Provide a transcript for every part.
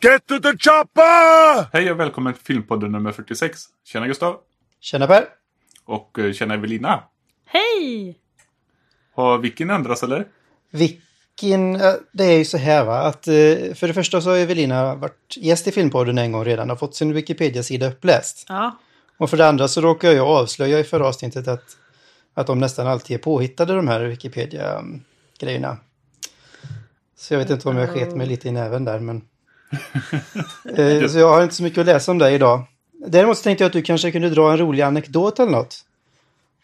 Get to the chopper! Hej och välkommen till Filmpodden nummer 46. Tjena Gustav. Tjena Per! Och eh, tjena Evelina. Hej! Har vilken ändras eller? Vilken, eh, det är ju så här va, att eh, för det första så har Evelina varit gäst i Filmpodden en gång redan och fått sin Wikipedia-sida uppläst. Ja, Och för det andra så råkar jag avslöja i förra avsnittet att, att de nästan alltid är påhittade de här Wikipedia-grejerna. Så jag vet inte om jag sket mig lite i näven där men... Eh, så jag har inte så mycket att läsa om dig idag. Däremot tänkte jag att du kanske kunde dra en rolig anekdot eller något.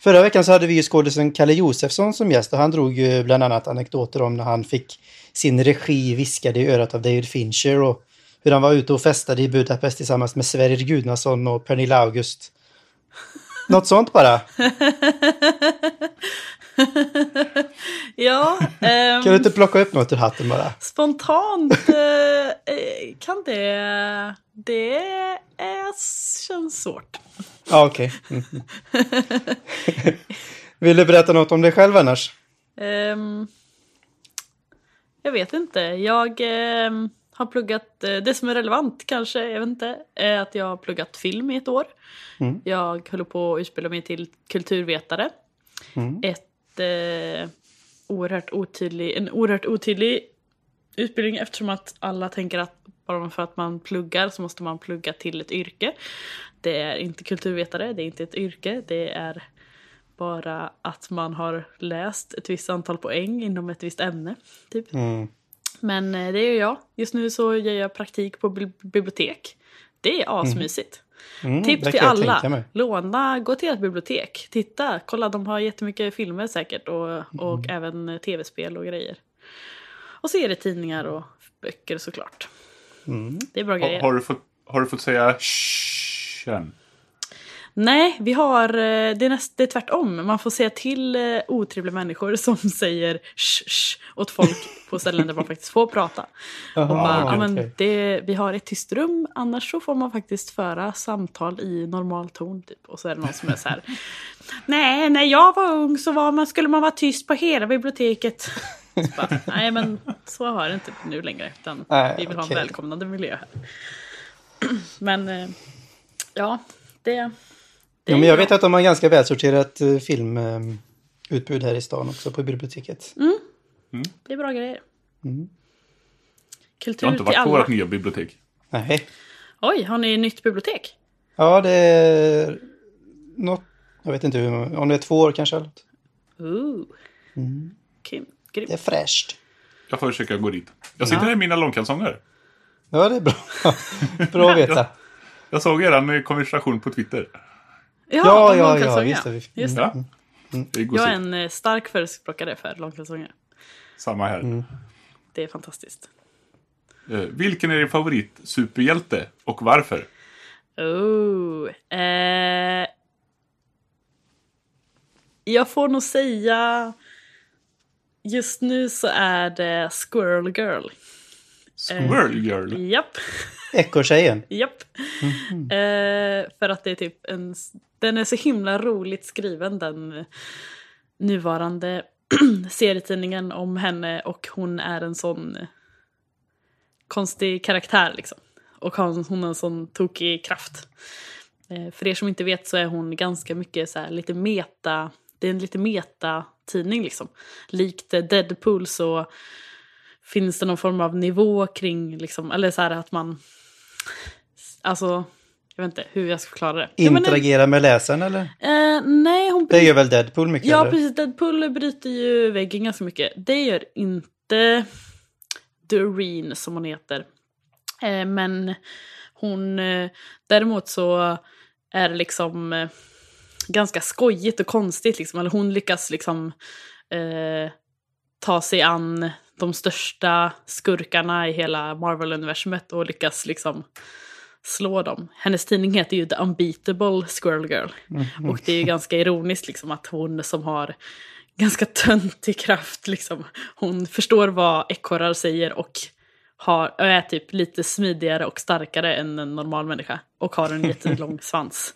Förra veckan så hade vi ju skådisen Kalle Josefsson som gäst och han drog ju bland annat anekdoter om när han fick sin regi viskade i örat av David Fincher och hur han var ute och festade i Budapest tillsammans med Sverrir Gudnason och Pernilla August. Något sånt bara. ja ehm, Kan du inte plocka upp något ur hatten bara? spontant eh, eh, kan det... Det är, känns svårt. Ja, okej. Mm. Vill du berätta något om dig själv annars? Ehm, jag vet inte. Jag ehm, har pluggat, eh, det som är relevant kanske, jag vet inte, är att jag har pluggat film i ett år. Mm. Jag håller på att utbilda mig till kulturvetare. Mm. Ett eh, oerhört otydlig, en oerhört otydlig utbildning eftersom att alla tänker att bara för att man pluggar så måste man plugga till ett yrke. Det är inte kulturvetare, det är inte ett yrke, det är bara att man har läst ett visst antal poäng inom ett visst ämne. Typ. Mm. Men eh, det gör jag. Just nu så gör jag praktik på bibli- bibliotek. Det är asmysigt. Mm, Tips till alla. Låna, gå till ett bibliotek. Titta, kolla de har jättemycket filmer säkert och, och Mm. även eh, tv-spel och grejer. Och serietidningar och böcker såklart. Mm. Det är bra Har, grejer. har, du, fått, har du fått säga kön? Nej, vi har, eh, det är, näst, det är tvärtom. Man får säga till eh, otrevliga människor som säger sh, sh åt folk på ställen där man faktiskt får prata. Och bara, men okej. det, vi har ett tyst rum, annars så får man faktiskt föra samtal i normal ton. Typ. Och så är det någon som är så här. Nej, när jag var ung så var man, skulle man vara tyst på hela biblioteket. Bara, Nej, men så har det inte nu längre. Utan Nej, vi vill ha en välkomnande miljö här. Men eh, ja, det Ja, men jag vet att de har ganska välsorterat eh, filmutbud här i stan också på biblioteket. Det är bra grejer. Mm. Kultur Jag har inte till varit på alla. vårt nya bibliotek. Nej. Oj, har ni nytt bibliotek? Ja, det är något, jag vet inte hur, om det är två år kanske. Ooh. Mm. Kim, grymt. Det är fräscht. Jag får försöka gå dit. Jag sitter Ja. här i mina långkalsonger. Ja, det är bra. bra att veta. Jag såg er konversation på Twitter. Ja, Ja, ja, ja, just det. Vi- Just det. Ja. Det är Jag är en eh, stark förespråkare för långkalsonger. Samma här. Mm. Det är fantastiskt. Eh, vilken är din favorit superhjälte och varför? Oh, eh, jag får nog säga... Just nu så är det Squirrel Girl. Squirrel Girl. Japp, Ekorrtjejen. japp. Eh, för att det är typ en... Den är så himla roligt skriven den eh, nuvarande serietidningen om henne och hon är en sån eh, konstig karaktär liksom. Och hon, har en sån tokig kraft. Eh, för er som inte vet så är hon ganska mycket så här lite meta, det är en lite meta-tidning liksom. Likt eh, Deadpool så finns det någon form av nivå kring liksom, eller så här att man, alltså, jag vet inte hur jag ska förklara det. Ja, men, Interagera med läsaren eller? eh, nej, hon Det gör väl Deadpool mycket? Ja, eller? precis. Deadpool bryter ju väggen ganska mycket. Det gör inte Doreen som hon heter. Eh, men hon... Eh, däremot så är det liksom eh, ganska skojigt och konstigt. Liksom. Eller hon lyckas liksom eh, ta sig an de största skurkarna i hela Marvel-universumet och lyckas liksom slå dem. Hennes tidning heter ju The Unbeatable Squirrel Girl. Och det är ju ganska ironiskt liksom att hon som har ganska töntig kraft liksom, hon förstår vad ekorrar säger och har, är typ lite smidigare och starkare än en normal människa. Och har en jättelång svans.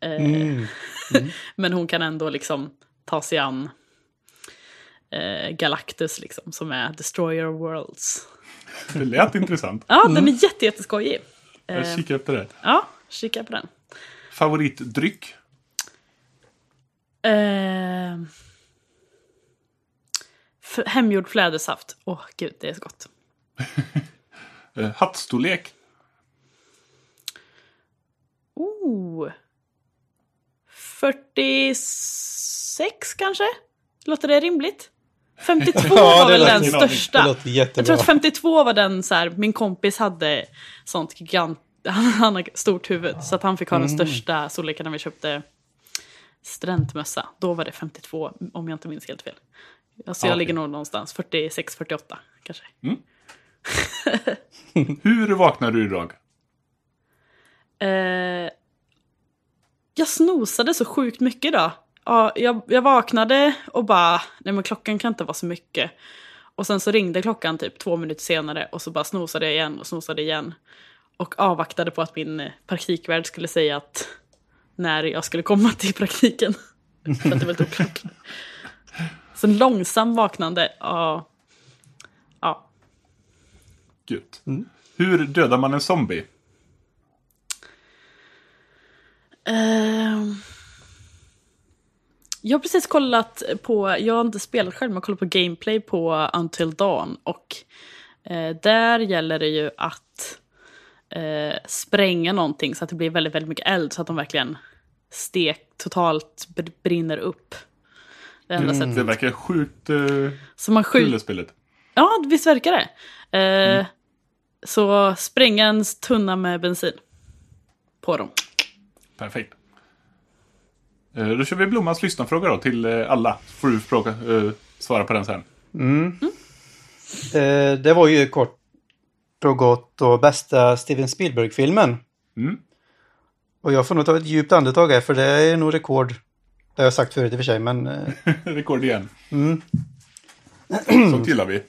Eh, Mm. Men hon kan ändå liksom ta sig an eh, Galactus liksom, som är Destroyer of Worlds. Det lät intressant. Ja, den är jätte, jätteskojig. Jag Eh, kikar efter det. ja, kika på den. Favoritdryck? Eh, hemgjord flädersaft. Åh, gud, det är så gott. Eh, hattstorlek? Oh. 46 kanske? Låter det rimligt? 52 Ja, var väl den största. Jag tror att 52 var den så här, min kompis hade sånt gigant, han har stort huvud. Så att han fick ha den största storleken när vi köpte studentmössa. Då var det 52, om jag inte minns helt fel. Alltså Ja, jag okej. ligger nog någonstans 46-48 kanske. Hur vaknar du idag? Eh, jag snosade så sjukt mycket idag. Ja, jag, jag vaknade och bara, nej men klockan kan inte vara så mycket. Och sen så ringde klockan typ två minuter senare och så bara snosade jag igen och snosade igen. Och avvaktade på att min eh, praktikvärd skulle säga att när jag skulle komma till praktiken. För att det var lite oklart. Så en långsam vaknande, ja. Ja. Gud. Hur dödar man en zombie? Ehm. Jag har precis kollat på, jag har inte spelat själv, men jag kollat på gameplay på Until Dawn. Och eh, där gäller det ju att eh, spränga någonting så att det blir väldigt, väldigt mycket eld. Så att de verkligen stek, totalt br- brinner upp. Det enda sättet. Det verkar sjukt uh, Så man skjuter, spelet. ja visst verkar det. Eh, Så spränga en tunna med bensin på dem. Perfekt. Eh, då kör vi Blommans lyssnarfråga då till eh, alla. Får du fråga, eh, svara på den sen. Eh, det var ju kort och gott och bästa Steven Spielberg-filmen. Mm. Och jag får nog ta ett djupt andetag här för det är nog rekord. Det har jag sagt förut i och för sig men Rekord igen. Mm. Sånt gillar vi.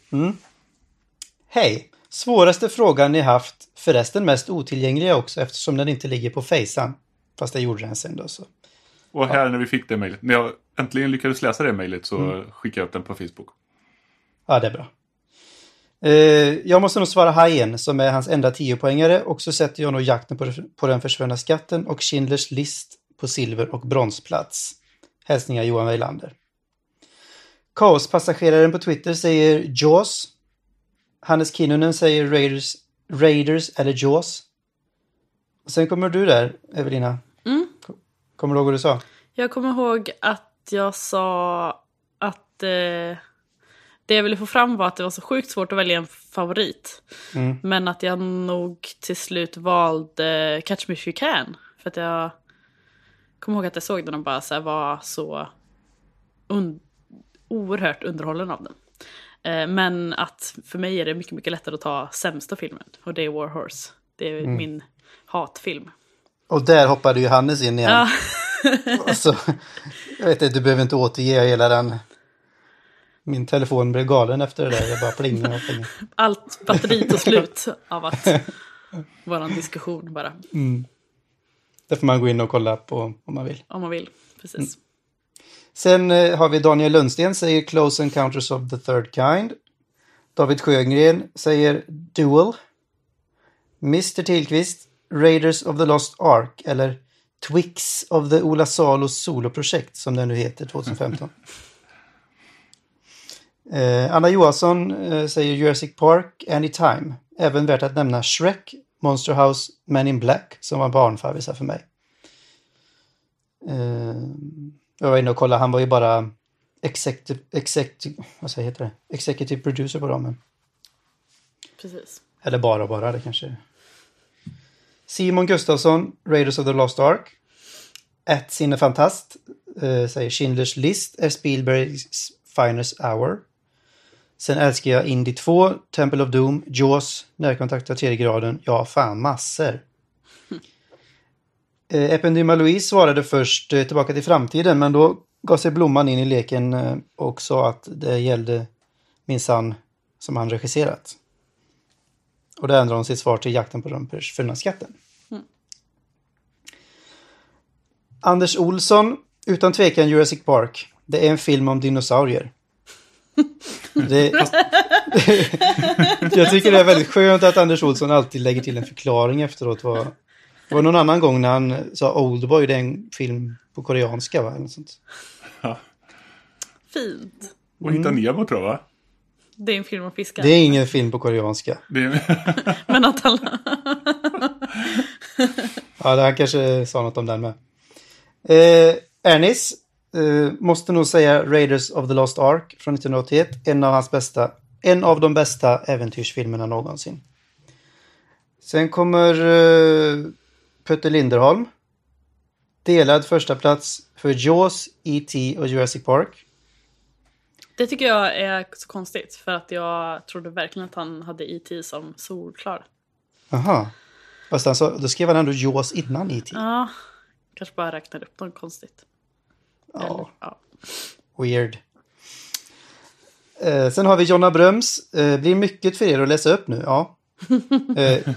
hej! Svåraste frågan ni haft, förresten mest otillgängliga också eftersom den inte ligger på Facean. Fast det gjorde den sen då så. Och här när vi fick det mejlet. När jag äntligen lyckades läsa det mejlet så skickade jag upp den på Facebook. Ja, det är bra. Eh, jag måste nog svara Hajen som är hans enda 10-poängare och så sätter jag nog jakten på, på den försvunna skatten och Schindlers list på silver och bronsplats. Hälsningar Johan Weilander. Kaospassageraren på Twitter säger Jaws. Hannes Kinnunen säger Raiders, Raiders eller Jaws. Och sen kommer du där, Evelina. Mm. Kommer du ihåg vad du sa? Jag kommer ihåg att jag sa att eh, det jag ville få fram var att det var så sjukt svårt att välja en favorit. Mm. Men att jag nog till slut valde Catch Me If You Can. För att jag kommer ihåg att jag såg den och bara så här var så un- oerhört underhållen av den. Eh, men att för mig är det mycket, mycket lättare att ta sämsta filmen. Och det är War Horse. Det är min hatfilm. Och där hoppade ju Hannes in igen. Ja. Alltså, jag vet inte, du behöver inte återge hela den. Min telefon blev galen efter det där. Jag bara plingade och plingade. allt batteri tog slut av att våran diskussion bara, Det får man gå in och kolla på om man vill. om man vill. Precis. Sen eh, har vi Daniel Lundsten säger Close Encounters of the Third Kind. David Sjögren säger Duel. Mr Tillqvist Raiders of the Lost Ark eller Twix of the Ola Salos soloprojekt som den nu heter 2015. Eh, Anna Johansson eh, säger Jurassic Park Anytime. Även värt att nämna Shrek, Monster House, Men in Black som var barnfavorisar för mig. Eh, jag var inne och kollade, han var ju bara executive, executive, vad heter det? executive producer på dem. Precis. eller bara bara, det kanske Simon Gustafsson, Raiders of the Lost Ark. Ett sinnefantast, eh, säger Schindlers list, är Spielbergs finest hour. Sen älskar jag Indy 2, Temple of Doom, Jaws, Närkontakt av tredje graden, ja fan massor. Eh, Ependyma Louise svarade först eh, tillbaka till framtiden men då gav sig Blomman in i leken eh, och sa att det gällde minsann som han regisserat. Och då ändrade hon sitt svar till jakten på den försvunna skatten. Anders Olsson, utan tvekan Jurassic Park. Det är en film om dinosaurier. Det, jag tycker det är väldigt skönt att Anders Olsson alltid lägger till en förklaring efteråt. Vad, det var någon annan gång när han sa Oldboy, det är en film på koreanska va? Eller sånt. Fint. Och Hitta Nemo tror jag va? Det är en film om fiskar. Det är ingen film på koreanska. Det är... Men att alla... Ja, det han kanske sa något om den med. Eh, Ernest eh, måste nog säga Raiders of the Lost Ark från 1981. En av hans bästa, en av de bästa äventyrsfilmerna någonsin. Sen kommer eh, Putte Linderholm. Delad första plats för Jaws, E.T. och Jurassic Park. Det tycker jag är så konstigt. För att jag trodde verkligen att han hade E.T. som solklar. Aha. Fast han sa, då skrev han ändå Jaws innan E.T. Ja, kanske bara räknade upp dem konstigt. Eller, Ja, ja. weird. Eh, sen har vi Jonna Bröms. Eh, blir mycket för er att läsa upp nu. Ja. Eh,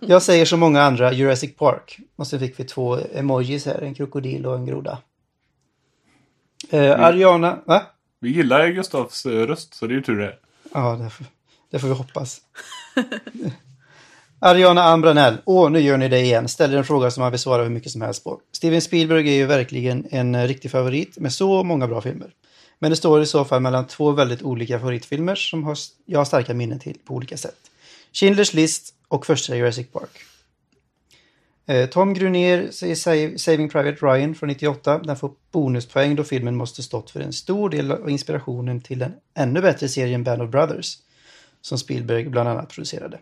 jag säger som många andra Jurassic Park. Och så fick vi två emojis här, en krokodil och en groda. Eh, Ariana, va? Vi gillar Gustavs eh, röst så det är ju tur det. Ja, det får, det får vi hoppas. Ariana Ambranell. Åh, nu gör ni det igen. Ställer en fråga som man vill svara hur mycket som helst på. Steven Spielberg är ju verkligen en eh, riktig favorit med så många bra filmer. Men det står i så fall mellan två väldigt olika favoritfilmer som jag har starka minnen till på olika sätt. Schindler's list och första Jurassic Park. Eh, Tom Gruner säger Sa- Saving Private Ryan från 98. Den får bonuspoäng då filmen måste stått för en stor del av inspirationen till den ännu bättre serien Band of Brothers. Som Spielberg bland annat producerade.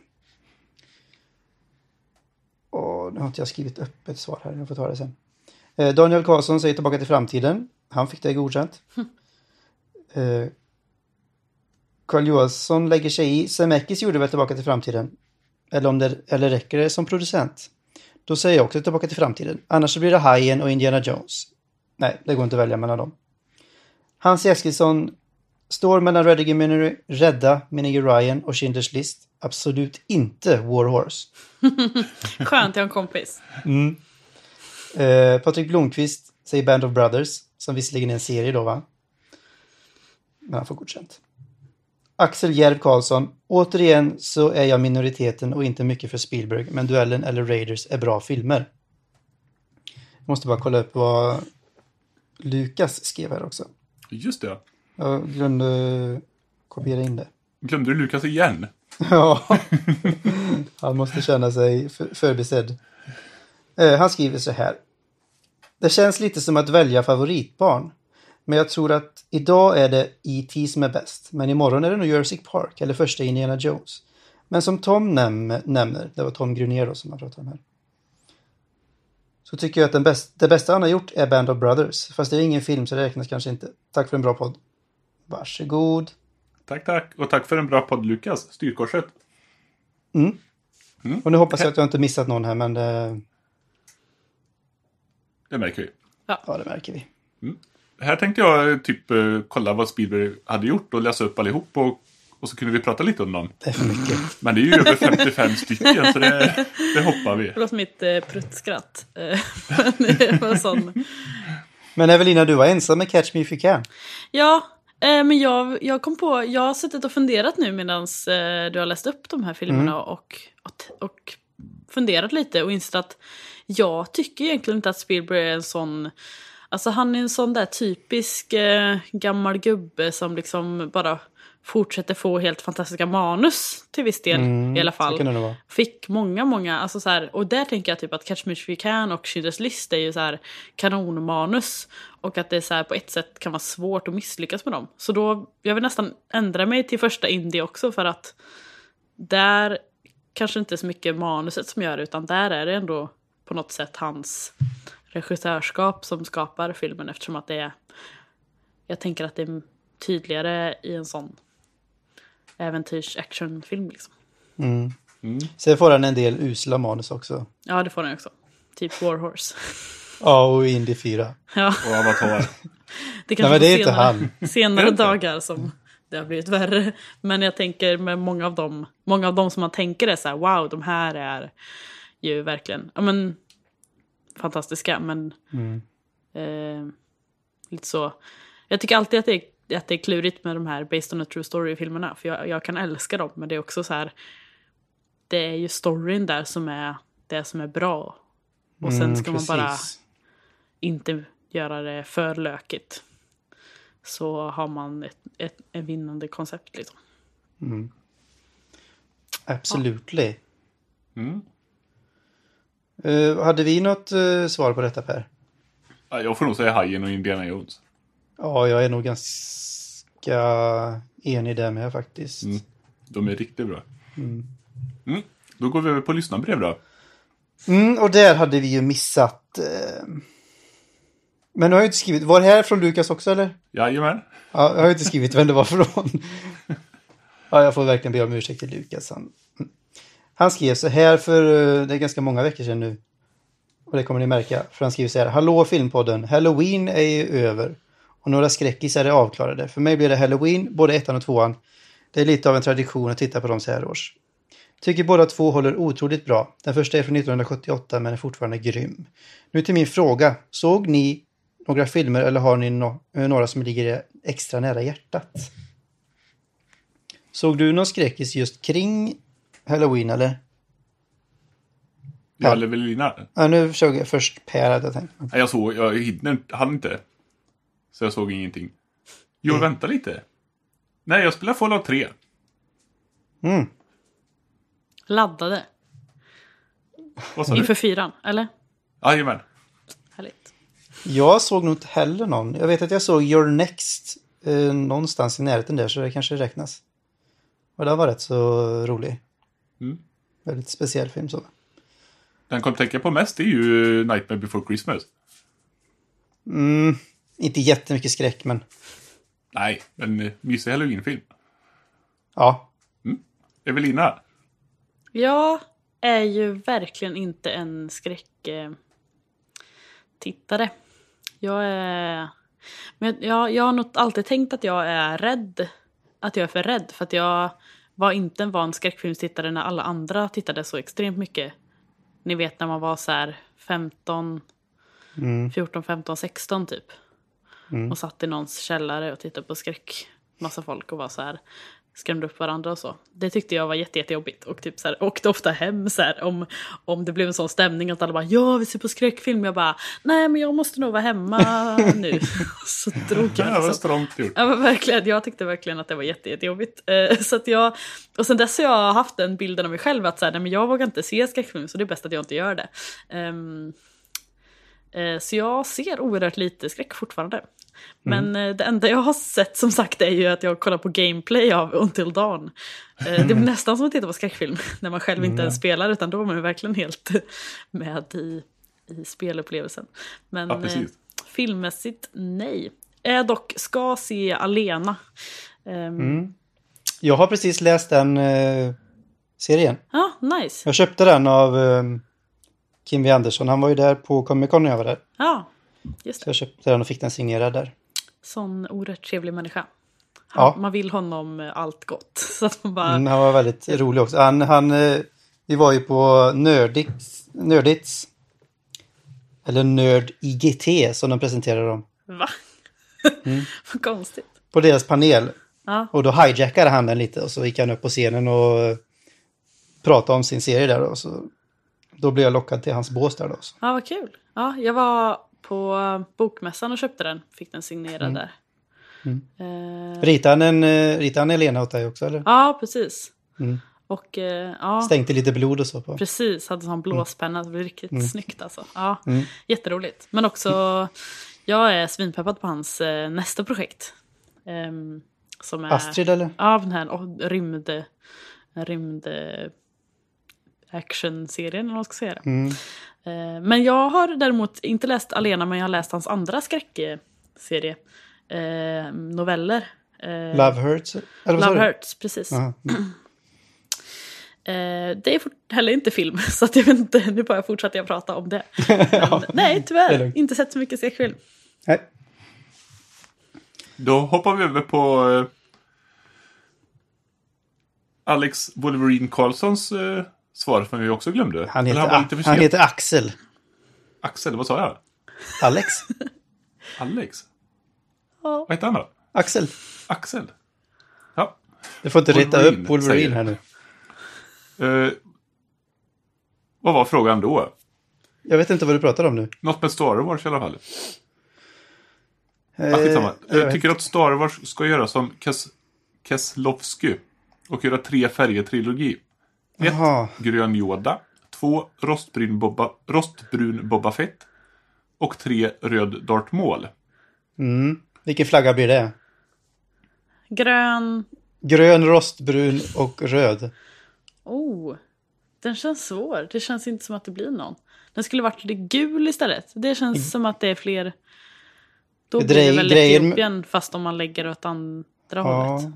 Och nu har inte jag skrivit upp ett svar här, jag får ta det sen. Eh, Daniel Karlsson säger Tillbaka till framtiden. Han fick det godkänt. Carl Johansson lägger sig i. Zemeckis gjorde väl Tillbaka till framtiden? Eller, om det, eller räcker det som producent? Då säger jag också Tillbaka till framtiden. Annars så blir det Hajen och Indiana Jones. Nej, det går inte att välja mellan dem. Hans Eskilsson står mellan Rädda Mini Ryan och Schindler's list. Absolut inte War Horse. Skönt, jag har en kompis. Eh, Patrik Blomqvist säger Band of Brothers, som visserligen är en serie då va? Men han får godkänt. Axel Järv Karlsson. Återigen så är jag minoriteten och inte mycket för Spielberg, men Duellen eller Raiders är bra filmer. Jag måste bara kolla upp vad Lukas skrev här också. Just det. Jag glömde kopiera in det. Glömde du Lukas igen? Ja, han måste känna sig för, förbisedd. Eh, han skriver så här. Det känns lite som att välja favoritbarn. Men jag tror att idag är det E.T. som är bäst. Men imorgon är det nog Jurassic Park eller första Indiana Jones. Men som Tom näm- nämner, det var Tom Grunér då som han pratade om här. Så tycker jag att den bäst, det bästa han har gjort är Band of Brothers. Fast det är ingen film så det räknas kanske inte. Tack för en bra podd. Varsågod. Tack, tack. Och tack för en bra podd Lukas. Styrkorset. Och nu hoppas jag att jag inte missat någon här men det, Det märker vi. ja, det märker vi. Här tänkte jag typ eh, kolla vad Spielberg hade gjort och läsa upp allihop. Och, och så kunde vi prata lite om dem. Det är för mycket. Men det är ju över 55 stycken så det, det hoppar vi. Förlåt mitt eh, pruttskratt. Men det var sån. Men Evelina, du var ensam med Catch Me If You Can. Ja, eh, men jag, jag kom på, jag har suttit och funderat nu medan eh, du har läst upp de här filmerna och, och, och funderat lite och insett att jag tycker egentligen inte att Spielberg är en sån Alltså han är en sån där typisk eh, gammal gubbe som liksom bara fortsätter få helt fantastiska manus till viss del i alla fall. Det. Fick många, många, alltså så här, och där tänker jag typ att Catch Me If You Can och Schindler's List är ju så här kanonmanus. Och att det är så här på ett sätt kan vara svårt att misslyckas med dem. Så då, jag vill nästan ändra mig till första indie också för att där kanske inte så mycket manuset som gör utan där är det ändå på något sätt hans regissörskap som skapar filmen eftersom att det är jag tänker att det är tydligare i en sån äventyrs actionfilm liksom. Sen får han en del usla manus också. Ja, det får den också. Typ War Horse. Ja, och Indy 4. Ja, Och Avatar. det Nej, men det är inte senare, han. senare dagar som det har blivit värre. Men jag tänker med många av dem, många av dem som man tänker är så här, wow, de här är ju verkligen, ja men, fantastiska, men Mm. eh, lite så. Jag tycker alltid att det är att det är klurigt med de här Based on a True Story-filmerna. För jag, jag kan älska dem, men det är också så här... Det är ju storyn där som är det som är bra. Och sen Mm, ska man bara precis. inte göra det för lökigt. Så har man ett, ett, ett vinnande koncept liksom. Absolutely. Mm. Eh, hade vi något eh, svar på detta Per? Ja, Jag får nog säga Hajen och Indiana Jones. Ja, jag är nog ganska enig där med faktiskt. Mm. De är riktigt bra. Mm. Då går vi över på lyssnarbrev då. Mm, och där hade vi ju missat... Eh... Men nu har jag inte skrivit. Var det här från Lukas också eller? Jajamän. Ja, jag har inte skrivit vem det var från. ja, jag får verkligen be om ursäkt till Lukas. Han, han skrev så här för eh, det är ganska många veckor sedan nu. Och det kommer ni märka. För han skriver så här. Hallå filmpodden. Halloween är ju över. Och några skräckisar är avklarade. För mig blir det Halloween, både ettan och tvåan. Det är lite av en tradition att titta på dem så här års. Tycker båda två håller otroligt bra. Den första är från 1978 men är fortfarande grym. Nu till min fråga. Såg ni några filmer eller har ni no eh, några som ligger extra nära hjärtat? Såg du någon skräckis just kring Halloween eller? Jag eller Evelina. Ja, nu såg jag först Per hade jag tänkt. Nej, jag såg, jag hinner- hann inte. Så jag såg ingenting. Jo, Mm. vänta lite. Nej, jag spelar Fallout 3. Mm. Laddade Vad sa du? inför fyran, eller? Jajamän. Härligt. Jag såg nog inte heller någon. Jag vet att jag såg Your Next eh, någonstans i närheten där så det kanske räknas. Och den var rätt så rolig. Mm. Väldigt speciell film så. Den jag kommer tänka på mest är ju Nightmare Before Christmas. Mm, inte jättemycket skräck men Nej, en eh, mysig halloweenfilm. ja. Evelina. Jag är ju verkligen inte en skräcktittare. Jag är... Men jag, jag har nog alltid tänkt att jag är rädd. Att jag är för rädd. För att jag var inte en van skräckfilmstittare när alla andra tittade så extremt mycket. Ni vet när man var så här 15, Mm. 14, 15, 16 typ. Mm. Och satt i någons källare och tittade på skräck. Massa folk och var så här skrämde upp varandra och så. Det tyckte jag var jätte, jättejobbigt. Och typ så här, åkte ofta hem så här, om, om det blev en sån stämning att alla bara ja vi ser på skräckfilm. Jag bara nej men jag måste nog vara hemma nu. så drog Det jag här var liksom. strångt gjort. Ja men verkligen, jag tyckte verkligen att det var jätte, jättejobbigt. Eh, så att jag, och sen dess har jag haft den bilden av mig själv att så här, nej, men jag vågar inte se skräckfilm så det är bäst att jag inte gör det. Eh, så jag ser oerhört lite skräck fortfarande. Men eh, det enda jag har sett som sagt är ju att jag kollar på gameplay av Until Dawn. Eh, det blir nästan som att titta på skräckfilm när man själv inte ens spelar utan då är man ju verkligen helt med i, i spelupplevelsen. Men Ja, eh, filmmässigt nej. Jag dock ska se Alena. Ehm, Mm. Jag har precis läst den eh, serien. Ja, nice. Jag köpte den av eh, Kim V. Andersson. Han var ju där på Comic Con när jag var där. Ja, just Så det. jag köpte den och fick den signerad där. Sån oerhört trevlig människa. Ja. Han, Man vill honom allt gott. Så att man bara... Mm, han var väldigt rolig också. Han, han, eh, vi var ju på Nördits, Nördits eller Nörd IGT som de presenterade dem. Va? Mm. Vad konstigt. På deras panel. Ja, Och då hijackade han den lite och så gick han upp på scenen och pratade om sin serie där. Och så, då blev jag lockad till hans bås där då. Så. ja vad kul. Ja, jag var på bokmässan och köpte den. Fick den signerad där. Eh, Ritade han en, eh, ritade han Elena åt dig också eller? ja, precis. Mm. Och eh, ja, Stänkte lite blod och så på. precis. Hade sån blåspenna. Det blev riktigt snyggt alltså. Ja, Mm. jätteroligt. Men också, jag är svinpeppad på hans eh, nästa projekt. Ehm, som är... Astrid eller? Ja, den här oh, rymd... rymd actionserien eller vad man ska säga det. Mm. Eh, Men jag har däremot inte läst Alena men jag har läst hans andra skräckserie. Eh, noveller. Eh, Love Hurts? Eller Love? Hurts, precis. Aha. Eh, det är heller inte film så att jag vet inte, nu bara fortsätter jag prata om det. Men, nej, det är tyvärr. Inte sett så mycket skräckfilm. Nej. Då hoppar vi över på Alex Wolverine Karlssons eh, svar som vi också glömde. Han heter, han sen. heter Axel. Axel, vad sa jag? Alex? Alex? Ja. Vad heter han då? Axel, Axel. Ja. du får inte reta Wolverine, upp Wolverine säger. här nu. Eh, vad var frågan då? Jag vet inte vad du pratar om nu. Något med Star Wars i alla fall. Eh, Ah, jag tycker att Star Wars ska göra som Kes Keslovsky och göra tre färger-trilogi. Ett, Jaha. grön Yoda. Två, rostbrun Boba, rostbrun Boba Fett. Och tre, röd Darth Maul. Mm. Vilken flagga blir det? Grön. Grön, rostbrun och röd. Oh, den känns svår. Det känns inte som att det blir någon. Den skulle varit lite gul istället. Det känns som att det är fler. Då blir det väl Etiopien fast om man lägger åt andra Ja. hållet.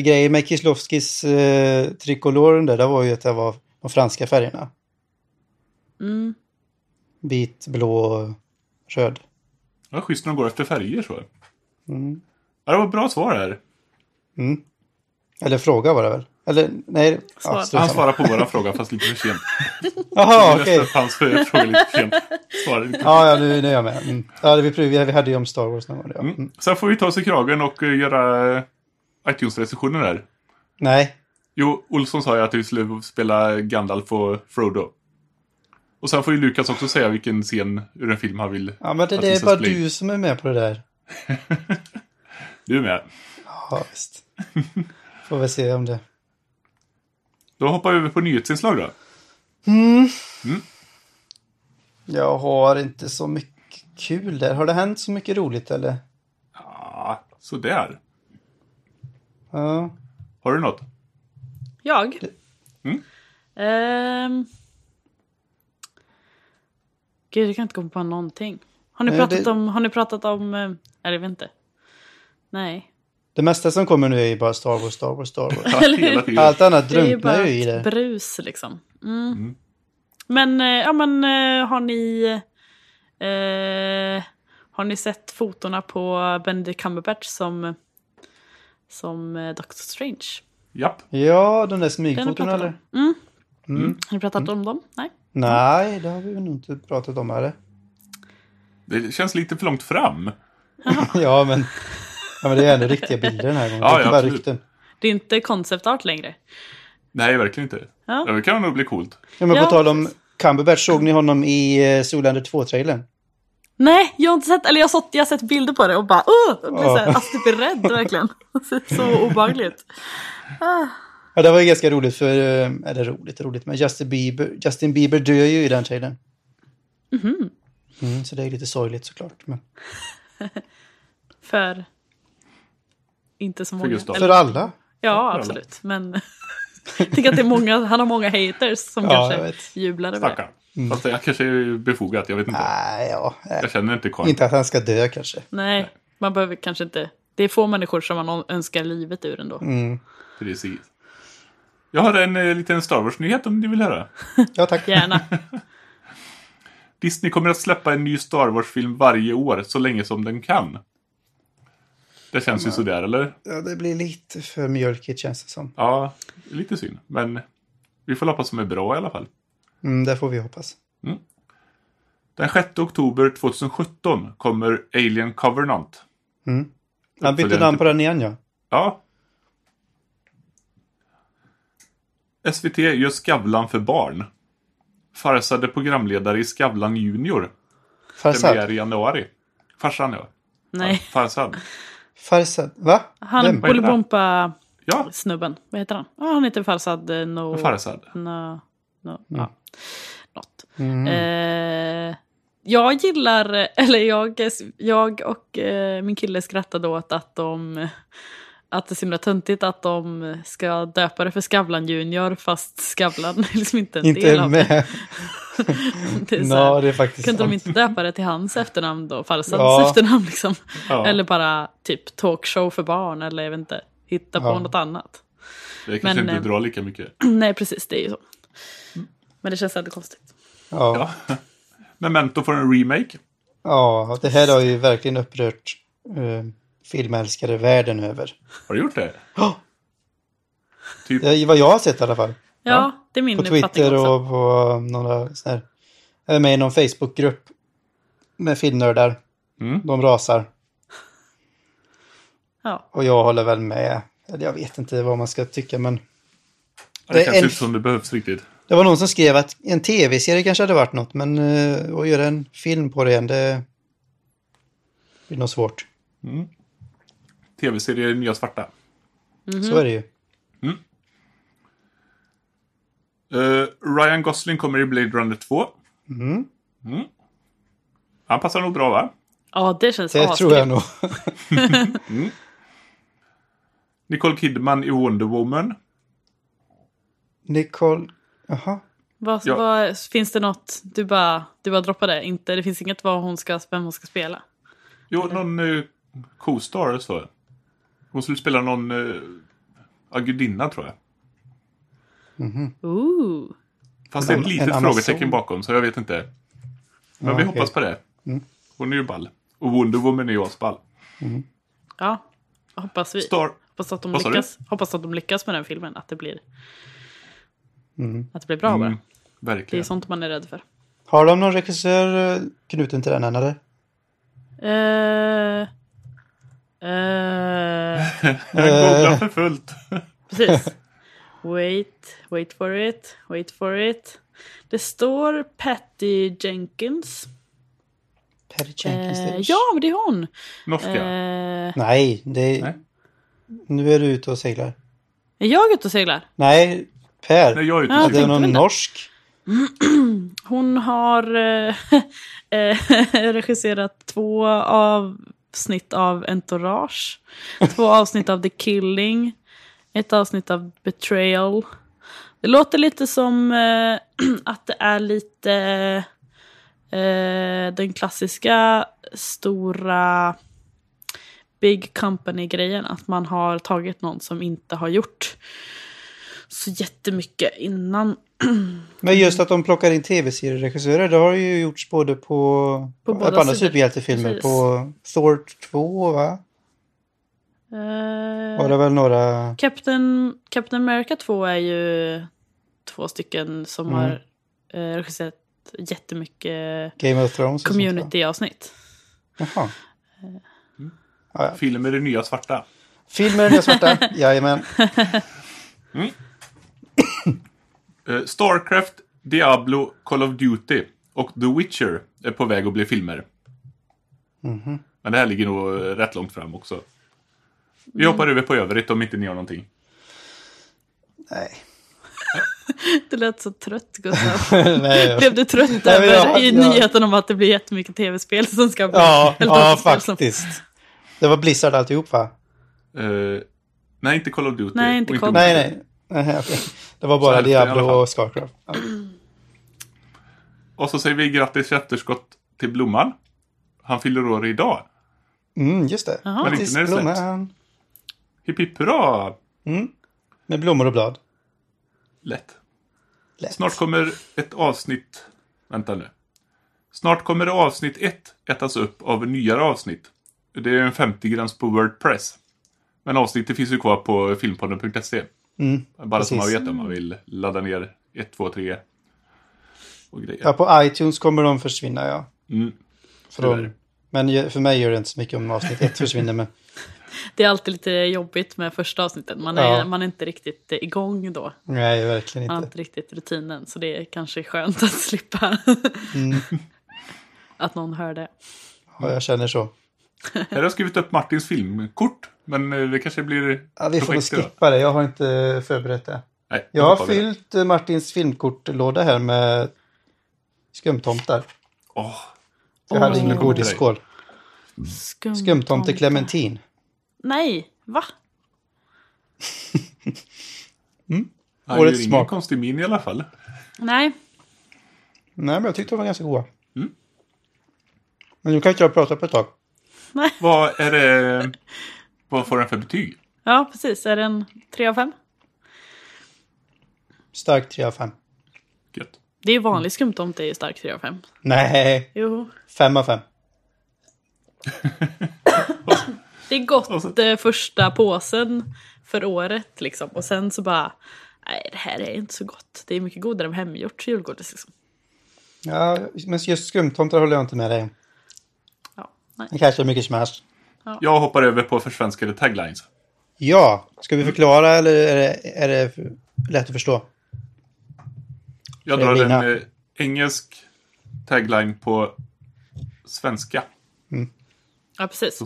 Grejen med Kislovskis eh, trikoloren där, det var ju att det var de franska färgerna. Mm. Vit, blå, röd. Ja, schysst när de går efter färger så. Mm. Ja, det var ett bra svar här. Mm. Eller fråga var det väl? Eller nej. Svar. Ja, Han svarar på våra fråga fast lite för sent. Jaha, okej. upp hans fråga lite för sent. Svarade inte. Ja, ja, nu, nu är jag med. Mm. Ja, det vi, vi, vi hade ju om Star Wars någon gång. Ja. Mm. Mm. Sen får vi ta oss i kragen och eh, göra iTunes-recensioner där. Nej, Jo, Olsson sa ju att vi skulle spela Gandalf och Frodo. Och sen får ju Lukas också säga vilken scen ur en film han vill ja, men det, det är bara in. du som är med på det där. Du är med. Ja, visst. Får vi se om det... Då hoppar vi över på nyhetsinslag då. Mm. Mm. Jag har inte så mycket kul där. Har det hänt så mycket roligt eller? Ja, sådär. Ja. Har du något? Jag? Mm. Ehm. Gud, jag kan inte komma på någonting. Har ni Nej, pratat det- om... Har ni pratat om... Eller jag vet inte. Nej. Det mesta som kommer nu är ju bara Star Wars, Star Wars, Star Wars. Ja, Eller hur? hela tiden. Allt annat Det är ju drunknar bara ju i ett det. brus liksom. Mm. Mm. Men, eh, ja men eh, har ni... Eh, har ni sett fotona på Benedict Cumberbatch som, som eh, Doctor Strange? Japp. Ja, de där Den smygfotona pratat eller? om. Mm. Mm. Har ni pratat om dem? Nej? Nej, det har vi väl nog inte pratat om här. Det känns lite för långt fram. ja, men, ja, men det är ändå riktiga bilder den här gången. Ja, det är inte ja, bara absolut. rykten. Det är inte concept art längre. Nej, verkligen inte. Ja. Det kan nog bli coolt. Ja, men Ja, på tal om Cumberbatch, såg ni honom i eh, Zoolander 2-trailern? Nej, jag har inte sett, eller jag har, sett, jag har sett bilder på det och bara åh! Jag blir Ja. så här, alltså typ rädd verkligen. så obehagligt. Ja, det var ju ganska roligt för, eh, eller roligt, roligt, men Justin Bieber, Justin Bieber dör ju i den trailern. Mhm. Mm, så det är lite sorgligt såklart. Men För inte så många. Gustav. för alla. Ja, absolut. Men jag tycker att det är många, han har många haters som Ja, kanske jublar över det. Stackarn. Fast det kanske är befogat, jag vet inte. Nej, ja. nej. Jag känner inte karln. Inte att han ska dö kanske. Nej, man behöver kanske inte. Det är få människor som man önskar livet ur ändå. Mm. Precis. Jag har en eh, liten Star Wars-nyhet om ni vill höra. Ja, tack. Gärna. Disney kommer att släppa en ny Star Wars-film varje år så länge som den kan. Det känns ju sådär, eller? Ja, det blir lite för mjölkigt känns det som. Ja, lite synd. Men vi får hoppas som är bra i alla fall. Mm, det får vi hoppas. Den 6 oktober 2017 kommer Alien Covenant. Mm. Han bytte namn på den igen ja. Ja. SVT gör Skavlan för barn. Farsade programledare i Skavlan Junior. Farsad. Premiär i januari. Farsan ja. Nej, Farsad. Farsad. Va? han Vem? Vad heter han? Bolibompa Ja, snubben. Vad heter han? Ja, han heter Farsad eh, no... Farsad. no, no ja. Något. Mm. Eh, jag gillar, eller jag, jag och eh, min kille skrattade åt att de att det är så himla töntigt att de ska döpa det för Skavlan Junior fast Skavlan är liksom inte en del Inte av det. med. det är så här, Nå, det är faktiskt kunde de sant. inte döpa det till hans efternamn då? Farsads Ja. efternamn liksom. Ja. Eller bara typ talkshow för barn eller jag vet inte. Hitta på Ja. något annat. Det kanske Men, inte eh, drar lika mycket. Nej precis, det är ju så. Men det känns ändå konstigt. Ja. Ja. Memento får en remake. ja, det här har ju verkligen upprört uh, filmälskare världen över. Har du gjort det? Ja. Typ, Det är vad jag har sett i alla fall. Ja, Ja. det är min På uppfattning Twitter också. och på några sån här. Jag är med i någon Facebookgrupp med filmnördar. Mm. De rasar. Ja. Och jag håller väl med. Eller jag vet inte vad man ska tycka men Det Det är känns en- inte som det behövs riktigt. Det var någon som skrev att en tv-serie kanske hade varit något men uh, att göra en film på det igen det blir nog svårt. Tv-serier Nya Svarta. Så är det ju. Eh, Ryan Gosling kommer i Blade Runner 2. Mm. Mm. Han passar nog bra va? Ja, det känns Det tror jag nog. Nicole Kidman i Wonder Woman. Nicole... Jaha. Vad, Ja. vad, finns det något du bara, du bara droppade? Inte, det finns inget vad hon ska, vem hon ska spela? Jo, någon uh, co-star så. Hon skulle spela någon uh, agudinna tror jag. Ooh. Fast det är En- ett en litet Amazon. frågetecken bakom så jag vet inte. Men Ja, vi hoppas på det. Hon är ju ball. Och Wonder Woman är ju asball. Ja, hoppas vi. Star... Hoppas att, de lyckas, hoppas att de lyckas med den filmen. Att det blir, Mm. att det blir bra bara. Mm, Det är verkligen. sånt man är rädd för. Har de någon regissör eh, knuten till den än eller? Eh, eh, Jag googlar för fullt. precis. Wait, wait for it, wait for it. Det står Patty Jenkins. Patty Jenkins? Eh, ja, men det är hon. Norska. Eh, Nej, det är... Nej. Nu är du ute och seglar. är jag ute och seglar? Nej, Per. Nej, jag är Ja, det är någon norsk. Hon har eh, eh, regisserat två avsnitt av Entourage, två avsnitt av The Killing, ett avsnitt av Betrayal. Det låter lite som eh, att det är lite eh, den klassiska stora Big Company-grejen. Att man har tagit någon som inte har gjort så jättemycket innan. Men just att de plockar in tv-serieregissörer, det har ju gjorts både på, På på, andra sidor. superhjältefilmer. Precis. På Thor 2, va? Eh, Var det väl några... Captain, Captain America 2 är ju två stycken som Mm. har eh, regisserat jättemycket Game of Thrones? community-avsnitt. Jaha. Ja, ja. Filmer i Nya Svarta. Filmer är svarta, jajamän. Eh, Starcraft, Diablo, Call of Duty och The Witcher är på väg att bli filmer. Mhm. Men det här ligger nog eh, rätt långt fram också. Vi Mm. hoppar över på övrigt om inte ni har någonting. Nej. Det lät så trött Gustav. Nej. Blev du trött Nej, över jag- i jag- nyheten om att det blir jättemycket tv-spel som ska bli? Ja, ja som- faktiskt. Det var Blizzard alltihop va? Eh, nej, inte Call of Duty. Nej, inte Call of Nej, Witcher. nej. Nej okej. Det var bara Diablo och Starcraft. Ja. Och så säger vi grattis i efterskott till Blomman. Han fyller år idag. Mm, just det. Men Grattis, inte när det släpps. blomman. Hipp hipp hurra! Mm. Med blommor och blad. Lätt. Lätt. Snart kommer ett avsnitt... Vänta nu. Snart kommer avsnitt ett ätas upp av nyare avsnitt. Det är en 50-gräns på Wordpress. Men avsnittet finns ju kvar på filmpodden.se. Mm, Bara så man precis. vet om man vill ladda ner 1, 2, 3 och grejer. Ja, på iTunes kommer de försvinna, ja. Mm. Från, Tyvärr. men för mig gör det inte så mycket om avsnitt ett försvinner. Men, Det är alltid lite jobbigt med första avsnittet. Man är, Ja. man är inte riktigt igång då. nej, verkligen Man har inte. inte riktigt rutinen. Så det är kanske skönt att slippa Mm. att någon hör det. Ja, jag känner så. Här har jag skrivit upp Martins filmkort. Men eh, det kanske blir... Ja, vi får idag. skippa det. Jag har inte förberett det. Nej, Jag har fyllt eh, Martins filmkortlåda här med skumtomtar. Åh, Så jag hade Åh. ingen godisskål. Skumtomte Skumtomte Clementin. Nej, va? han Årets gör ingen smak. konstig min i alla fall. Nej. Nej, men jag tyckte de var ganska goda. Mm. Men nu kan inte jag prata på ett tag. Vad är det... Vad får den för betyg? Ja, precis. Är det en 3 av 5? Stark 3 av 5. Gött. Det är ju vanlig skumtomte är ju stark 3 av 5. Nej, Jo. 5 av 5. Det är gott eh, första påsen för året liksom. Och sen så bara, nej det här är inte så gott. Det är mycket godare med hemgjort julgodis liksom. Ja, men just skumtomtar håller jag inte med dig om. Ja, nej. Det kanske är mycket smash. Jag hoppar över på försvenskade taglines. Ja, ska vi förklara eller är det, är det lätt att förstå? Jag drar en eh, engelsk tagline på svenska. Ja, precis.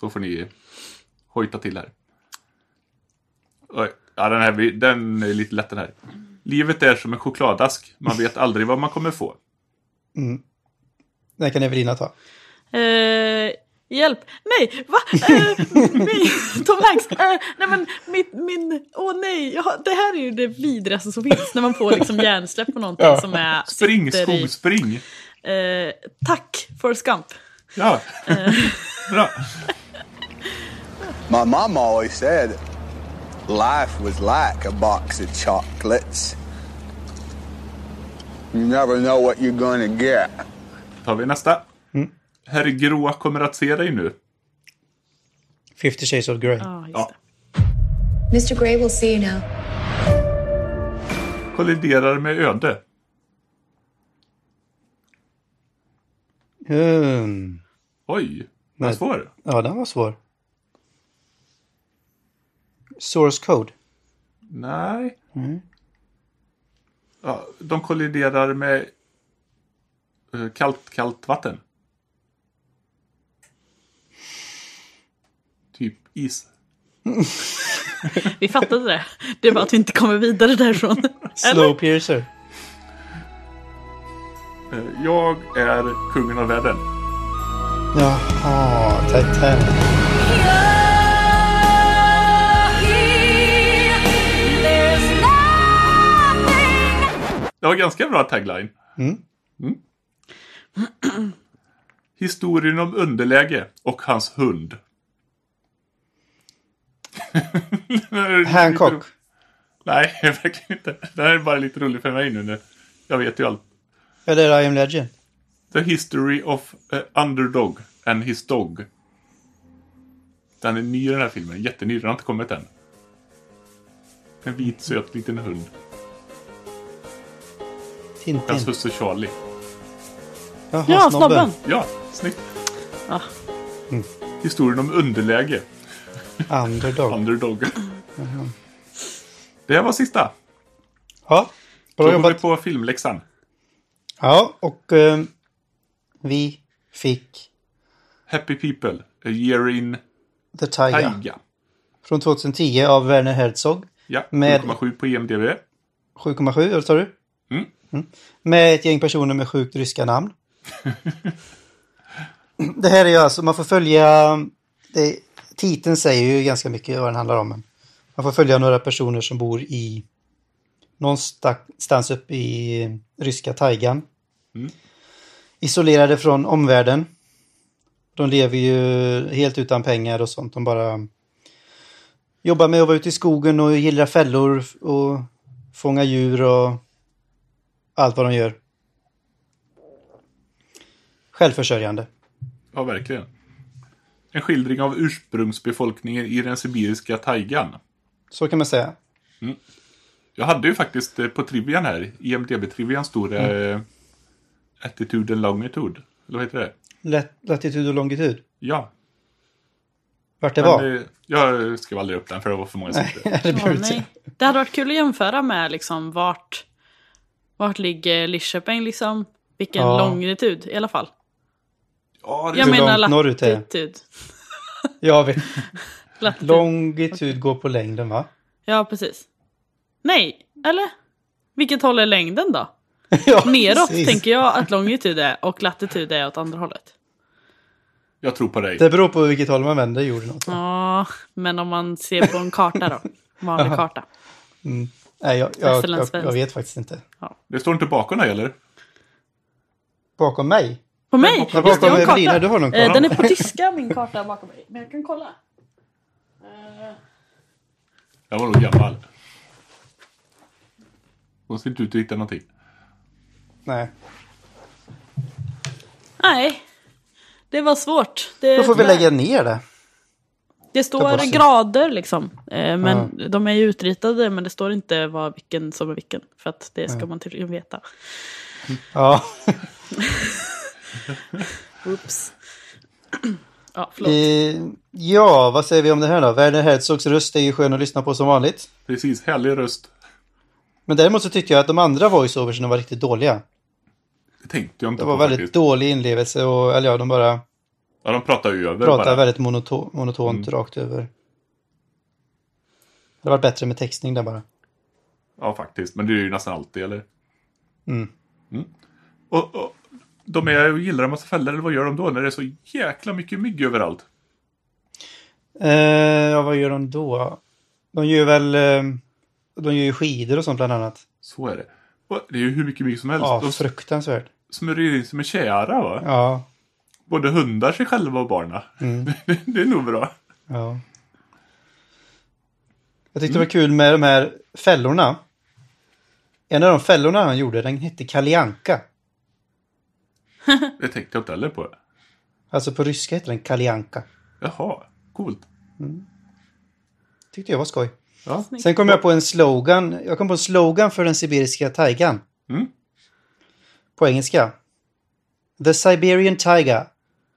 Så får ni hojta till här. Oj. Ja, den här den är lite lätt den här. Livet är som en chokladask. Man vet aldrig vad man kommer få. Den kan Evelina ta. Eh, hjälp! Nej! Va? Eh, min, Tom Hanks! Eh, nej men mitt, min... Åh nej! Jag, har- det här är ju det vidrigaste som finns. När man får liksom hjärnsläpp på någonting Ja. som är... Spring, skog, spring! Eh, tack, Forrest Gump. Ja, bra. My mom always said life was like a box of chocolates. You never know what you're gonna get. tar vi nästa. Herr Gråa kommer att se dig nu. 50 shades of Grey. Just Ja. Mr. Gray will see you now. Kolliderar med öde. Hmm. Oj, vad Nej. svår. Ja, den var svår. Source code. Nej. Ja, de kolliderar med eh, kallt, kallt vatten. Typ is. Vi fattade det. Det var att vi inte kommer vidare därifrån. Slow piercer. Eh, Jag är kungen av världen. Jaha, Titanic. Det var ganska bra tagline. Mm. Mm. Historien om underläge och hans hund. Hancock. Nej, verkligen inte. Det här är bara lite roligt för mig nu. när Jag vet ju allt. Eller I am legend. The History of eh, Underdog and His Dog. Den är ny den här filmen. Jätteny. Den har inte kommit än. En vit söt liten hund. Tintin. Hans husse Charlie. Jaha, Ja, snobben. Ja, snyggt. Ah. Historien om underläge. Underdog. Underdog. Det här var sista. Ja, Då bra går vi jobbat. på filmläxan. Ja, och eh, vi fick Happy People. A year in The Tiger. Taiga. Från 2010 av Werner Herzog. Ja, Med- 7,7 på IMDB. 7,7, eller tar du? Mm. Med ett gäng personer med sjukt ryska namn. det här är ju alltså, man får följa... Det, titeln säger ju ganska mycket vad den handlar om. Man får följa några personer som bor i någonstans uppe i ryska taigan. Mm. Isolerade från omvärlden. De lever ju helt utan pengar och sånt. De bara jobbar med att vara ute i skogen och gillra fällor och fånga djur och allt vad de gör. Självförsörjande. Ja, verkligen. En skildring av ursprungsbefolkningen i den sibiriska taigan. Så kan man säga. Jag hade ju faktiskt eh, på trivian här, IMDB-trivian stod det Mm. eh, Attitude and Longitude. Eller vad heter det? Lat- latitud och longitud. Ja. Vart det Men, var. eh, jag skrev aldrig upp den för det var för många sidor. det inte nej. Det hade varit kul att jämföra med liksom vart, vart ligger Lidköping liksom. Vilken Ja. longitude i alla fall. Ja, det Jag menar långt norrut är latitud. Jag vet. Latitud. Longitud går på längden va? Ja, precis. Nej, eller? Vilket håll är längden då? ja, Neråt precis. tänker jag att longitud är och latitud är åt andra hållet. Jag tror på dig. Det beror på vilket håll man vänder jorden åt. Ja, men om man ser på en karta då. Vanlig karta. Nej, jag, jag, jag, jag vet faktiskt inte. Det står inte bakom dig eller? Bakom mig? På mig? Ja, Just jag har en karta. du har någon Eh, karta. Den är på tyska min karta bakom mig. Men jag kan kolla. Eh, Jag var nog gammal. Hon ser inte ut att hitta någonting. Nej. Nej. Det var svårt. Det, Då får vi lägga ner det. det står grader liksom. Eh, Men de är ju utritade men det står inte vad, vilken som är vilken. För att det ska man tydligen veta. Ja. Oops. Ja, förlåt. Eh, ja, vad säger vi om det här då? Werner Herzogs röst är ju skön att lyssna på som vanligt. Precis, härlig röst. Men däremot så tyckte jag att de andra voiceoversen var riktigt dåliga. Det tänkte jag inte Det var på väldigt faktiskt. dålig inlevelse och, eller ja, de bara Ja, de pratar ju över pratar bara. väldigt monoto monotont Mm. rakt över. Det hade varit bättre med textning där bara. Ja, faktiskt. Men det är ju nästan alltid, eller? Mm. Och, och de är och gillar en massa fällor, eller vad gör de då? När det är så jäkla mycket mygg överallt. Eh, ja, vad gör de då? De gör väl... Eh, de gör ju skidor och sånt bland annat. Så är det. Det är ju hur mycket mygg som helst. Ja, de fruktansvärt. smörjer in sig med tjära, va? Ja. Både hundar, sig själva och barna. Mm. det, det är nog bra. Ja. Jag tyckte det var kul med de här fällorna. En av de fällorna han gjorde, den hette Kalianka. Det tänkte jag inte heller på. Alltså på ryska heter den Kalianka. Jaha, coolt. Tyckte jag var skoj. Ja. Sen kom jag på en slogan. Jag kom på en slogan för den sibiriska taigan. Mm. På engelska. The Siberian Taiga.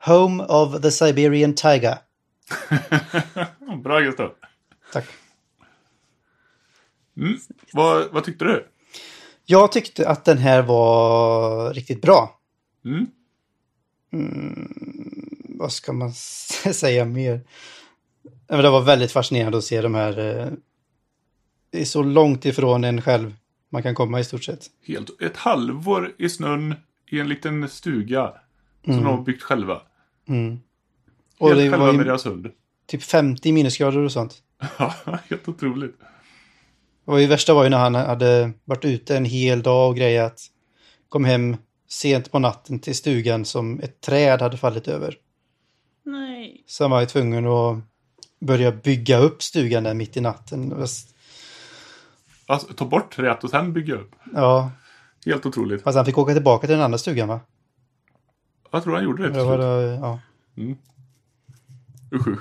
Home of the Siberian Taiga. Bra Gustav. Tack. Mm. Vad, vad tyckte du? Jag tyckte att den här var riktigt bra. Mm. Vad ska man säga mer? Men Det var väldigt fascinerande att se de här. eh, Det är så långt ifrån en själv man kan komma i stort sett. Helt, ett halvår i snön i en liten stuga. Som de har byggt själva. Mm. Och Helt det själva var med deras hund. typ 50 minusgrader och sånt. Ja, helt otroligt. Och det värsta var ju när han hade varit ute en hel dag och grejat. Kom hem sent på natten till stugan som ett träd hade fallit över. Nej. Så han var ju tvungen att börja bygga upp stugan där mitt i natten. Alltså, ta bort träet och sen bygga upp. Ja, Helt otroligt. fast han fick åka tillbaka till den andra stugan va? Jag tror han gjorde det till Det var, slut. det- ja. Usch, usch.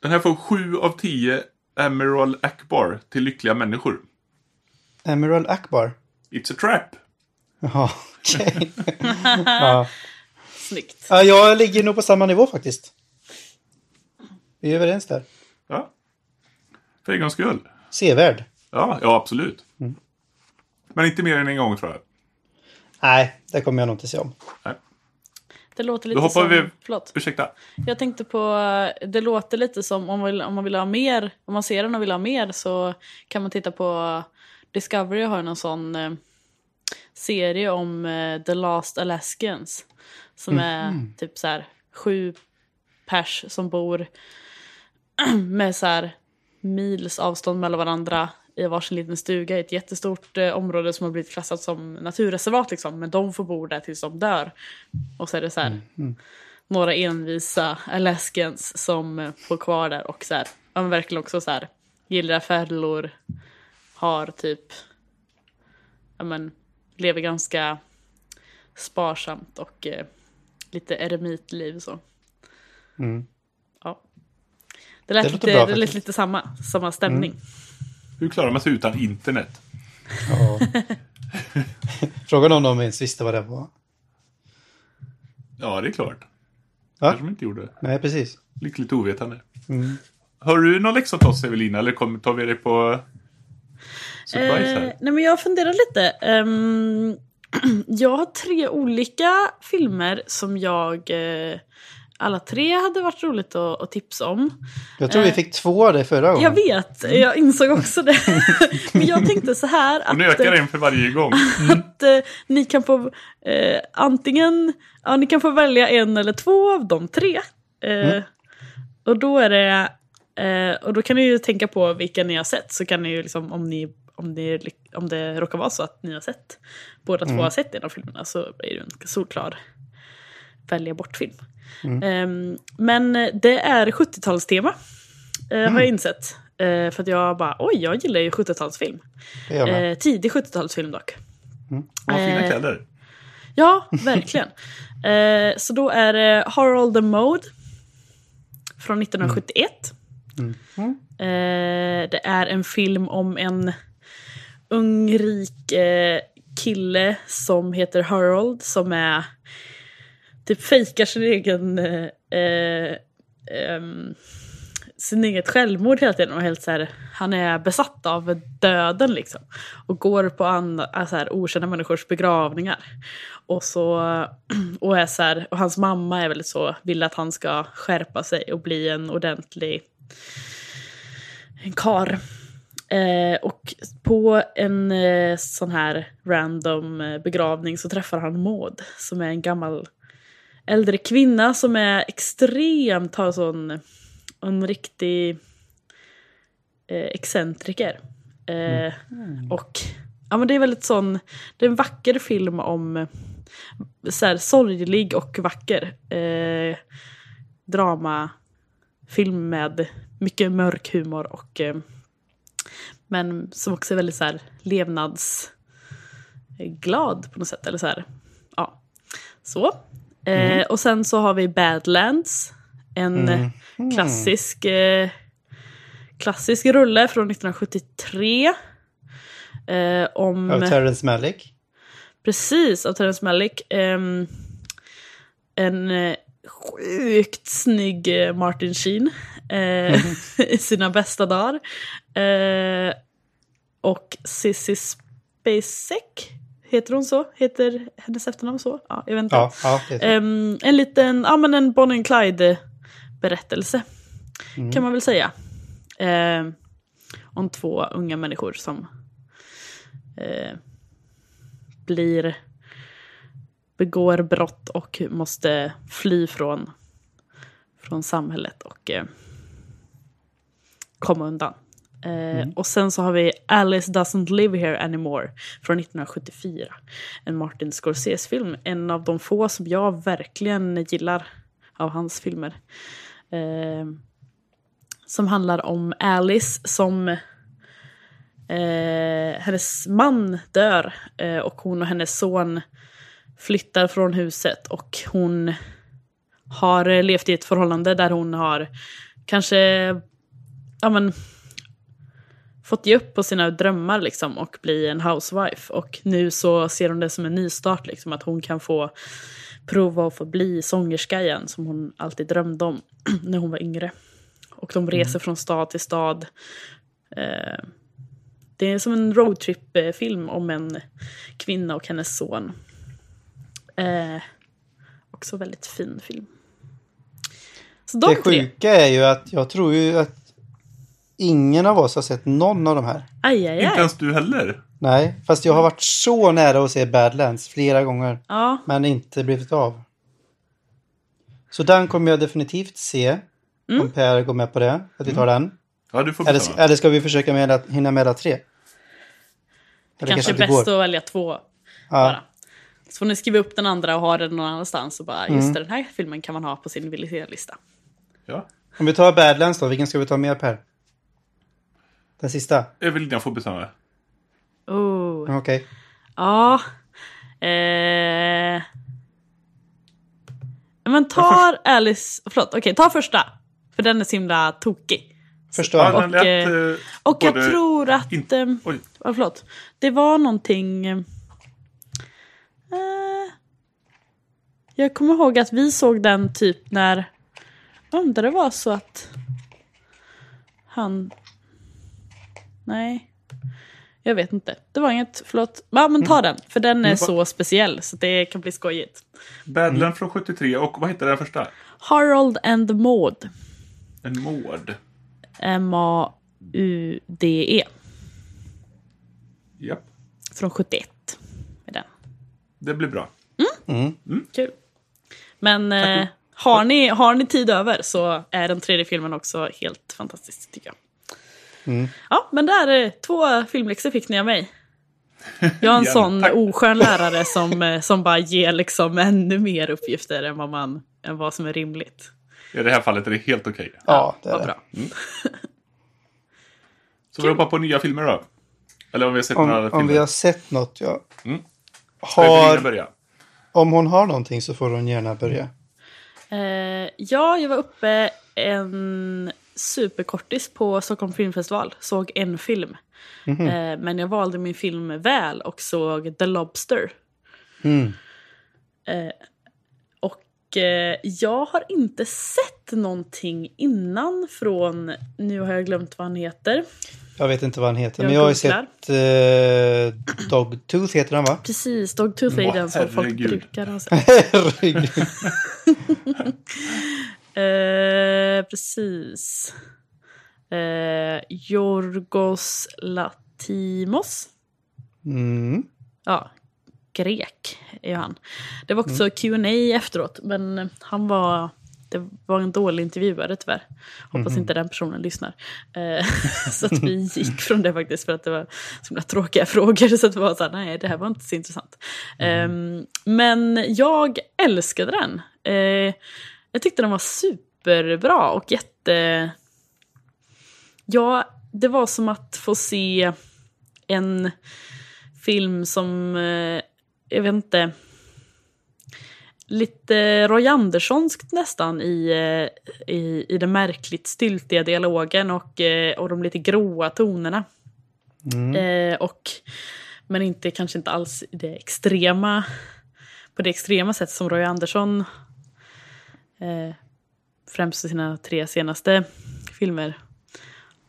Den här får 7 av 10 Emerald Akbar till lyckliga människor. Emerald Akbar. It's a trap. Jaha, okej. ja. Snyggt. ja, jag ligger nog på samma nivå faktiskt. Vi är överens där. Ja. För en gångs skull. Sevärd. Ja, ja absolut. Mm. Men inte mer än en gång tror jag. Nej, det kommer jag nog inte se om. Nej. Det låter Då lite hoppar som... vi- Förlåt. Ursäkta. Jag tänkte på, det låter lite som om man, vill, om man vill ha mer, om man ser den och vill ha mer så kan man titta på Discovery har någon sån eh, serie om eh, The Last Alaskans. Som är typ så här sju pers som bor med så här mils avstånd mellan varandra i varsin liten stuga i ett jättestort eh, område som har blivit klassat som naturreservat liksom. Men de får bo där tills de dör. Och så är det så här några envisa Alaskans som eh, får kvar där och så här, ja, verkligen också så här gillar fällor, har typ, ja men lever ganska sparsamt och eh, lite eremitliv så. Mm. Ja. Det lät, Det låter lite, bra det lät lite samma, samma stämning. Hur klarar man sig utan internet? Ja. Frågan om de ens visste vad det var. Ja, det är klart. Va? Kanske de inte gjorde. Nej, precis. Lite, lite ovetande. Mm. Har du någon läxa till oss Evelina? Eller kommer, tar vi dig på surprise Eh, nej men jag funderar lite. Ehm, jag har tre olika filmer som jag eh, alla tre hade varit roligt att, att tipsa om. Jag tror vi Eh, fick två av det förra gången. Jag vet, jag insåg också det. Men jag tänkte så här Och nu att, ökar en för varje gång. att eh, ni kan få eh, antingen, ja ni kan få välja en eller två av de tre. Eh, Och då är det, eh, och då kan ni ju tänka på vilka ni har sett så kan ni ju liksom om ni om det, om det råkar vara så att ni har sett båda två har sett en av filmerna så är det en solklar välja bort-film. Ehm, men det är 70-talstema eh, har jag insett. Eh, för att jag bara, oj jag gillar ju 70-talsfilm. Det gör man. Eh, tidig 70-talsfilm dock. Vad fina Eh, kläder. Ja, verkligen. eh, så då är det Harold the Mode från 1971. Eh, det är en film om en ung rik eh, kille som heter Harold som är typ fejkar sin egen eh, eh, sin eget självmord hela tiden och helt så här, han är besatt av döden liksom. Och går på andra, eh, så här, okända människors begravningar. Och så, och är så här, och hans mamma är väldigt så, vill att han ska skärpa sig och bli en ordentlig en kar. Eh, och på en eh, sån här random eh, begravning så träffar han Maud som är en gammal äldre kvinna som är extremt, har sån, en riktig eh, excentriker. Eh, Och ja, men det är väldigt sån, det är en vacker film om så här, sorglig och vacker eh, dramafilm med mycket mörk humor och eh, men som också är väldigt så här levnadsglad på något sätt. Eller så här, ja. Så. Eh, och sen så har vi Badlands. En eh, klassisk, eh, klassisk rulle från 1973. Eh, om... Av Terrence Malick. Precis, av Terrence Malick. Ehm, en eh, sjukt snygg eh, Martin Sheen eh, i sina bästa dagar. Eh, och Sissy Spacek, heter hon så? Heter hennes efternamn så? Ja, jag vet inte. Ja, ja. Ehm, en liten, ja men en Bonnie and Clyde berättelse kan man väl säga. Ehm, om två unga människor som eh, blir begår brott och måste fly från, från samhället och eh, komma undan. Eh, Och sen så har vi Alice Doesn't Live Here Anymore från 1974. En Martin Scorsese-film. En av de få som jag verkligen gillar av hans filmer. Eh, som handlar om Alice som eh, hennes man dör eh, och hon och hennes son flyttar från huset och hon har eh, levt i ett förhållande där hon har kanske ja, men, fått ge upp på sina drömmar liksom och bli en housewife. Och nu så ser hon det som en nystart, liksom, att hon kan få prova att få bli sångerska igen som hon alltid drömde om när hon var yngre. Och de reser från stad till stad. Eh, det är som en roadtrip-film om en kvinna och hennes son. Eh, också väldigt fin film. Så de Det tre. sjuka är ju att jag tror ju att ingen av oss har sett någon av de här. Aj, aj, Inte aj. ens du heller. Nej, fast jag har varit så nära att se Badlands flera gånger. Ja, Men inte blivit av. Så den kommer jag definitivt se. Mm. Om Per går med på det. Att vi tar den. Ja, du får Eller, eller ska vi försöka med att hinna med alla tre? Eller kanske inte bäst går. att välja två Ja, bara. Så får ni skriva upp den andra och ha den någon annanstans och bara, Mm. just det, den här filmen kan man ha på sin vill lista Ja. Om vi tar Badlands då, vilken ska vi ta med Per? Den sista? Evelina får bestämma. Oh. Okej. Ja. Eh... Men tar Alice, förlåt, okej, ta första. För den är så himla tokig. Förstår jag. den lät, eh, eh, Och jag tror att... in- ehm, Oj. ja, förlåt. Det var någonting... eh, jag kommer ihåg att vi såg den typ när... Undrar det var så att... Han... Nej. Jag vet inte. Det var inget, förlåt. Ja men ta den. För den är Mm. så speciell så det kan bli skojigt. Badland från 73 och vad heter den första? Harold and Maud. En mård. M-A-U-D-E. Japp. Från 71. Är. Det blir bra. Kul. Men eh, har, ni, har ni tid över så är den tredje filmen också helt fantastisk tycker jag. Ja, men där är två filmläxor fick ni av mig. Jag har en Ja, sån tack. oskön lärare som, eh, som bara ger liksom ännu mer uppgifter än vad, man, än vad som är rimligt. I det här fallet är det helt okej. Ja, det är det. bra. Så vi hoppar på nya filmer då. Eller om vi har sett några Om, filmer. om vi har sett något, ja. Mm. Har, börja? om hon har någonting så får hon gärna börja. Eh, ja, jag var uppe en superkortis på Stockholm Filmfestival. Såg en film. Mhm. Eh, men jag valde min film väl och såg The Lobster. Mm. Eh, och Och eh, jag har inte sett någonting innan från, nu har jag glömt vad han heter. Jag vet inte vad han heter, Jag men jag har ju sett eh, Dogtooth heter han va? Precis, Dogtooth är den som folk herregud. brukar ha sett. Herregud. Eh, precis. Eh, Yorgos Latimos. Mm. Ja, grek är han. Det var också Q&A efteråt, men han var... Det var en dålig intervjuare tyvärr. Hoppas inte den personen lyssnar. Eh, så att vi gick från det faktiskt för att det var så himla tråkiga frågor. Så att det var så här, nej det här var inte så intressant. Ehm, men jag älskade den. Eh, jag tyckte den var superbra och jätte... Ja, det var som att få se en film som, eh, jag vet inte, lite Roy Anderssonskt nästan i, eh, i, i den märkligt styltiga dialogen och, eh, och de lite gråa tonerna. Eh, och, men inte, kanske inte alls i det extrema, på det extrema sätt som Roy Andersson eh, främst i sina tre senaste filmer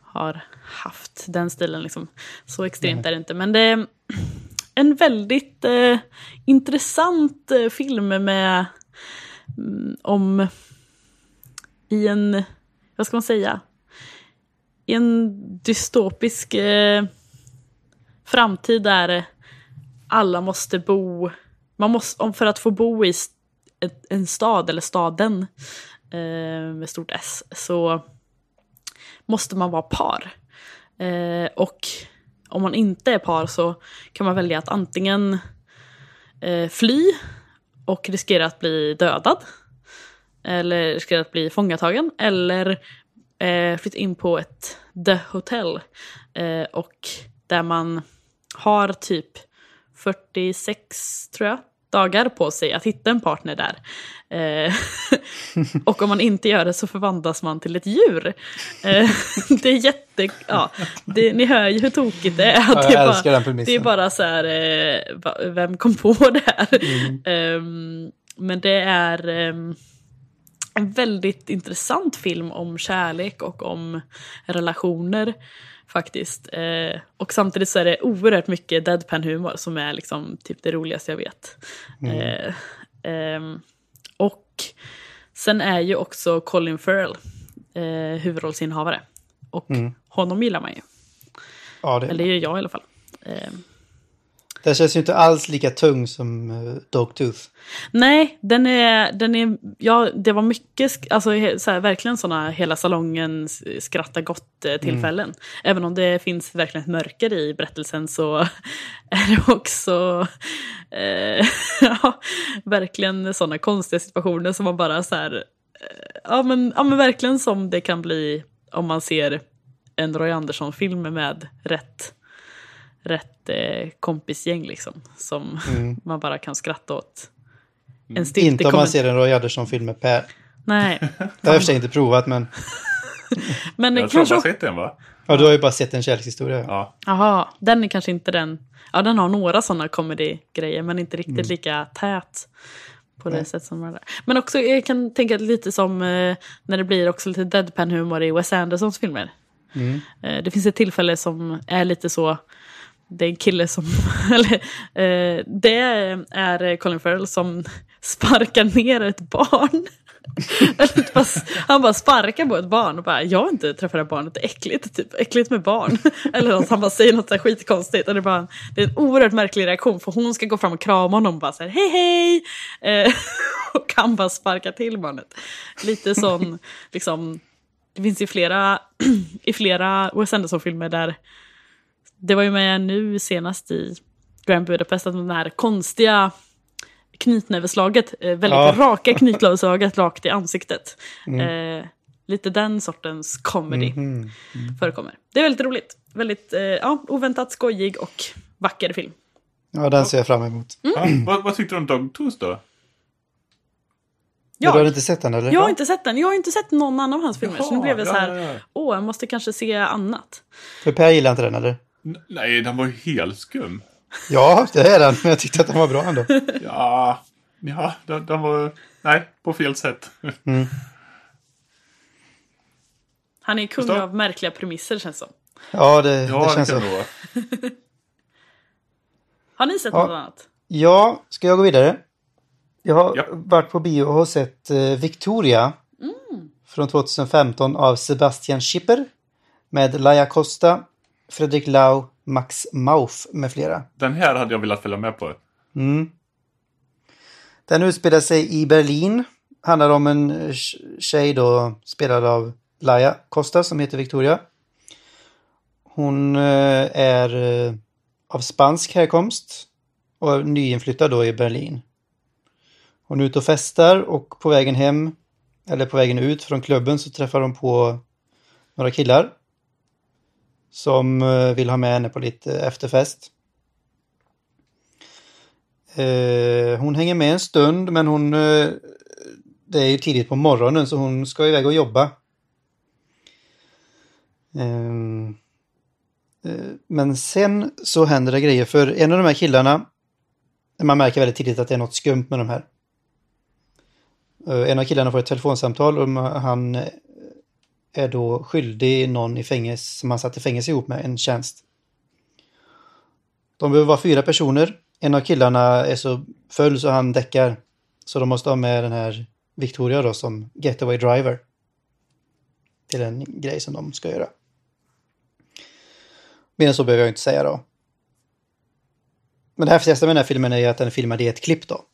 har haft den stilen. Liksom. Så extremt är det inte. Men det en väldigt eh, intressant eh, film med mm, om i en, vad ska man säga, i en dystopisk eh, framtid där alla måste bo, man måste, om för att få bo i st- ett, en stad eller staden eh, med stort S så måste man vara par. Eh, och om man inte är par så kan man välja att antingen eh, fly och riskera att bli dödad. Eller riskera att bli fångatagen. Eller eh, flytta in på ett The Hotel. Eh, och där man har typ 46, tror jag, dagar på sig att hitta en partner där. Eh, och om man inte gör det så förvandlas man till ett djur. Eh, det är jätte... Ja, det, ni hör ju hur tokigt det är. Ja, det, är bara, det är bara så här, eh, vem kom på det här? Ehm, men det är ehm, en väldigt intressant film om kärlek och om relationer faktiskt. Eh, och samtidigt så är det oerhört mycket deadpan-humor som är liksom typ det roligaste jag vet. Eh, ehm, och sen är ju också Colin Farrell eh, huvudrollsinnehavare. Och honom gillar man ju. Ja, det, Eller jag i alla fall. Den känns ju inte alls lika tung som uh, Dogtooth. Nej, den är, den är, ja, det var mycket, alltså så här, verkligen sådana hela salongen s- skratta gott eh, tillfällen. Även om det finns verkligen ett mörker i berättelsen så är det också eh, ja, verkligen sådana konstiga situationer som man bara så här, eh, ja men, ja men verkligen som det kan bli om man ser en Roy Andersson-film med rätt rätt eh, kompisgäng liksom. Som man bara kan skratta åt. En stiltig Inte om man ser en Roy Andersson-film med Per. Nej, Det har jag för sig inte provat, men men Jag tror jag kanske... har sett den va? ja, du har ju bara sett en kärlekshistoria. Ja. Ja. Jaha, den är kanske inte den... Ja, den har några sådana comedy-grejer, men inte riktigt lika tät på det sätt som där. Men också, jag kan tänka lite som eh, när det blir också lite deadpan-humor i Wes Andersons filmer. Eh, det finns ett tillfälle som är lite så... Det är en kille som... Eller, eh, det är Colin Farrell som sparkar ner ett barn. Typ han bara sparkar på ett barn och bara jag har inte träffat det här barnet, det är äckligt, typ äckligt med barn. Eller något, han bara säger något så här skitkonstigt och det är, bara, det är en oerhört märklig reaktion för hon ska gå fram och krama honom och bara så här hej hej. Eh, och han bara sparkar till barnet. Lite sån, liksom, det finns ju flera, i flera Wes Anderson-filmer där det var ju med nu senast i Grand Budapest att den här konstiga knytnäveslaget, eh, väldigt Ja. raka knytnäveslaget rakt i ansiktet. Eh, lite den sortens comedy Mhm. förekommer. Det är väldigt roligt. Väldigt eh, ja, oväntat skojig och vacker film. ja, den ser jag fram emot. Mm. Ja, vad, vad tyckte du om Dogtooth då? Men du har Jag, inte sett den eller? jag har inte sett den. Jag har inte sett någon annan av hans filmer. så nu Jaha, blev jag så här, ja, ja, ja. åh, jag måste kanske se annat. För Per gillar inte den eller? Nej, den var ju helt skum. Ja, det är den. Men jag tyckte att den var bra ändå. Ja, Ja, den, den var... Nej, på fel sätt. Han är kung Förstår. av märkliga premisser känns som. Ja, det, Ja, det det, känns så. Har ni sett Ja. något annat? Ja, ska jag gå vidare? Jag har Ja. varit på bio och har sett eh, Victoria. Från 2015 av Sebastian Schipper. Med Laia Costa, Fredrik Lau, Max Mauf med flera. Den här hade jag velat följa med på. Mm. Den utspelar sig i Berlin. Handlar om en tjej då spelad av Laia Costa som heter Victoria. Hon eh, är eh, av spansk härkomst och är nyinflyttad då i Berlin. Hon är ute och festar och på vägen hem eller på vägen ut från klubben så träffar hon på några killar som eh, vill ha med henne på lite efterfest. Eh, hon hänger med en stund men hon eh, det är ju tidigt på morgonen så hon ska iväg och jobba. Men sen så händer det grejer för en av de här killarna man märker väldigt tidigt att det är något skumt med de här. En av killarna får ett telefonsamtal och han är då skyldig någon i fängelse som han satt i fängelse ihop med en tjänst. De behöver vara fyra personer. En av killarna är så full så han däckar. Så de måste ha med den här Victoria då som getaway driver. Till en grej som de ska göra. Mer än så behöver jag inte säga då. Men det häftigaste med den här filmen är ju att den är filmad i ett klipp då.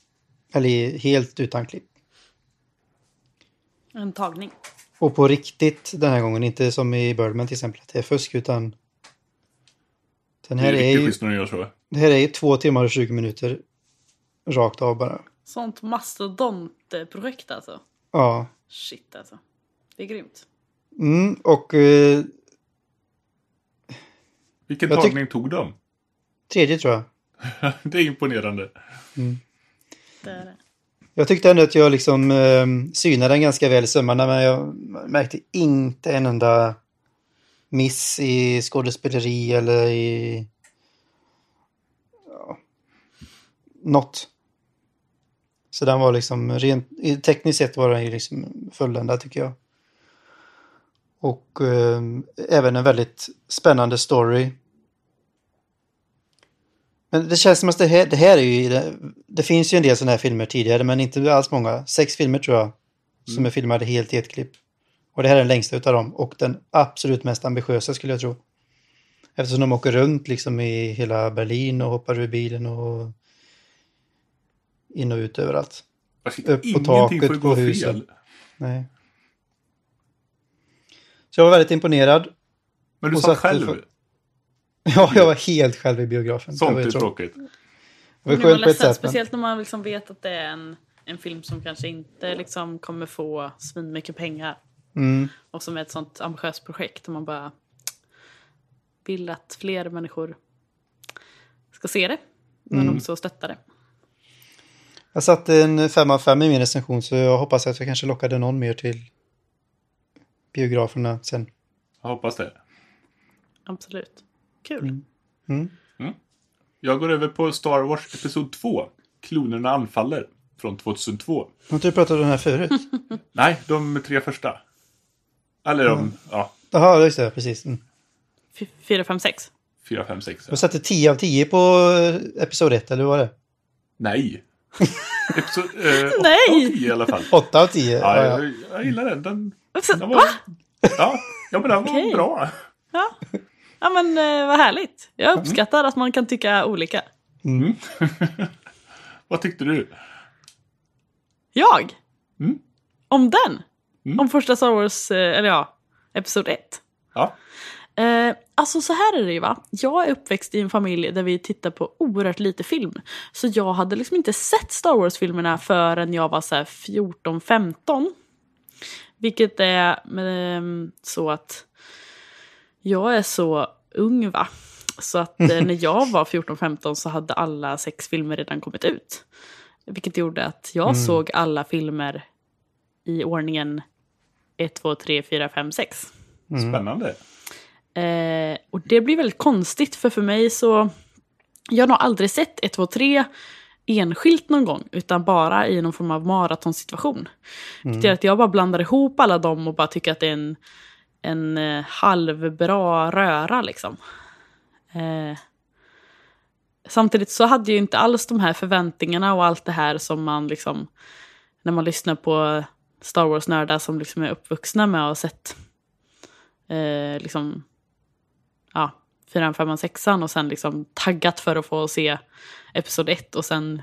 Eller helt utan klipp. En tagning. Och på riktigt den här gången, inte som i Birdman till exempel, att det är fusk utan... Den Det är här är ju, gör så. det här är ju två timmar och 20 minuter rakt av bara. Sånt mastodontprojekt alltså. Ja. Shit alltså. Det är grymt. Mm, och eh, Vilken Jag tagning tog de? tredje tror jag. det är imponerande. Det är det. Jag tyckte ändå att jag liksom eh, synade den ganska väl i sömmarna men jag märkte inte en enda miss i skådespeleri eller i... Ja, något. Så den var liksom rent tekniskt sett var den ju liksom fulländad tycker jag. Och eh, även en väldigt spännande story. Men det känns som att det här, det här är ju... Det, det finns ju en del sådana här filmer tidigare men inte alls många. Sex filmer tror jag. Som är filmade helt i ett klipp. Och det här är den längsta utav dem. Och den absolut mest ambitiösa skulle jag tro. Eftersom de åker runt liksom i hela Berlin och hoppar ur bilen och in och ut överallt. Alltså, Upp på taket på gå huset. fel. Nej. Så jag var väldigt imponerad. Men du satt själv. Ja, jag var helt själv i biografen. Sånt det var är ju tråkigt. Det var skönt på ett ledsen, sätt. Men... speciellt när man liksom vet att det är en, en film som kanske inte liksom kommer få svinmycket pengar. Mm. Och som är ett sånt ambitiöst projekt och man bara vill att fler människor ska se det. Men Mm. också stötta det. Jag satte en 5 av 5 i min recension så jag hoppas att jag kanske lockade någon mer till biograferna sen. Jag hoppas det. Absolut. Kul. Mm. Jag går över på Star Wars Episod 2. Klonerna anfaller. Från 2002. Har inte du pratat om den här förut? Nej, de tre första. Eller de, ja, Jaha, just det, precis. Mm. F- 4, 5, 6. 4, 5, 6. Jag satte 10 av 10 på eh, episod 1, eller vad var det? Nej. Episod, eh, åtta Nej! av 10 i alla fall. 8 av 10? Ja, Ja, ja. jag, jag gillar den. Den, den va? var... Ja, ja, men den var Okej. bra. Ja. ja men eh, vad härligt. Jag uppskattar att man kan tycka olika. Vad tyckte du? Jag? Mm. Om den? Mm. Om första Star Wars, eh, eller ja, Episod 1. Ja. Eh, alltså så här är det ju va. Jag är uppväxt i en familj där vi tittar på oerhört lite film. Så jag hade liksom inte sett Star Wars-filmerna förrän jag var så här 14-15. Vilket är ehm, så att jag är så ung va. Så att eh, när jag var 14-15 så hade alla sex filmer redan kommit ut. Vilket gjorde att jag såg alla filmer i ordningen 1, 2, 3, 4, 5, 6. Spännande. Eh, och det blir väldigt konstigt för för mig så... Jag har nog aldrig sett 1, 2, 3. enskilt någon gång, utan bara i någon form av maratonsituation. Vilket gör att jag bara blandar ihop alla dem och bara tycker att det är en, en eh, halvbra röra liksom. Eh, samtidigt så hade jag inte alls de här förväntningarna och allt det här som man liksom, när man lyssnar på Star Wars-nördar som liksom är uppvuxna med och har sett eh, liksom, ja, fyran, femman, sexan och sen liksom taggat för att få se episod ett och sen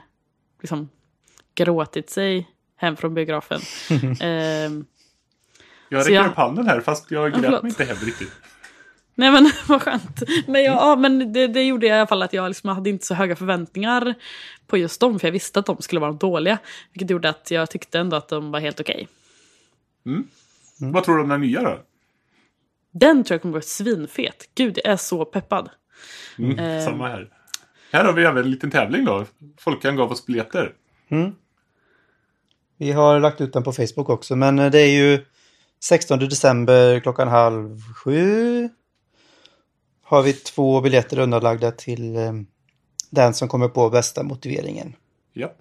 liksom gråtit sig hem från biografen. Ehm, Jag räcker jag- upp handen här fast jag grät förlåt. mig inte hem riktigt. nej men vad skönt. Men, jag, ja, men det, det gjorde i alla fall att jag liksom hade inte så höga förväntningar på just dem, för jag visste att de skulle vara dåliga. Vilket gjorde att jag tyckte ändå att de var helt okej. Vad tror du om den nya då? Den tror jag kommer vara svinfet. Gud, jag är så peppad. Mm, Eh. Samma här. Här har vi även en liten tävling då. Folkan gav oss biljetter. Vi har lagt ut den på Facebook också, men det är ju 16 december klockan halv sju. Har vi två biljetter undanlagda till eh, den som kommer på bästa motiveringen. Japp.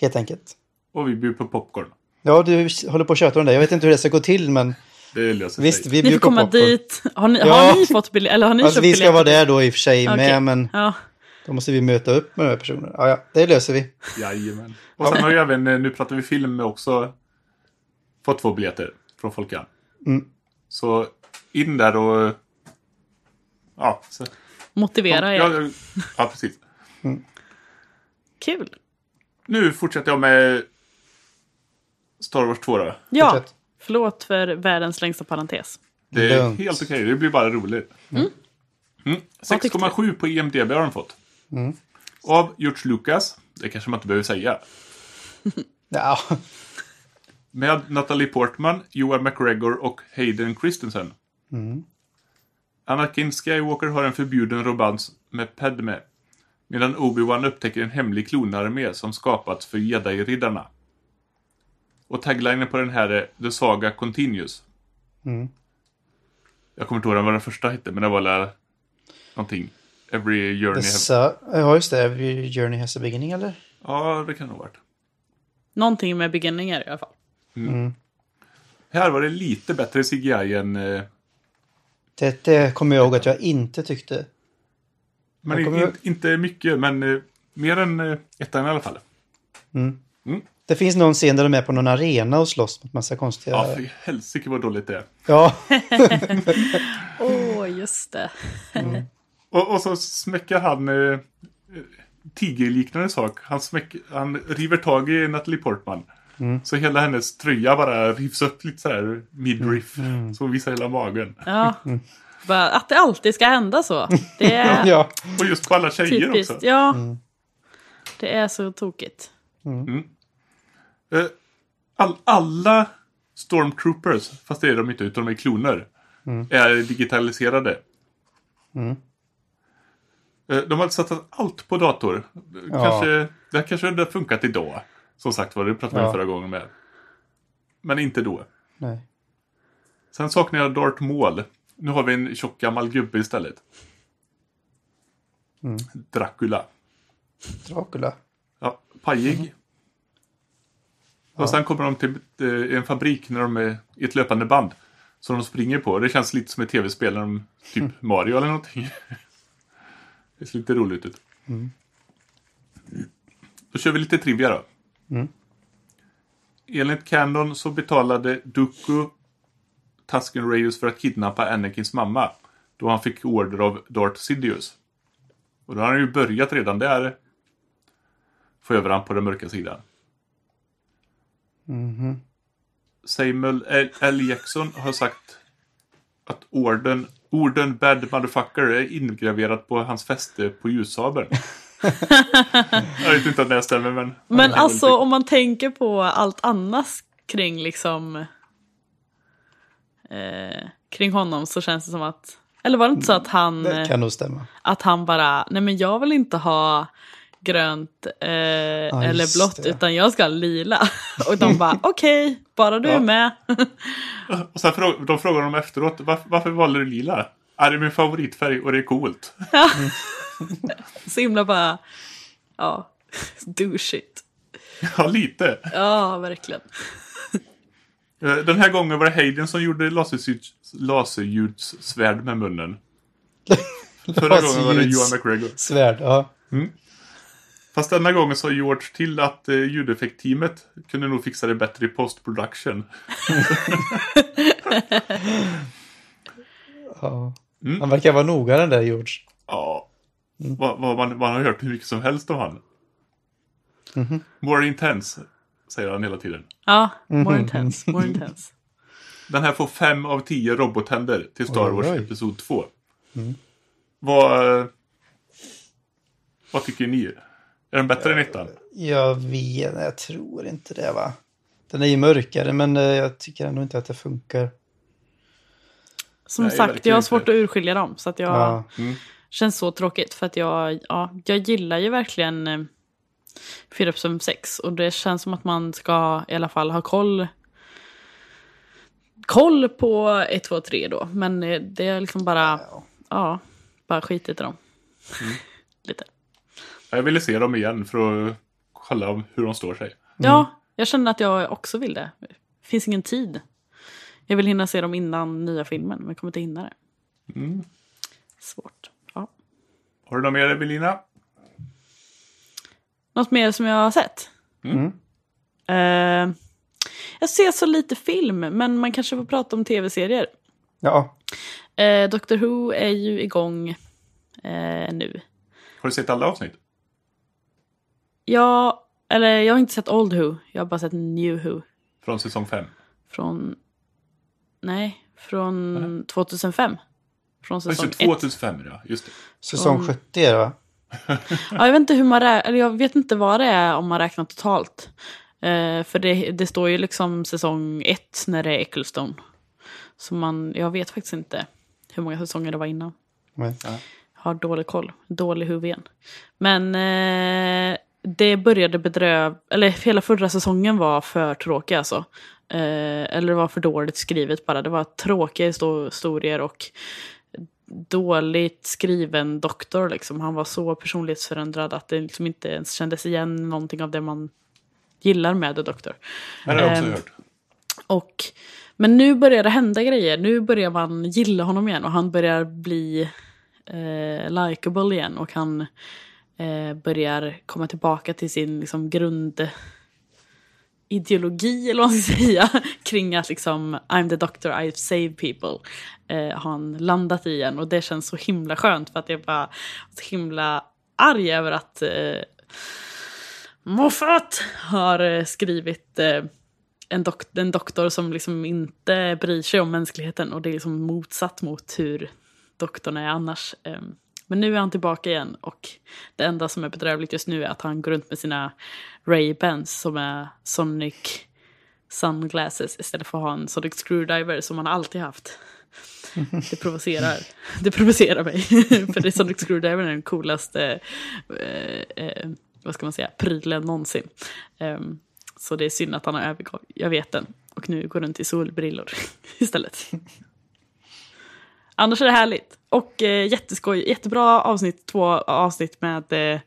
Helt enkelt. Och vi bjuder på popcorn. Ja, du håller på att köta om det. Jag vet inte hur det ska gå till, men Det löser visst, sig. vi Ni bjuder får på komma popcorn. dit. Har ni, Ja. har ni fått biljetter? Eller har ni Alltså, köpt vi ska biljetter? vara där då i och för sig Okej. med, men Ja. då måste vi möta upp med de här personerna. Ja, ja, det löser vi. Jajamän. Och sen har vi även, eh, nu pratar vi film, också fått två biljetter från Folkan. Mm. Så in där och... Ja, så, Motivera er. ja, ja, precis. Kul. Nu fortsätter jag med Star Wars 2 då. Ja, Fortsätt. förlåt för världens längsta parentes. Det är Lugnt. helt okej, det blir bara roligt. Mm. Tyckte 6,7 på IMDB har den fått. Mm. Av George Lucas, det kanske man inte behöver säga. Ja, Med Natalie Portman, Johan McGregor och Hayden Christensen. Mm. Anakin Skywalker har en förbjuden romans med Padme. Medan Obi-Wan upptäcker en hemlig klonarmé som skapats för jedi-riddarna. Och taglinen på den här är The Saga Continues. Mm. Jag kommer inte ihåg vad den första hette, men det var väl någonting. Every journey. det Have... sa, ja, just det. Every Journey has a beginning, eller? Ja, det kan nog ha varit. Någonting med beginningar i alla fall. Här var det lite bättre CGI än... eh, Det, det kommer jag ihåg att jag inte tyckte. Men in, kommer- in, inte mycket, men eh, mer än eh, ettan i alla fall. Det finns någon scen där de är på någon arena och slåss mot massa konstiga... Ja, för helsike vad dåligt det är. Ja, Åh, just det. Och, och så smäcker han eh, tigerliknande sak. Han, smäck, han river tag i Natalie Portman. Så hela hennes tröja bara rivs upp lite så här midriff. Så hon visar hela magen. Ja. Bara, att det alltid ska hända så. Det är ja. Och just på alla tjejer typiskt. också. Ja. Det är så tokigt. Eh, All, alla Stormtroopers, fast det är de inte utan de är kloner, är digitaliserade. Eh, De har satt allt på dator. Kanske, Det här kanske hade funkat idag. Som sagt var, det pratade vi Ja. förra gången med. Men inte då. Nej. Sen saknar jag Darth Maul. Nu har vi en tjock gammal gubbe istället. Dracula. Dracula. Ja, pajig. Och sen kommer de till eh, en fabrik när de är i ett löpande band. Som de springer på. Det känns lite som ett tv-spel, när de- typ Mario eller någonting. Det ser lite roligt ut. Då kör vi lite trivia då. Enligt Canon så betalade Dooku Tusken Rayus för att kidnappa Anakins mamma. Då han fick order av Darth Sidious. Och då har han ju börjat redan där. Få över han på den mörka sidan. Samuel L. L. Jackson har sagt att orden, orden Bad Motherfucker är ingraverat på hans fäste på ljussabeln. Jag vet inte om det stämmer men... Men alltså är om man tänker på allt annat kring liksom eh, kring honom så känns det som att eller var det inte så att han Det eh, kan nog stämma. att han bara nej men jag vill inte ha grönt eh, eller just blått det. utan jag ska ha lila och de bara okej bara du är med Och sen frå- de frågar honom efteråt, varför, varför valde du lila? Ja, det är min favoritfärg och det är coolt. så himla bara ja Douchigt. Ja, lite. Ja, verkligen. Eh, Den här gången var det Hayden som gjorde laserljuds- laserljudssvärd med munnen. Förra gången var det Johan McGregor. Svärd, ja. Fast denna gången sa George till att eh, ljudeffektteamet kunde nog fixa det bättre i postproduktion. ja. Mm. Han verkar vara noga den där George. Ja. Vad, vad man, man har hört hur mycket som helst om han. More intense, säger han hela tiden. Ja, more intense, more intense. Den här får fem av tio robothänder till Star Wars oj. Episod 2. Vad, eh, vad tycker ni? Är den bättre än ettan? Jag vet, jag tror inte det va. Den är ju mörkare men eh, jag tycker ändå inte att det funkar. Som Nej, sagt, jag har inte. svårt att urskilja dem. Så att jag Ja. Känns så tråkigt. För att jag, ja, jag gillar ju verkligen eh, 456. Och det känns som att man ska i alla fall ha koll koll på 1, 2, 3 då. Men eh, det är liksom bara, ja, bara skitit i dem. Lite. Jag ville se dem igen för att kolla om hur de står sig. Ja, jag känner att jag också vill det. Det finns ingen tid. Jag vill hinna se dem innan nya filmen, men jag kommer inte hinna det. Mm. Svårt. Ja. Har du något mer Evelina? Något mer som jag har sett? Mm. Eh, jag ser så lite film, men man kanske får prata om tv-serier. Ja, Eh, Doctor Who är ju igång eh, nu. Har du sett alla avsnitt? Jag, eller jag har inte sett Old Who, jag har bara sett New Who. Från säsong 5? Från, nej, från 2005. Från säsong det, 1. 2005 ja, just det. säsong Om- 70 är det va? Ja, jag vet inte hur man eller jag vet inte vad det är om man räknar totalt. Eh, för det, det står ju liksom säsong ett när det är Ecclestone. Så man, jag vet faktiskt inte hur många säsonger det var innan. Men, Har dålig koll, dålig huvud igen. Men eh, det började bedröv... Eller hela förra säsongen var för tråkig alltså. Eh, eller det var för dåligt skrivet bara. Det var tråkiga histo- historier och dåligt skriven doktor. Liksom. Han var så personlighetsförändrad att det liksom inte ens kändes igen någonting av det man gillar med The Doctor. Det har jag också Ehm, hört. Och, men nu börjar det hända grejer. Nu börjar man gilla honom igen och han börjar bli eh, likable igen. Och han eh, börjar komma tillbaka till sin liksom, grund ideologi eller vad man ska säga kring att liksom I'm the doctor, I've Saved people eh, har han landat i igen och det känns så himla skönt för att jag bara så himla arg över att eh, Moffat har eh, skrivit eh, en, dok- en doktor som liksom inte bryr sig om mänskligheten och det är liksom motsatt mot hur doktorn är annars. Eh, men nu är han tillbaka igen och det enda som är bedrövligt just nu är att han går runt med sina Ray-Bans som är Sonic sunglasses istället för att ha en Sonic screwdriver som han alltid haft. Det provocerar, det provocerar mig. för det Sonic screwdriver är den coolaste eh, eh, vad ska man säga, prylen någonsin. Ehm, så det är synd att han har övergått, jag vet den. Och nu går runt i solbrillor istället. Annars är det härligt. Och eh, jätteskoj, jättebra avsnitt, två avsnitt med eh,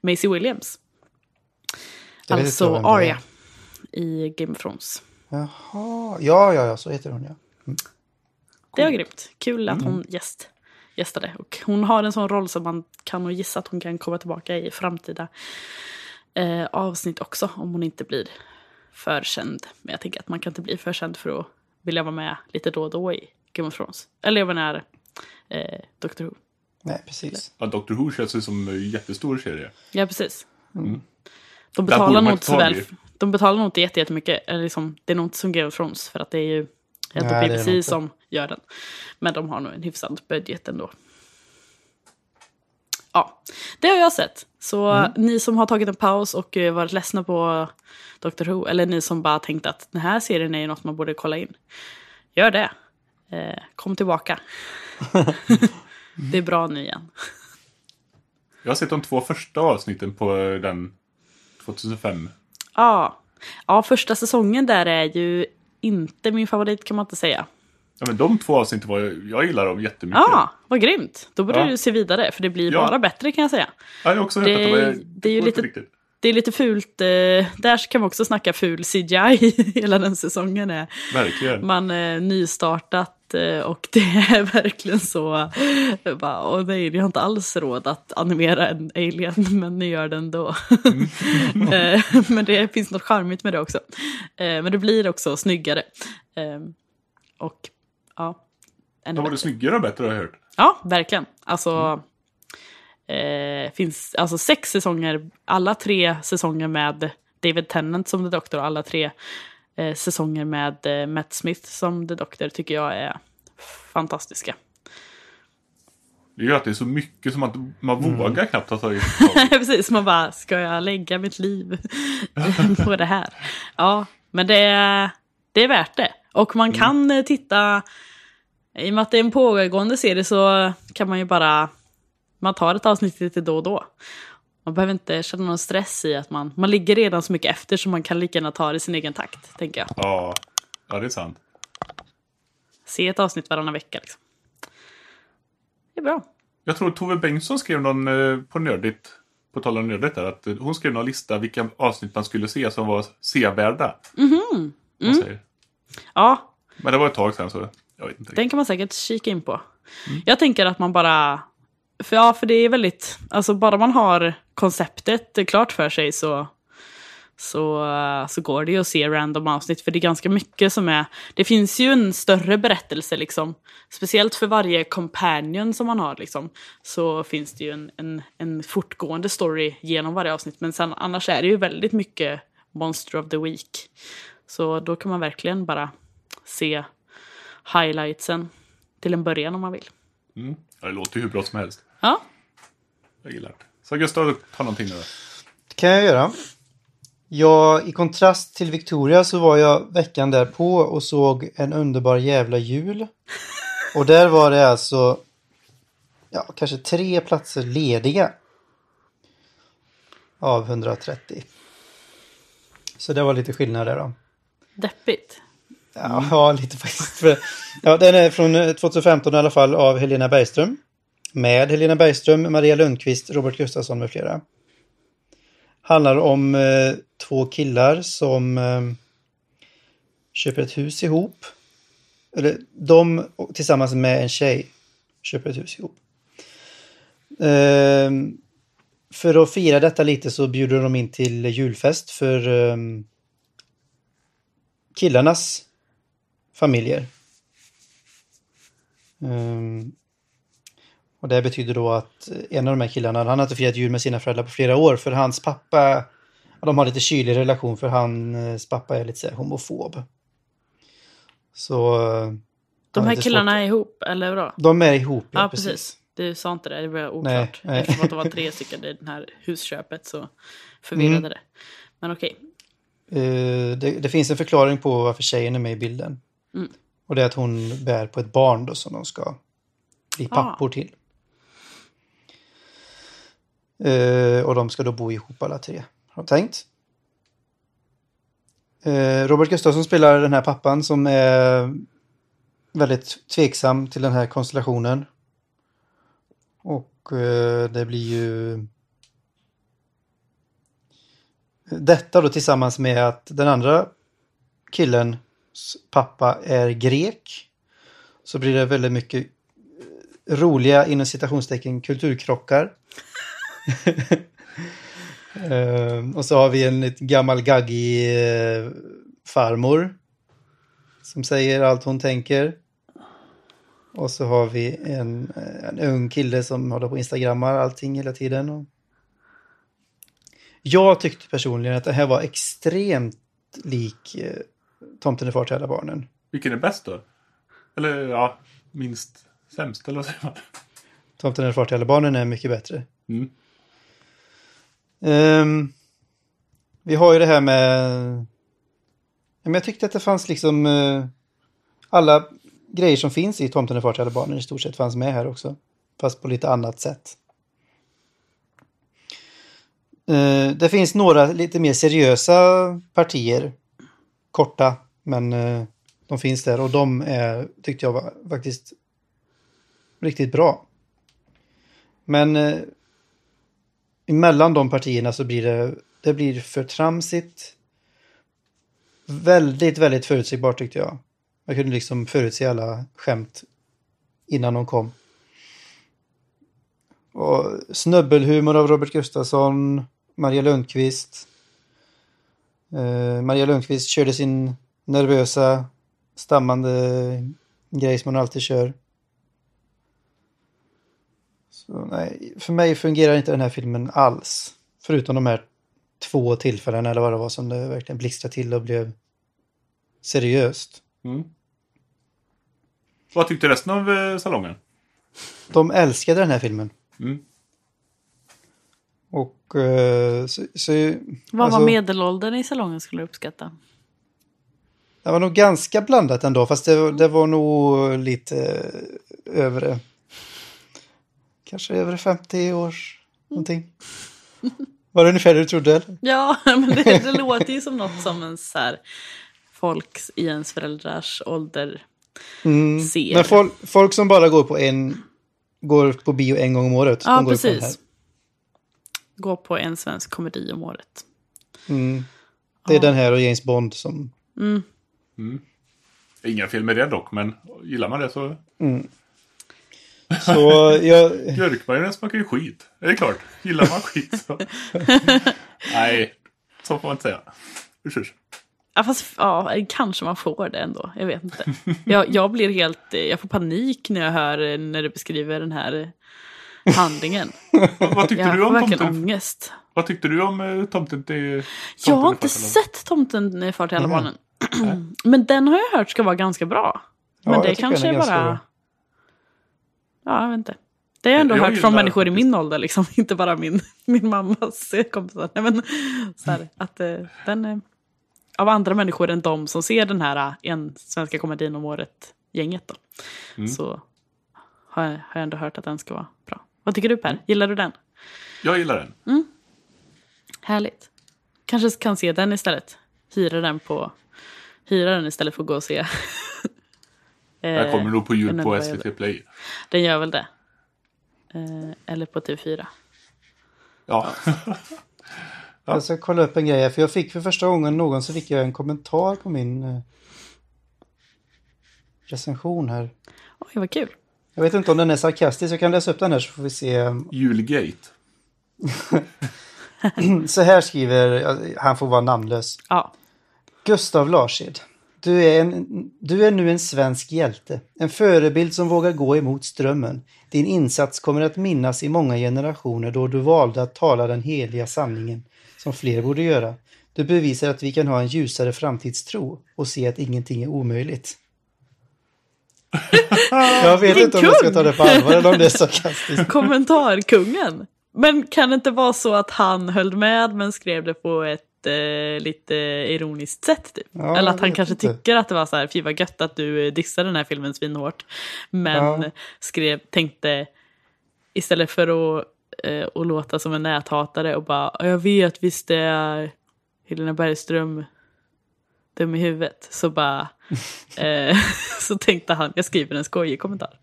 Maisie Williams. Jag Alltså. Arya i Game of Thrones. Jaha, ja, ja, ja, så heter hon ja. Det var grymt. Kul att hon gäst, gästade. Och hon har en sån roll som man kan nog gissa att hon kan komma tillbaka i framtida eh, avsnitt också. Om hon inte blir för känd. Men jag tänker att man kan inte bli för känd för att vilja vara med lite då och då i Game of Thrones. Eller jag menar eh, Doctor Who. Nej, precis. Ja, Doctor Who känns ju som en jättestor serie. Ja, precis. De Där borde betalar nog inte inte så väl. De betalar nog inte jätte- jättemycket. Eller liksom, det är nog inte som Game of Thrones. För att det är ju helt Nej, BBC inte. som gör den. Men de har nog en hyfsad budget ändå. Ja, det har jag sett. Så Mm. ni som har tagit en paus och eh, varit ledsna på Doctor Who. Eller ni som bara tänkt att den här serien är ju något man borde kolla in. Gör det. Eh, kom tillbaka. det är bra nu igen. Jag har sett de två första avsnitten på den 2005. Ja. ja, första säsongen där är ju inte min favorit kan man inte säga. Ja, men de två avsnitten var jag gillar dem jättemycket. Ja, vad grymt. Då borde Ja. du se vidare, för det blir Ja. bara bättre kan jag säga. Ja, jag har också hört Det att de är- det är ju lite- riktigt. det är lite fult. Eh, där kan man också snacka ful CGI hela den säsongen. Är. Verkligen. Man är nystartat eh, och det är verkligen så. eh, Bara, och nej, vi har inte alls råd att animera en alien, men ni gör det ändå. Eh, men det finns något charmigt med det också. Eh, Men det blir också snyggare. Eh, Och ja, ännu Då var det snyggare och bättre har jag hört. Ja, verkligen. Alltså, eh, finns alltså sex säsonger, alla tre säsonger med David Tennant som The Doctor och alla tre eh, säsonger med eh, Matt Smith som The Doctor tycker jag är fantastiska. Det är ju att det är så mycket som att man Mm. vågar knappt tagit tag i. Precis, man bara, ska jag lägga mitt liv på det här? Ja, men det är, det är värt det. Och man kan eh, titta, i och med att det är en pågående serie så kan man ju bara, man tar ett avsnitt lite då och då. Man behöver inte känna någon stress i att man, man ligger redan så mycket efter så man kan lika gärna ta det i sin egen takt, tänker jag. Ja, ja det är sant. Se ett avsnitt varannan vecka liksom. Det är bra. Jag tror Tove Bengtsson skrev någon eh, på Nördigt, på tal om Nördigt där, att eh, hon skrev någon lista vilka avsnitt man skulle se som var sevärda. Mhm. Man säger. Ja, Men det var ett tag sedan så jag vet inte. Den kan man säkert kika in på. Jag tänker att man bara... För, ja, för det är väldigt... Alltså bara man har konceptet klart för sig så, så, så går det ju att se random avsnitt. För det är ganska mycket som är... Det finns ju en större berättelse liksom. Speciellt för varje companion som man har liksom. Så finns det ju en, en, en fortgående story genom varje avsnitt. Men sen annars är det ju väldigt mycket Monster of the Week. Så då kan man verkligen bara se highlightsen till en början om man vill. Mm. Ja, det låter ju hur bra som helst. Ja, Jag gillar det. Så Gustav, ta någonting nu då. Det kan jag göra. Jag, I kontrast till Victoria så var jag veckan därpå och såg en underbar jävla jul. Och där var det alltså ja, kanske tre platser lediga. Av 130. Så det var lite skillnad där då. deppigt. Ja, ja lite faktiskt. För, ja, den är från eh, 2015 i alla fall av Helena Bergström. Med Helena Bergström, Maria Lundqvist, Robert Gustafsson med flera. Handlar om eh, två killar som eh, köper ett hus ihop. Eller de tillsammans med en tjej köper ett hus ihop. Eh, för att fira detta lite så bjuder de in till julfest för eh, killarnas familjer. Ehm, och det betyder då att en av de här killarna, han har inte firat jul med sina föräldrar på flera år för hans pappa, de har lite kylig relation för hans pappa är lite så här homofob. Så... eh, De här killarna svårt- är ihop, eller vadå? De är ihop, ja, Ja, precis. Du sa inte det, det var oklart. nej. Eftersom att det var tre stycken i det här husköpet så förvirrade Mm. det. Men okej. Eh, det, det finns en förklaring på varför tjejen är med i bilden. Mm. Och det är att hon bär på ett barn då som de ska bli Ah. pappor till. Eh, och de ska då bo ihop alla tre, har de tänkt. Eh, Robert Gustafsson spelar den här pappan som är väldigt tveksam till den här konstellationen. Och eh, det blir ju detta då tillsammans med att den andra killens pappa är grek. Så blir det väldigt mycket eh, roliga inom citationstecken kulturkrockar. Ehm, och så har vi en lite gammal gaggig eh, farmor. Som säger allt hon tänker. Och så har vi en, eh, en ung kille som håller på och instagrammar allting hela tiden. Och jag tyckte personligen att det här var extremt lik eh, Tomten är far till alla barnen. Vilken är bäst då? Eller ja, minst sämst eller vad säger man? Tomten är far till alla barnen är mycket bättre. Mm. Ehm, vi har ju det här med... Men jag tyckte att det fanns liksom... eh, alla grejer som finns i Tomten är far till alla barnen i stort sett fanns med här också. Fast på lite annat sätt. Eh, det finns några lite mer seriösa partier. Korta, men eh, de finns där och de är, tyckte jag var faktiskt riktigt bra. Men eh, emellan de partierna så blir det det blir för tramsigt. Väldigt, väldigt förutsägbart tyckte jag. Jag kunde liksom förutse alla skämt innan de kom. Och snubbelhumor av Robert Gustafsson, Maria Lundqvist. Eh, Maria Lundqvist körde sin nervösa, stammande grej som hon alltid kör. Så nej, för mig fungerar inte den här filmen alls. Förutom de här två tillfällen eller vad det var som det verkligen blixtrade till och blev seriöst. Mm. Vad tyckte resten av eh, salongen? De älskade den här filmen. Mm. Och eh, så, så, Vad alltså, var medelåldern i salongen skulle du uppskatta? Det var nog ganska blandat ändå, fast det, det var nog lite eh, övre. Kanske över 50 års någonting. Var det ungefär det du trodde? Eller? Ja, men det, det låter ju som något som en så här folk i ens föräldrars ålder Mm. ser. Men folk, folk som bara går på en går på bio en gång om året. Ja, går ju på den precis. Gå på en svensk komedi om året. Mm. Det är den här och James Bond som... Mm. Inga fel med det dock, men gillar man det så... Så jag... Björkmajonnäs smakar ju skit. Är det klart? Gillar man skit så... Nej, så får man inte säga. Usch, usch. Ja, fast ja, kanske man får det ändå. Jag vet inte. Jag, jag blir helt... Jag får panik när jag hör när du beskriver den här handlingen. Vad, tyckte Jag du om verkligen tomten? ångest. Vad tyckte du om eh, tomten till... Jag har tomten inte sett Tomten i Far till alla Mm. barnen. Men den har jag hört ska vara ganska bra. Men Ja, det kanske är ganska bara... bra. Ja, jag vet inte. Det har jag ändå Jag hört från människor i min ålder, liksom. inte bara min, min mammas kompisar. Nej, men, så här, att eh, den är av andra människor än de som ser den här eh, en svenska komedin om året-gänget. Då. Mm. Så har jag, har jag ändå hört att den ska vara bra. Vad tycker du Per? Gillar du den? Jag gillar den. Härligt. Kanske kan se den istället. Hyra den på... Hyra den istället för att gå och se. Jag kommer nog på den ljud är på SVT Play. Den gör väl det. Eh, eller på TV4. Ja. Jag ska kolla upp en grej här, för jag fick för första gången någon så fick jag en kommentar på min eh, recension här. Oj, vad kul. Jag vet inte om den är sarkastisk, jag kan läsa upp den här så får vi se. Julgate. Så här skriver, han får vara namnlös. Ja. Gustav Larsed. Du är, en, du är nu en svensk hjälte. En förebild som vågar gå emot strömmen. Din insats kommer att minnas i många generationer då du valde att tala den heliga sanningen, som fler borde göra. Du bevisar att vi kan ha en ljusare framtidstro och se att ingenting är omöjligt. Jag vet inte om jag ska ta det på allvar eller om det är sarkastiskt. Kommentarkungen. Men kan det inte vara så att han höll med men skrev det på ett eh, lite ironiskt sätt? Typ? Ja, Eller jag att han kanske inte. tycker att det var så här, fy vad gött att du eh, dissar den här filmen svinhårt. Men Ja. skrev, tänkte istället för att, eh, att låta som en näthatare och bara, "Ja, jag vet visst det är Helena Bergström dum i huvudet. Så bara, eh, så tänkte han, jag skriver en skojig kommentar.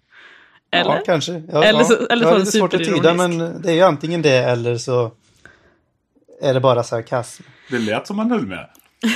Eller? Ja, kanske. Ja, Eller så- ja. eller Jag så har är lite det svårt att tyda, men det är ju antingen det eller så är det bara sarkasm. Det lät som han höll med.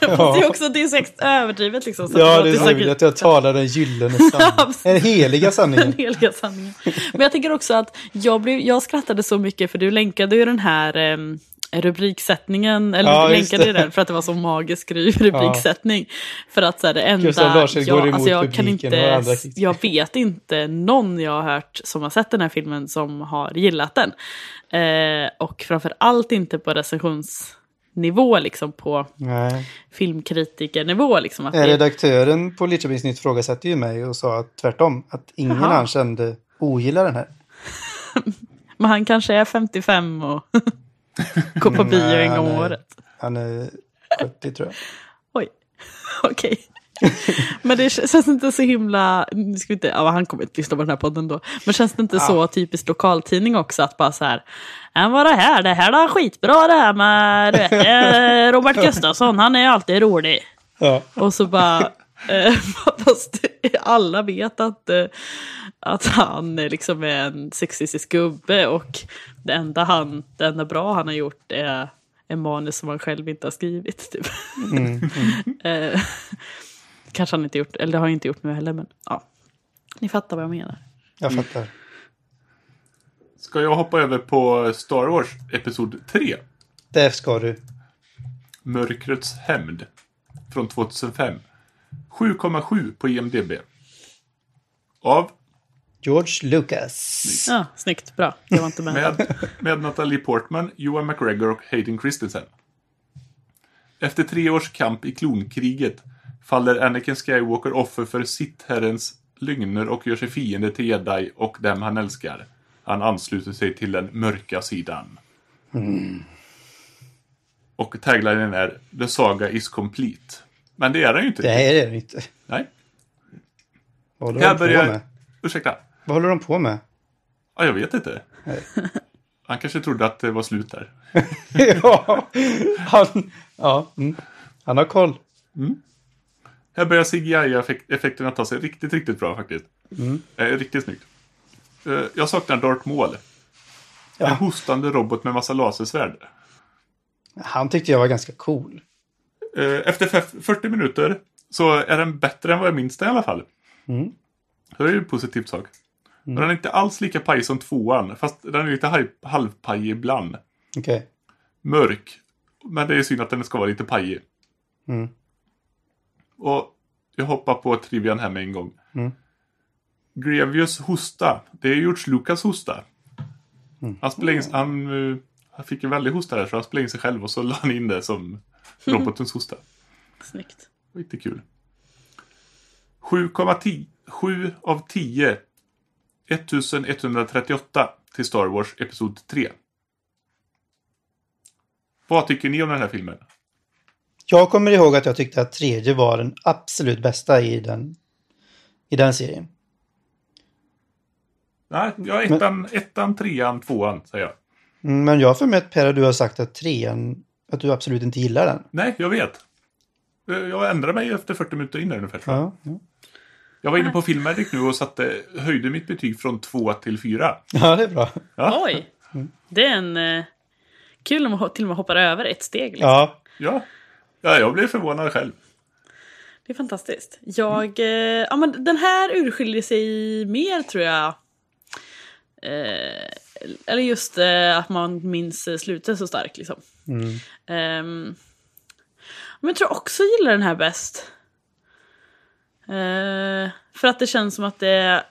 Fast det är också det är så ex- överdrivet liksom. Så Ja, det är roligt att jag talar den gyllene sanningen. Den heliga Den sanningen. heliga sanningen. Men jag tänker också att jag, blev, jag skrattade så mycket för du länkade ju den här em, rubriksättningen, eller Ja, länkade det. den för att det var så magisk ru- rubriksättning. För att så här, det enda, Gustav Larsson går emot alltså, jag kan inte, jag vet inte någon jag har hört som har sett den här filmen som har gillat den. Eh, och framför allt inte på recensionsnivå, liksom på Nej. filmkritikernivå. Liksom, att Eh, det, Redaktören på Lidköpingsnytt frågasatte ju mig och sa att tvärtom, att ingen han kände ogillar den här. men han kanske är 55 och går på bio en gång om året. Han är 70 tror jag. Oj, okej. Men det känns inte så himla, nu ska vi inte, ja, han kommer inte lyssna på den här podden då. Men känns det inte så typiskt lokaltidning också att bara så här, "Ja, vad det här, det här är skitbra det här med vet, eh, Robert Gustafsson, han är alltid rolig. Ja. Och så bara, eh, fast alla vet att, eh, att han är liksom är en sexistisk gubbe och det enda, han, det enda bra han har gjort är en manus som han själv inte har skrivit. Typ. Mm, Eh, Kanske han inte gjort, eller det har han inte gjort nu heller, men ja. Ni fattar vad jag menar. Jag fattar. Ska jag hoppa över på Star Wars Episod 3? Det ska du. Mörkrets hämnd. Från 2005. 7,7 på IMDB. Av George Lucas. Ja, snyggt, bra. Jag var inte med. Med, med Natalie Portman, Johan McGregor och Hayden Christensen. Efter tre års kamp i klonkriget faller Anakin Skywalker offer för Sith-herrens lögner och gör sig fiende till Jedi och dem han älskar. Han ansluter sig till den mörka sidan. Och taglinen är The saga is complete. Men det är den ju inte. Det är det inte. Nej. Vad håller Här de på börjar... med? Ursäkta. Vad håller de på med? Ja, jag vet inte. Han kanske trodde att det var slut där. ja, han, ja mm. han har koll. Här börjar CGI-effekterna ta sig riktigt, riktigt bra faktiskt. Eh, riktigt snyggt. Eh, jag saknar Darth Maul. Ja. En hostande robot med massa lasersvärd. Han tyckte jag var ganska cool. Eh, efter fe- 40 minuter så är den bättre än vad jag minns den i alla fall. Mm. Så det är ju en positiv sak. Men den är inte alls lika paj som tvåan, fast den är lite halvpajig ibland. Okej. Mörk. Men det är synd att den ska vara lite pajig. Mm. Och jag hoppar på trivian här med en gång. Mm. Grevius hosta. Det är George Lucas hosta. Mm. Han, spelade in, han, eh, han fick en väldig hosta där så han spelade in sig själv och så la han in det som robotens hosta. Snyggt. Lite kul. 7,10 7 av 10. 1138 till Star Wars Episod 3. Vad tycker ni om den här filmen? Jag kommer ihåg att jag tyckte att tredje var den absolut bästa i den, i den serien. Nej, jag ettan, ettan, trean, tvåan säger jag. Mm, Men jag har för mig att Per, att du har sagt att trean, att du absolut inte gillar den. Nej, jag vet. Eh, Jag ändrade mig efter 40 minuter in där ungefär. Ja, ja. Jag var inne på Filmedic nu och satte, höjde mitt betyg från 2 till 4. ja det är bra. Ja. Oj! Det är en... Eh, kul om man till och med hoppar över ett steg. Liksom. Ja, Ja. Ja, jag blev förvånad själv. Det är fantastiskt. Jag, eh, ja, men den här urskiljer sig mer tror jag. Eh, eller just eh, att man minns slutet så starkt liksom. Mm. Ehm, men jag tror också jag gillar den här bäst. Eh, för att det känns som att det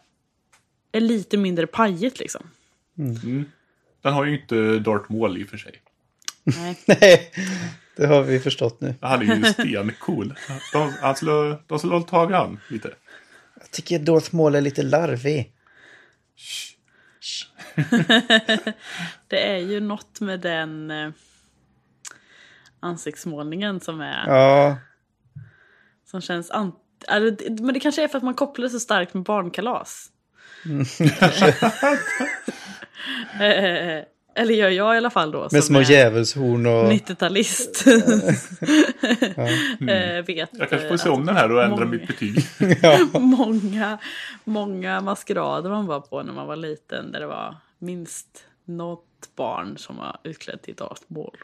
är lite mindre pajigt liksom. Den har ju inte Darth Maul i och för sig. Nej. Det har vi förstått nu. Han är ju stencool. De, han skulle, de skulle ha tagit han lite. Jag tycker Darth Maul är lite larvig. Det är ju något med den eh, ansiktsmålningen som är... Ja, Som känns an- Men det kanske är för att man kopplar det så starkt med barnkalas. Eh, Eller gör jag i alla fall då. med som små djävulshorn och... 90-talist. Eh, Vet Jag kanske eh, får se att om den här och ändra många- mitt betyg. många, många maskerader man var på när man var liten. Där det var minst något barn som var utklädd till Darth Maul.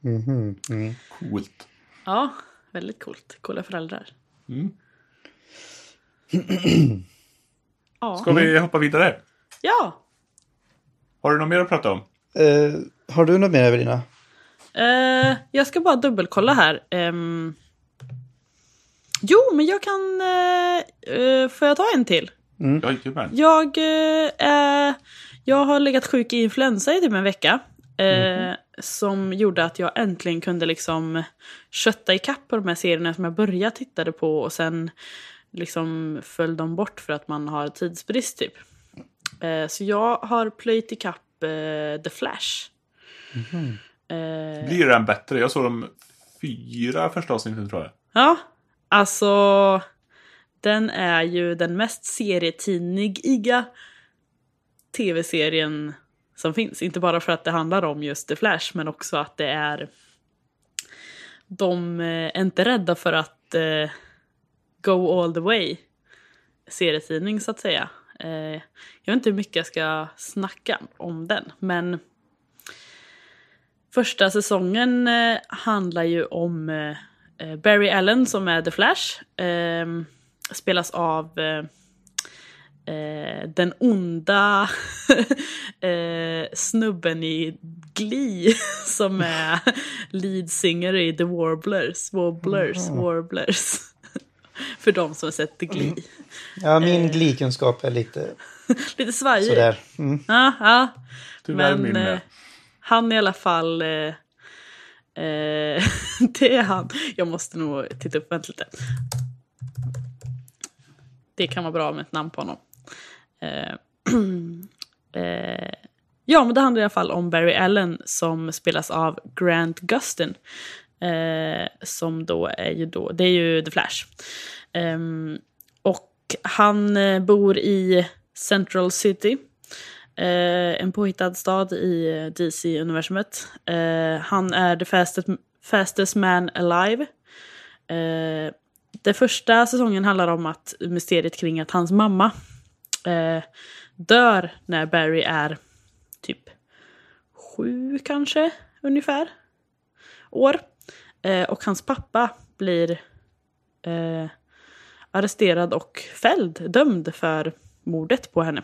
Mhm, mm. Coolt. Ja, väldigt coolt. Coola föräldrar. Mm. Ja. Ska vi hoppa vidare? ja. Har du något mer att prata om? Eh, har du något mer Evelina? Eh, jag ska bara dubbelkolla här. Ehm, jo, men jag kan... eh, får jag ta en till? Jajamän. Jag, jag har legat sjuk i influensa i typ en vecka. Eh, Som gjorde att jag äntligen kunde liksom kötta ikapp på de här serierna som jag började tittade på och sen liksom föll de bort för att man har tidsbrist typ. Eh, så jag har plöjt ikapp eh, The Flash. Eh, Blir den bättre? Jag såg de fyra första avsnitten tror jag. Ja, alltså den är ju den mest serietidniga tv-serien som finns. Inte bara för att det handlar om just The Flash men också att det är de eh, är inte rädda för att eh, go all the way serietidning så att säga. Eh, jag vet inte hur mycket jag ska snacka om den men Första säsongen eh, handlar ju om eh, Barry Allen som är The Flash. Eh, spelas av den onda snubben i Glee som är lead singer i The Warblers. Warblers, Warblers. För de som har sett The Glee. Ja, min glikunskap är lite Lite svajig. sådär. Mm. Ja, ja. Tyvärr Men min med. eh, han i alla fall... Eh, eh, det är han. Jag måste nog titta upp, vänta lite. Det kan vara bra med ett namn på honom. Eh, eh, ja, men det handlar i alla fall om Barry Allen som spelas av Grant Gustin. Eh, som då är ju då, det är ju The Flash. Ehm, och han eh, bor i Central City. Eh, en påhittad stad i eh, DC-universumet. Eh, han är the fastest, fastest man alive. Eh, den första säsongen handlar om att mysteriet kring att hans mamma eh, dör när Barry är typ sju kanske, ungefär, år. Eh, och hans pappa blir eh, arresterad och fälld, dömd för mordet på henne.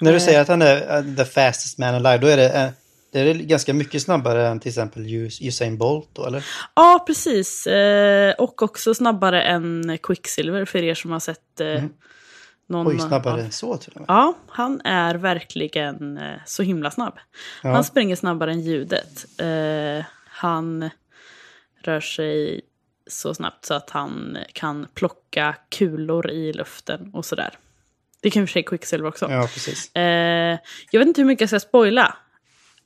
När du säger att han är uh, the fastest man alive, då är det, uh, det är ganska mycket snabbare än till exempel Us- Usain Bolt då, eller? Ja, precis. Eh, och också snabbare än Quicksilver för er som har sett eh, någon Oj, snabbare av- än så till och med. Ja, han är verkligen eh, så himla snabb. Ja. Han springer snabbare än ljudet. Eh, han rör sig så snabbt så att han kan plocka kulor i luften och sådär. Det kan i och för sig Quicksilver också. Ja, precis. Eh, jag vet inte hur mycket jag ska spoila.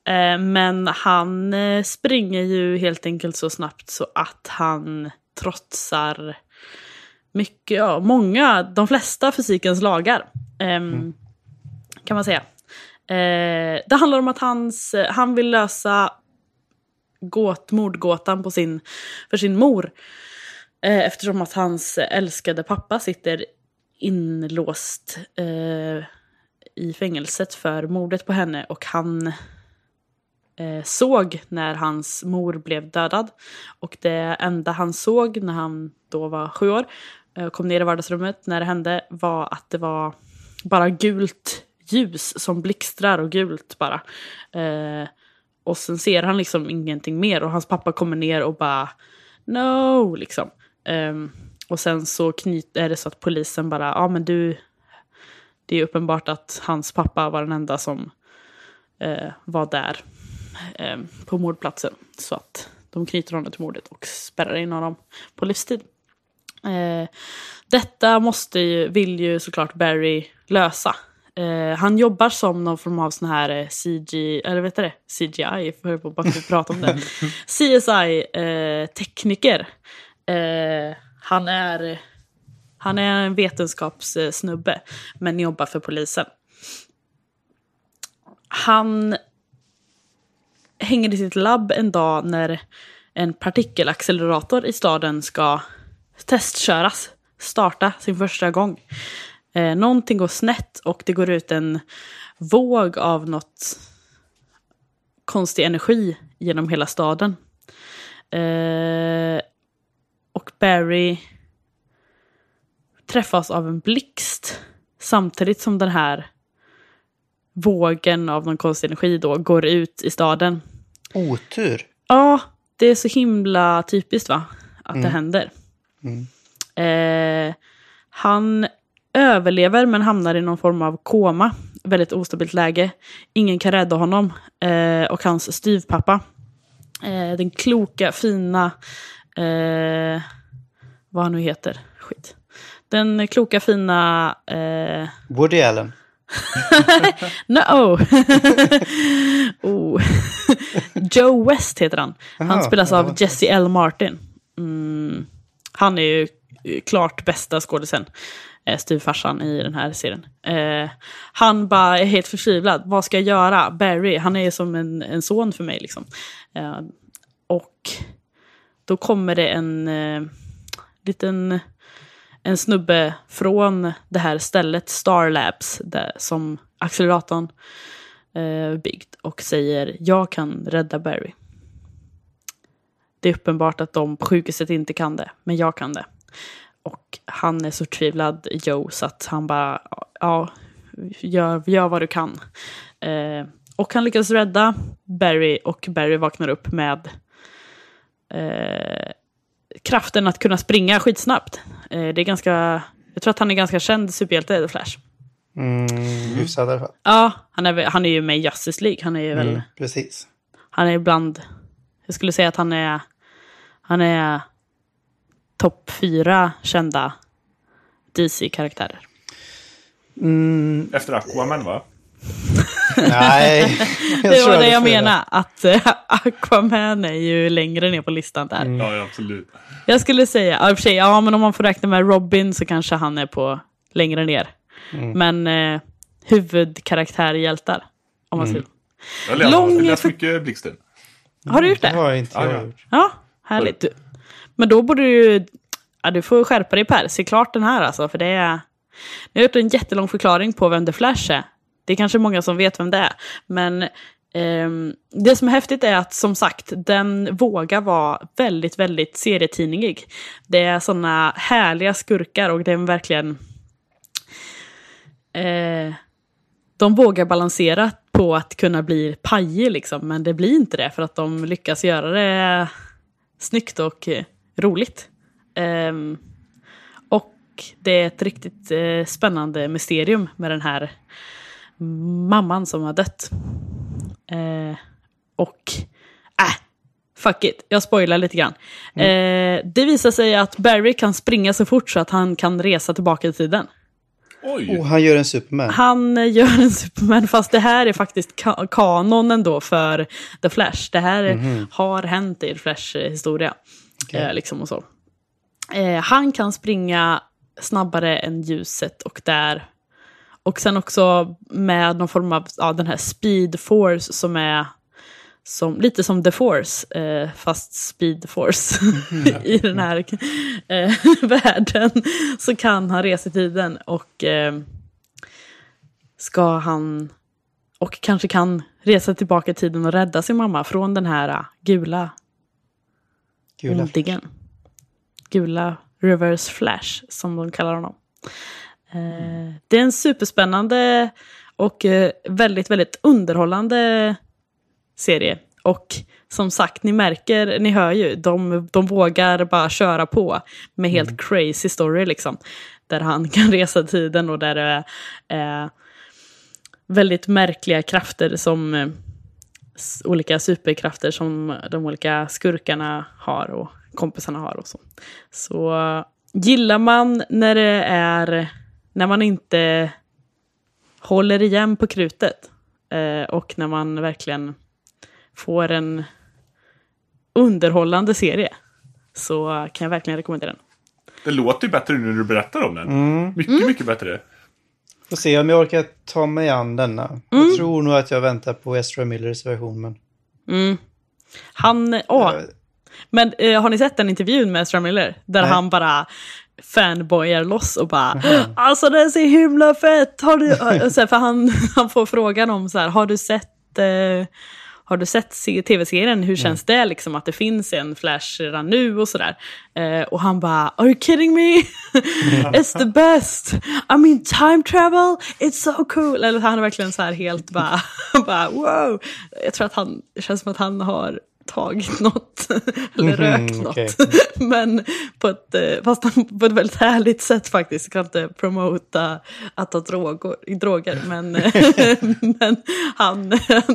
Eh, men han eh, springer ju helt enkelt så snabbt så att han trotsar mycket, ja, många, de flesta fysikens lagar. ehm, Kan man säga. Eh, det handlar om att hans, han vill lösa gåt, mordgåtan på sin, för sin mor. Eh, eftersom att hans älskade pappa sitter inlåst eh, i fängelset för mordet på henne och han eh, såg när hans mor blev dödad. Och det enda han såg när han då var sju år eh, kom ner i vardagsrummet när det hände var att det var bara gult ljus som blixtrar och gult bara. Eh, och sen ser han liksom ingenting mer och hans pappa kommer ner och bara no liksom. Um, och sen så knyt, är det så att polisen bara, ja men du, det är uppenbart att hans pappa var den enda som eh, var där eh, på mordplatsen. Så att de knyter honom till mordet och spärrar in honom på livstid. Eh, detta måste ju, vill ju såklart Barry lösa. Eh, han jobbar som någon form av sån här eh, CG, eller vet du det? CGI, för jag får bara prata om det. CSI-tekniker. Eh, han är han är en vetenskapssnubbe, men jobbar för polisen. Han hänger i sitt labb en dag när en partikelaccelerator i staden ska testköras, starta sin första gång. Eh, någonting går snett och det går ut en våg av något konstig energi genom hela staden. Eh, och Barry träffas av en blixt samtidigt som den här vågen av någon konstig energi då går ut i staden. Otur. Ja, det är så himla typiskt va? Att det händer. Eh, han överlever men hamnar i någon form av koma. Väldigt ostabilt läge. Ingen kan rädda honom. Eh, och hans styvpappa. Eh, den kloka, fina... Eh, vad han nu heter. Skit. Den kloka, fina... Eh, Woody Allen. No! oh. Joe West heter han. Han Aha, spelas av Jesse L. Martin. Mm. Han är ju klart bästa skådisen. Eh, styvfarsan i den här serien. Eh, han bara är helt förtvivlad. Vad ska jag göra? Barry, han är som en, en son för mig. Liksom. Eh, och då kommer det en eh, liten en snubbe från det här stället, Star Labs, där, som acceleratorn eh, byggt och säger jag kan rädda Barry. det är uppenbart att de på sjukhuset inte kan det, men jag kan det. Och han är så tvivlad, Joe, så att han bara, ja, gör, gör vad du kan. Eh, och han lyckas rädda Barry och Barry vaknar upp med eh, kraften att kunna springa skitsnabbt. Eh, det är ganska, jag tror att han är ganska känd superhjälte, The Flash. Mm, hyfsat i alla fall. Ja, han är, väl- han är ju med i Justice League. Han är ju väl, Mm, precis. han är ibland, jag skulle säga att han är, han är topp fyra kända DC-karaktärer. Mm, Efter Aquaman va? nej. jag Det var det jag menade, att eh, Aquaman är ju längre ner på listan där. Mm. Ja, absolut. Jag skulle säga, ja, i och för sig, ja men om man får räkna med Robin så kanske han är på längre ner. Mm. Men eh, huvudkaraktärhjältar, om man Mm. säger. Jag läste, jag mycket Blixten. Har du gjort Det det? har inte Ja, jag ja. gjort. Ja, härligt. Du- men då borde du ju... Ja, du får skärpa dig Per. Se klart den här alltså, för det är... Jag har gjort en jättelång förklaring på vem The Flash är. Det är kanske många som vet vem det är. Men eh, det som är häftigt är att som sagt, den vågar vara väldigt, väldigt serietidningig. Det är sådana härliga skurkar och det är verkligen... Eh, de vågar balansera på att kunna bli pajig liksom, men det blir inte det för att de lyckas göra det snyggt och eh, roligt. Ehm, och det är ett riktigt eh, spännande mysterium med den här mamman som har dött. Eh, och, äh, fuck it, jag spoilar lite grann. Eh, det visar sig att Barry kan springa så fort så att han kan resa tillbaka i tiden. Oj! Oh, han gör en Superman. Han gör en Superman, fast det här är faktiskt ka- kanonen då för The Flash. Det här har hänt i The Flash historia. Okej. Eh, liksom och så. Eh, han kan springa snabbare än ljuset och där. Och sen också med någon form av, ja, den här speed force som är som, lite som The Force, eh, fast Speed Force i den här eh, världen. Så kan han resa i tiden och eh, ska han och kanske kan resa tillbaka i tiden och rädda sin mamma från den här eh, gula Gula. ondingen. Gula Reverse Flash, som de kallar honom. Eh, det är en superspännande och eh, väldigt, väldigt underhållande serie. Och som sagt, ni märker, ni hör ju, de, de vågar bara köra på med helt crazy story liksom. Där han kan resa tiden och där det är eh, väldigt märkliga krafter som olika superkrafter som de olika skurkarna har och kompisarna har och så. Så gillar man när det är, när man inte håller igen på krutet eh, och när man verkligen får en underhållande serie så kan jag verkligen rekommendera den. Det låter ju bättre nu när du berättar om den. Mm. Mycket, mycket bättre. Får se om jag orkar ta mig an denna. Jag tror nog att jag väntar på Ezra Millers version. Men... Mm. Han, åh, Eh, Men eh, har ni sett den intervjun med Ezra Miller? Där Nej. han bara fanboyar loss och bara Alltså det är så himla fett! Har du... för han, han får frågan om så här, har du sett eh, har du sett se- tv-serien? Hur känns det liksom att det finns en Flash redan nu och sådär? Eh, och han bara, are you kidding me? It's the best! I mean time travel, it's so cool! Eller han är verkligen så här helt bara, bara wow! Jag tror att han, det känns som att han har tagit något, eller Mhm, rökt något. okej. Men på ett, eh, fast på ett väldigt härligt sätt faktiskt. Jag kan inte promota att ta droger, droger men, men han,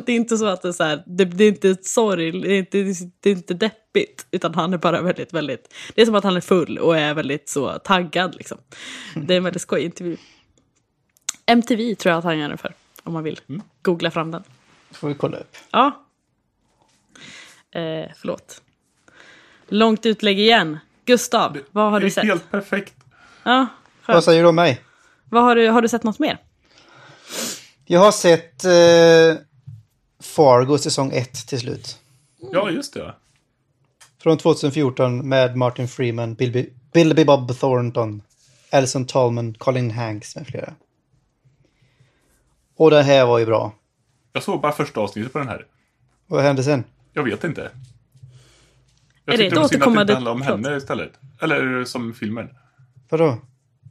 det är inte så att det är så här, det, det är inte sorg, det är inte, det är inte deppigt, utan han är bara väldigt, väldigt, det är som att han är full och är väldigt så taggad liksom. Det är en väldigt skojig intervju. MTV tror jag att han gör den för, om man vill googla fram den. får vi kolla upp. Ja. Eh, förlåt. Långt utlägg igen. Gustav, vad har det du är sett? helt perfekt. Ja, Vad säger du om mig? Vad har, du, har du sett något mer? Jag har sett eh, Fargo säsong 1 till slut. Ja, just det. Från 2014 med Martin Freeman, Bilby, Bilby Bob Thornton, Alison Tallman, Colin Hanks med flera. Och det här var ju bra. Jag såg bara första avsnittet på den här. Vad hände sen? Jag vet inte. Jag Är det det det återkommande inte handlade om henne istället. Eller som filmen. Vadå?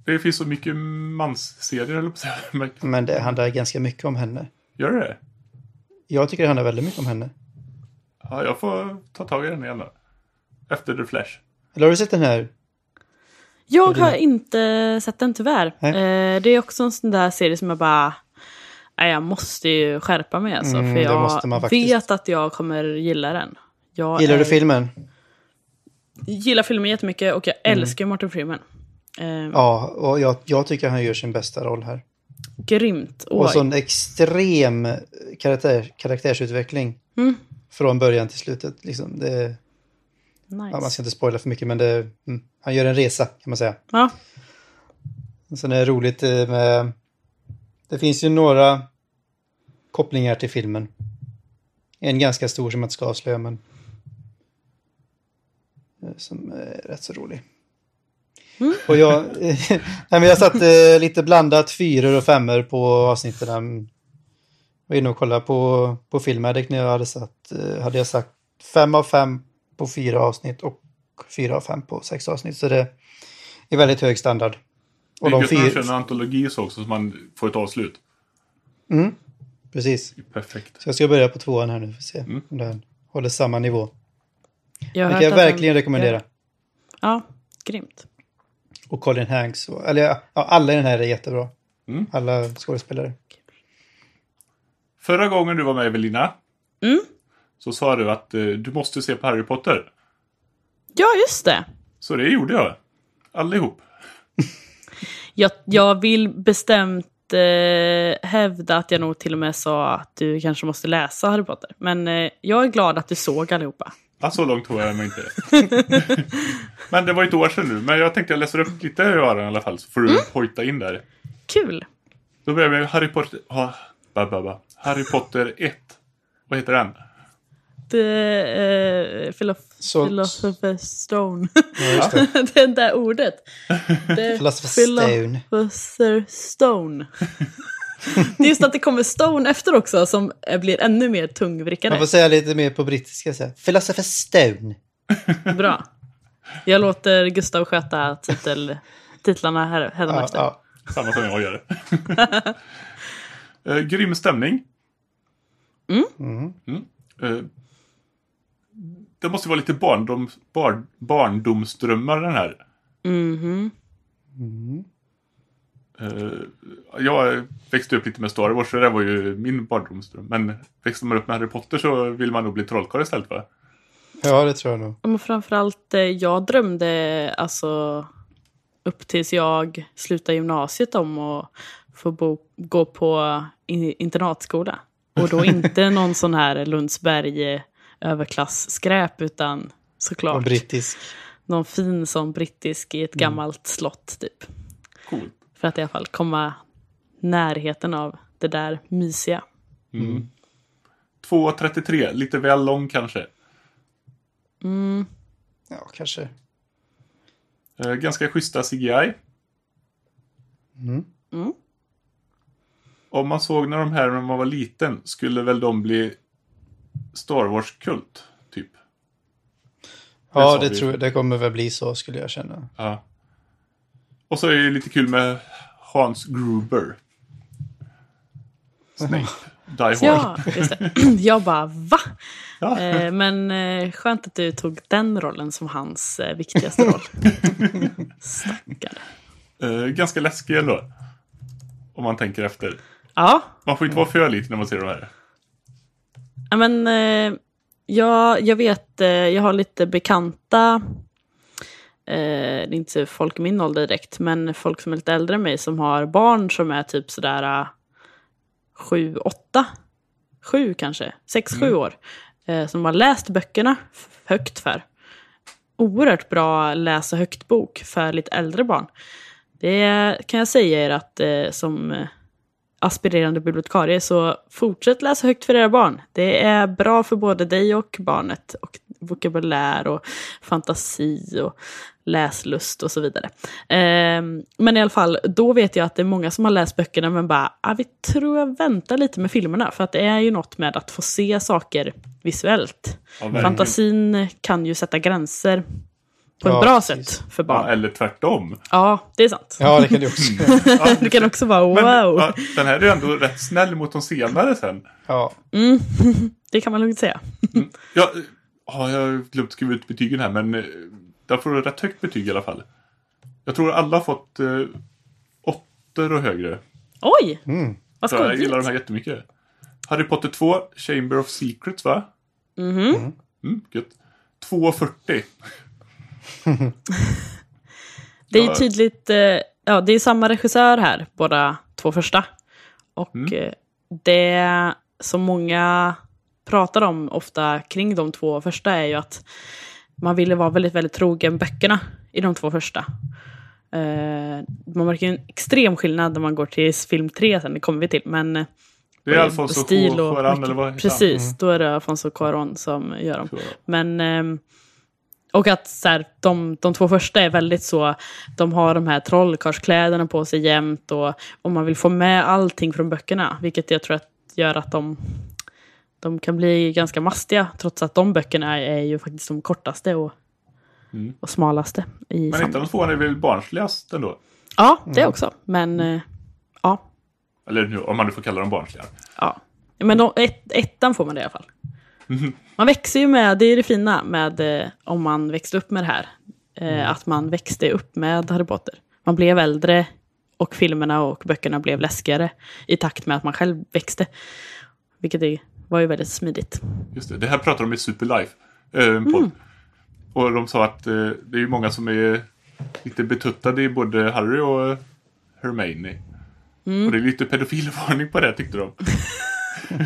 Det finns så mycket mansserier, eller på. Men det handlar ganska mycket om henne. Gör det det? Jag tycker det handlar väldigt mycket om henne. Ja, jag får ta tag i den igen då. Efter The Flash. Eller har du sett den här? Jag har inte sett den tyvärr. Nej. Eh, det är också en sån där serie som jag bara... Nej, jag måste ju skärpa mig alltså. Mm, för jag faktiskt. vet att jag kommer gilla den. Jag Gillar är, du filmen? gillar filmen jättemycket och jag älskar ju Martin Freeman. Eh, Ja, och jag, jag tycker han gör sin bästa roll här. Grymt. Och Oj. sån extrem karaktär, karaktärsutveckling. Mm. Från början till slutet. Liksom. Det, Nice. ja, man ska inte spoila för mycket, men det, mm, han gör en resa kan man säga. Ja. Och Sen är det roligt eh, med... Det finns ju några kopplingar till filmen. En ganska stor som jag inte ska avslöja, men... eh, Som är rätt så rolig. Och jag... nej, men jag satt eh, lite blandat fyror och femmor på avsnitten. Jag var inne och kollade på, på Filmaddict när jag hade satt... eh, Hade jag sagt fem av fem på fyra avsnitt och fyra av fem på sex avsnitt. Så det är väldigt hög standard. Det Och är de gött när en antologi så också, så man får ett avslut. Mm, precis. Det Perfekt. Så jag ska börja på tvåan här nu för att se Mm. om den håller samma nivå. Jag Det kan jag att den- verkligen rekommendera. Ja, grymt. Och Colin Hanks. Och, eller ja, alla i den här är jättebra. Mm. Alla skådespelare. Förra gången du var med Evelina. Mm. Så sa du att eh, du måste se på Harry Potter. Ja, just det. Så det gjorde jag. Allihop. Jag, jag vill bestämt eh, hävda att jag nog till och med sa att du kanske måste läsa Harry Potter. Men eh, jag är glad att du såg allihopa. Ja, så långt tog jag mig inte. men det var ett år sedan nu. Men jag tänkte jag läser upp lite öronen i alla fall. Så får du hojta in där. Kul! Då börjar vi med Harry Potter... Ha, ba, ba, ba. Harry Potter 1. Vad heter den? Eh, Philo- Så- Philosopher's Stone. Ja, det. det där ordet. Philosopher's Stone. Philosopher's Stone. det är just att det kommer Stone efter också som eh, blir ännu mer Man tungvrickande. får säga lite mer på brittiska. Så här. Philosopher's Stone. Bra. Jag låter Gustav sköta titel, titlarna här, Ja, hädanefter. ja. Samma som jag gör. uh, grym stämning. Mm. Eh, det måste vara lite barndom, bar, barndomsdrömmar den här. Mhm. Eh, jag växte upp lite med Star Wars, så det var ju min barndomsdröm. Men växte man upp med Harry Potter så vill man nog bli trollkarl istället va? ja, det tror jag nog. Men framförallt, eh, jag drömde alltså upp tills jag slutade gymnasiet om att få bo, gå på internatskola. Och då inte någon sån här Lundsberg eh, överklassskräp utan Och såklart brittisk. någon fin sån brittisk i ett gammalt slott typ. Coolt. För att i alla fall komma närheten av det där mysiga. 2.33, lite väl lång kanske. Mm. Ja, kanske. Eh, ganska schyssta CGI. Mm. Mm. Om man såg när de här när man var liten skulle väl de bli Star Wars-kult, typ. Ja, det, vi. tror jag, det kommer väl bli så skulle jag känna. Ja. Och så är det lite kul med Hans Gruber. Snape. Die Hard. Ja, just det. Jag bara, va? Ja. Eh, men eh, skönt att du tog den rollen som hans eh, viktigaste roll. Stackarn. Eh, ganska läskig ändå. Om man tänker efter. Ja, Man får inte vara för liten när man ser de här. Ja, men eh, jag, jag vet, eh, jag har lite bekanta, eh, det är inte folk i min ålder direkt, men folk som är lite äldre än mig som har barn som är typ sådär eh, sju, åtta, sju kanske, sex, sju år. Som har läst böckerna högt för. Oerhört bra läsa högt-bok för lite äldre barn. Det kan jag säga er att som aspirerande bibliotekarie så fortsätt läsa högt för era barn. Det är bra för både dig och barnet. Och vokabulär och fantasi och läslust och så vidare. Ehm, men i alla fall, då vet jag att det är många som har läst böckerna men bara, ah, vi tror jag väntar lite med filmerna. För att det är ju något med att få se saker visuellt. Ja. Fantasin kan ju sätta gränser på ett Ja, bra precis. sätt för Ja, barn. eller tvärtom. Ja, det är sant. Ja, det kan du också. Ja, Det kan också vara wow. Men, ja, den här är ju ändå rätt snäll mot de senare sen. Ja. Mm. det kan man lugnt säga. Ja, ja, jag har glömt skriva ut betygen här, men eh, där får du rätt högt betyg i alla fall. Jag tror alla har fått eh, åttor och högre. Oj, Mm. vad Så jag skojigt. gillar de här jättemycket. Harry Potter 2, Chamber of Secrets va? Mhm. Mm, gött. 2,40. Det är ju tydligt, eh, ja det är samma regissör här, båda två första. Och Mm. eh, det som många pratar om ofta kring de två första är ju att man ville vara väldigt, väldigt trogen böckerna i de två första. Eh, man märker en extrem skillnad när man går till film tre sen, det kommer vi till. Men Det är Alfonso stil och Cuarón eller vad Precis, då är det Alfonso Cuarón som gör dem. Men, ehm, och att så här, de, de två första är väldigt så, de har de här trollkarlskläderna på sig jämt och, och man vill få med allting från böckerna, vilket jag tror att gör att de, de kan bli ganska mastiga, trots att de böckerna är ju faktiskt de kortaste och, Mm. och smalaste. I Men ettan och tvåan är väl barnsligast ändå? Ja, det också, men eh, ja. Eller nu, om man nu får kalla dem barnsliga. Ja. Men de, ett, ettan får man det i alla fall. Man växer ju med, det är det fina med eh, om man växte upp med det här. Eh, Att man växte upp med Harry Potter. Man blev äldre och filmerna och böckerna blev läskigare i takt med att man själv växte. Vilket det var ju väldigt smidigt. Just det, det här pratar de i Superlife. Eh, Mm. Och de sa att eh, det är ju många som är lite betuttade i både Harry och Hermione. Mm. Och det är lite pedofilvarning på det tyckte de.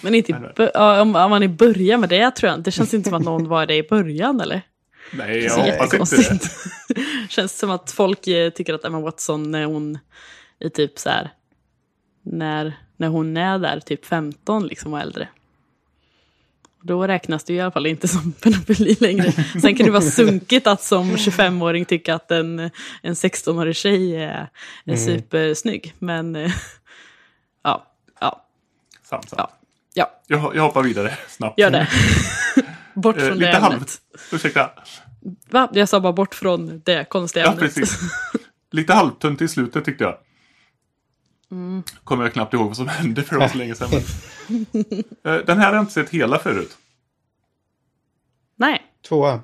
Men inte i, om, om man i början med det tror jag Det känns inte som att någon var det i början eller? Nej, Det jag hoppas inte det. jättekonstigt. Känns som att folk eh, tycker att Emma Watson när hon är typ så här. När, när hon är där typ 15 liksom och äldre. Då räknas det ju i alla fall inte som pedofili längre. Sen kan det vara sunkigt att som 25-åring tycka att en, en 16-årig tjej är, är supersnygg. Men eh, ja, ja, Sant, sant. ja, ja, Jag, jag hoppar vidare snabbt. gör det. bort Eh, från det lite ämnet. halv... Ursäkta. Va? Jag sa bara bort från det konstiga Ja, ämnet. precis. Lite halvtunt i slutet tyckte jag. Mm. Kommer jag knappt ihåg vad som hände för det var så länge sedan. Men... Eh, Den här har jag inte sett hela förut. Nej. Tvåa.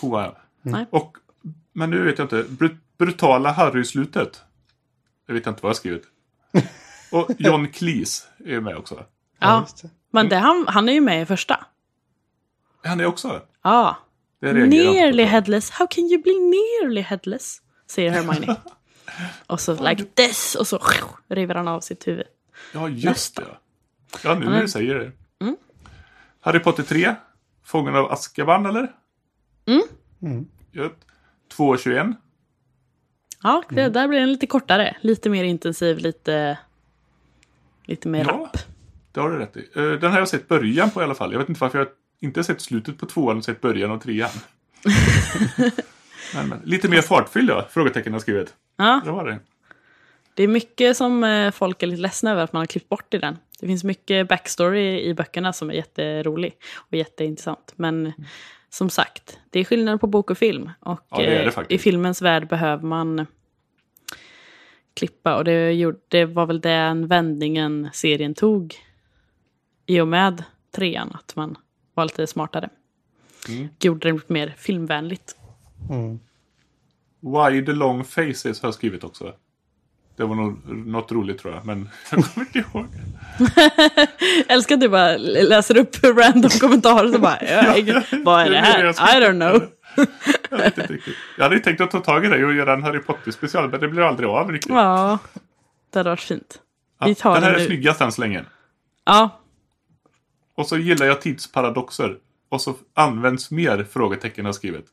Tvåa. Nej. Och, men nu vet jag inte. Brut brutala Harry-slutet. Jag vet inte vad jag har skrivit. Och John Cleese är med också. Ja, men det, han, han är ju med i första. Han är också. Ja. Det inte Nearly headless. How can you be nearly headless? Säger Hermione. och så like this. Och så river han av sitt huvud. Ja, just det. Ja, nu när är- du säger det. Mm. Harry Potter 3. Fången av Azkaban, eller? Mm. Mm. Gött. 2.21. Ja, det där blir den lite kortare. Lite mer intensiv, lite, lite mer Ja. rapp. Det har du rätt i. Eh, Den här har jag sett början på i alla fall. Jag vet inte varför jag inte har sett slutet på tvåan och sett början av trean. men, men, lite mer fartfylld då? Frågetecken har skrivit. Ja, Det var det. det är mycket som eh, folk är lite ledsna över att man har klippt bort i den. Det finns mycket backstory i böckerna som är jätterolig och jätteintressant. Men som sagt, det är skillnad på bok och film. Och Ja, det det eh, i filmens värld behöver man klippa. Och det, gjorde, det var väl den vändningen serien tog i och med trean. Att man var lite smartare. Mm. Gjorde det lite mer filmvänligt. Mm. Why the long faces har jag skrivit också. Det var nog något roligt tror jag, men jag kommer inte ihåg. Jag älskar att du bara läser upp random kommentarer och bara, ja, vad är det här? I don't know. Jag vet inte riktigt. Jag hade ju tänkt att ta tag i det och göra en Harry Potter special, men det blev aldrig av riktigt. Ja, det hade varit fint. Vi Ja, tar den här är snyggast än så länge. Ja, och så gillar jag tidsparadoxer. Och så används mer frågetecken har skrivit.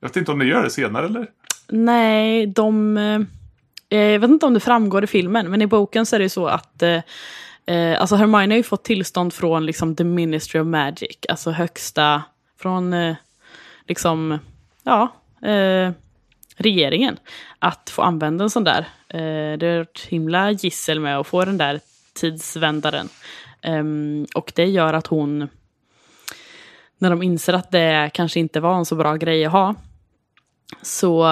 Jag vet inte om ni gör det senare eller? nej, de... eh, eh jag vet inte om det framgår i filmen, men i boken så är det ju så att eh, eh, alltså Hermione har ju fått tillstånd från liksom the Ministry of Magic, alltså högsta, från eh, liksom, ja, eh, regeringen, att få använda en sån där. Eh, det är ett himla gissel med att få den där tidsvändaren. Ehm, och det gör att hon, när de inser att det kanske inte var en så bra grej att ha, så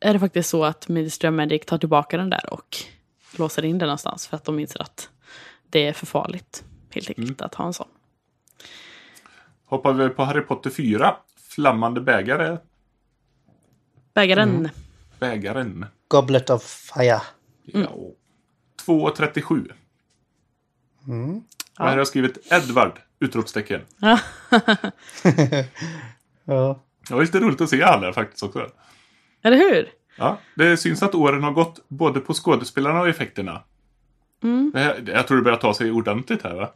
är det faktiskt så att Ministry of Magic tar tillbaka den där och låser in den någonstans för att de inser att det är för farligt helt enkelt att ha en sån. Hoppar vi på Harry Potter 4. Flammande bägare. Bägaren, Bägaren. Goblet of Fire. Ja. 2.37. Mm. Och här har jag skrivit Edvard! Utropstecken. Ja. Det var lite roligt att se alla faktiskt också. eller hur? Ja, det syns att åren har gått både på skådespelarna och effekterna. Mm. Det här- Jag tror det börjar ta sig ordentligt här va?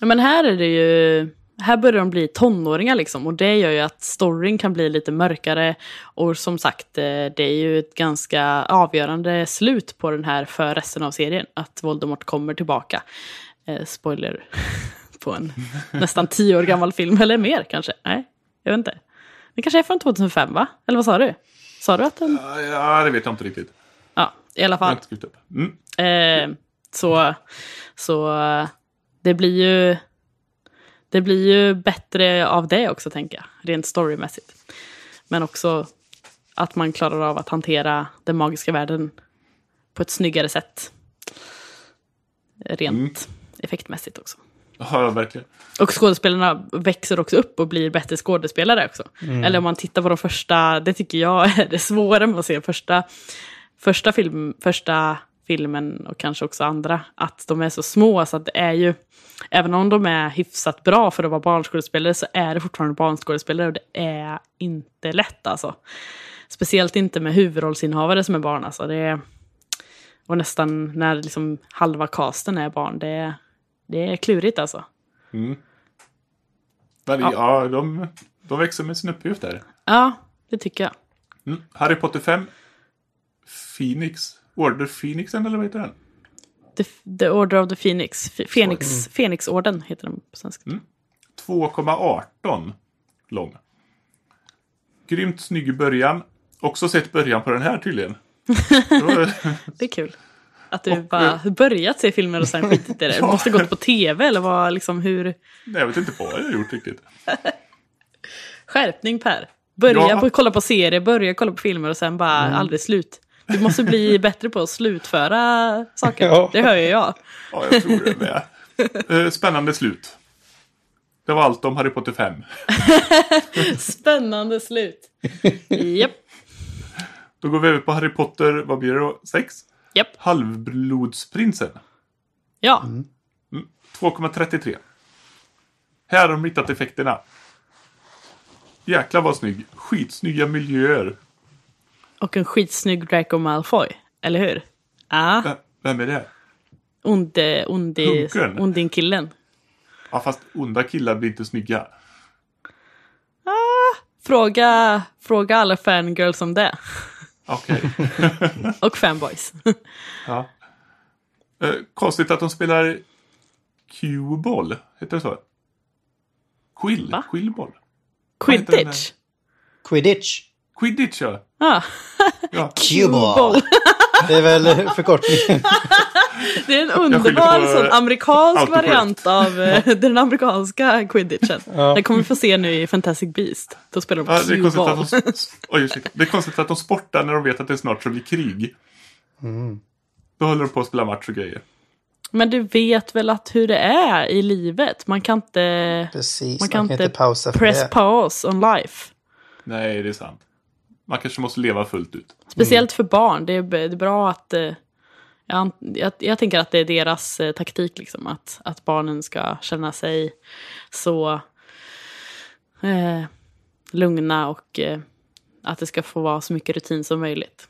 Ja, Men här är det ju, här börjar de bli tonåringar liksom och det gör ju att storyn kan bli lite mörkare och som sagt eh, det är ju ett ganska avgörande slut på den här för resten av serien, att Voldemort kommer tillbaka. Eh, spoiler på en nästan tio år gammal film, eller mer kanske? Nej, jag vet inte. Det kanske är från 2005 va? Eller vad sa du? Sa du att den... Ja, det vet jag inte riktigt. Ja, i alla fall. Mm. Eh, så, så det blir ju det blir ju bättre av det också, tänker jag, rent storymässigt. Men också att man klarar av att hantera den magiska världen på ett snyggare sätt. Rent Mm. Effektmässigt också. Ja, verkligen. Och skådespelarna växer också upp och blir bättre skådespelare också. Eller om man tittar på de första, det tycker jag är det svåra med att se första, första, film, första filmen och kanske också andra. Att de är så små så att det är ju, även om de är hyfsat bra för att vara barnskådespelare så är det fortfarande barnskådespelare och det är inte lätt alltså. Speciellt inte med huvudrollsinnehavare som är barn alltså. Det är, och nästan när liksom halva casten är barn, det är, det är klurigt alltså. Mm. Men Ja. ja, de, de växer med sin uppgift där. Ja, det tycker jag. Mm. Harry Potter 5. Phoenix. Order Phoenixen eller vad heter den? The, the Order of the Phoenix. Phoenix, Phoenixorden heter den på svenska. 2,18 lång. Grymt snygg i början. Också sett början på den här tydligen. Det är kul. Att du Och, bara börjat se filmer och sen skitit i det. Du måste gått på tv eller vad, liksom hur... Nej, jag vet inte vad jag har gjort riktigt. Skärpning Per. Börja Ja. på, kolla på serier, börja kolla på filmer och sen bara aldrig slut. Du måste bli bättre på att slutföra saker. Ja. Det hör ju jag. Ja, jag tror det med. Eh, Spännande slut. Det var allt om Harry Potter 5. Spännande slut. Japp. Då går vi över på Harry Potter, vad blir det då? 6? Japp. Halvblodsprinsen. Ja. 2,33. Här har de hittat effekterna. Jäklar vad snygg. Skitsnygga miljöer. Och en skitsnygg Draco Malfoy. Eller hur? Ja. Vem- Vem är det? Onde, onde, ondin-killen. Ja, fast onda killar blir inte snygga. Fråga, fråga alla fangirls om det. Okej. Och fanboys. ja. eh, konstigt att de spelar Q-boll. Heter det så? Quill? Va? Quillboll? Quidditch. Quidditch. Quidditch ja. Ja, ja. Cue-ball. Det är väl förkortningen. Det är en underbar sån eh, amerikansk variant av eh, den amerikanska quidditchen. Ja. Det kommer vi få se nu i Fantastic Beast. Då spelar de Ja, det, är konstigt att de, oj, ursäkta. det är konstigt att de sportar när de vet att det snart så blir krig. Mm. Då håller de på att spela match och grejer. Men du vet väl att hur det är i livet? Man kan inte Precis, Man man kan kan, inte inte pausa för press det. pause on life. Nej, det är sant. Man kanske måste leva fullt ut. Speciellt för barn. Det är, b- det är bra att... eh, Jag, jag, jag tänker att det är deras eh, taktik, liksom, att, att barnen ska känna sig så eh, lugna och eh, att det ska få vara så mycket rutin som möjligt.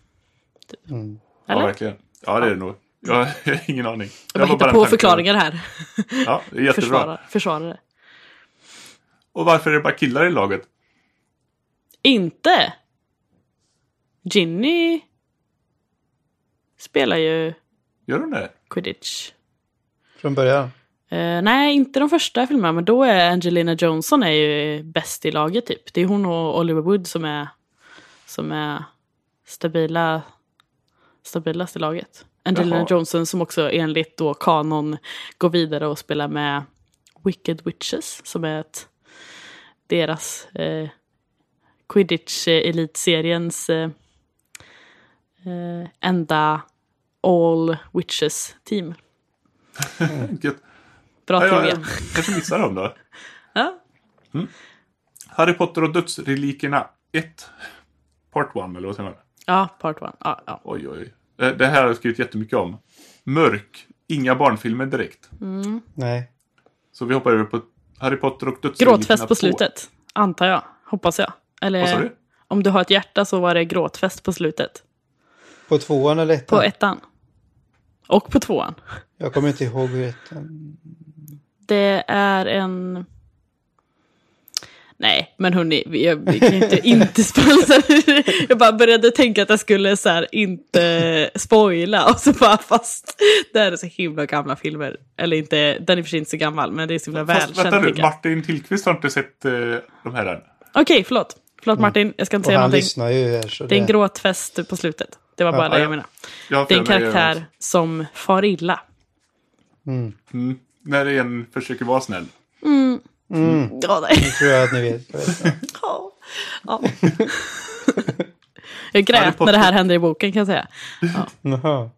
Mm. Ja, verkligen. Ja, det är det nog. Jag har ingen aning. Jag bara var hittar på förklaringar här. Ja, det är jättebra. Försvara, försvara det. Och varför är det bara killar i laget? Inte! Ginny spelar ju Gör hon det? quidditch. Från början. Eh, nej, inte de första filmerna, men då är Angelina Johnson är ju bäst i laget typ. Det är hon och Oliver Wood som är, som är stabila, stabilast i laget. Angelina Jaha. Johnson som också enligt då kanon går vidare och spelar med Wicked Witches som är ett, deras eh, Quidditch eh, elitseriens eh, eh, enda All Witches team. Bra Ja, trivia. jag kanske missar dem då. Ja. Harry Potter och dödsrelikerna 1. Part 1, eller vad säger man? Ja, part one. Ja, ja. Oj, oj. Eh, Det här har jag skrivit jättemycket om. Mörk. Inga barnfilmer direkt. Nej. Så vi hoppar över på Harry Potter och dödsrelikerna Gråtfest på 2. slutet, antar jag. Hoppas jag. Eller Vad sa du? om du har ett hjärta så var det gråtfest på slutet. På tvåan eller ettan? På ettan. Och på tvåan. Jag kommer inte ihåg hur. Det är en... Nej, men hörni, vi, jag- vi kan inte inte spoila. Jag bara började tänka att jag skulle så här, inte spoila. Och så bara, fast det här är så himla gamla filmer. Eller inte, den är för sig inte så gammal, men det är så himla Fast välkänt. vänta nu. Martin Tillqvist har inte sett eh, de här än. Okej, förlåt. Förlåt Martin, jag ska inte Och säga han någonting. lyssnar ju här så Det är en gråtfest på slutet. Det var bara det ja. jag menade. Jag Det är en karaktär som far illa. Mm, när en försöker vara snäll. Ja, nej. Det tror jag att ni vet. Ja. Ja. Jag grät när det här hände i boken kan jag säga. Jaha.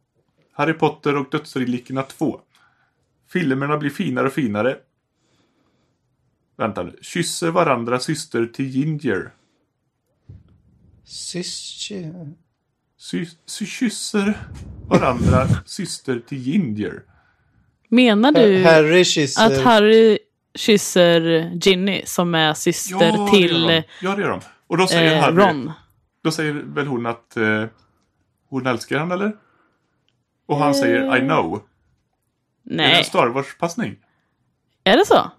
Harry Potter och dödsrelikerna 2. Filmerna blir finare och finare. Vänta nu. Kysser varandra syster till Ginger. Syster... Sy, sy, kysser varandra syster till Ginger. Menar du Harry kysser... att Harry kysser Ginny som är syster Ja, det gör till de. Ja, det gör de. Och då säger eh, Harry, Ron? Då säger väl hon att eh, hon älskar han eller? Och han säger I know. Är det Nej, en Star Wars-passning? är det så?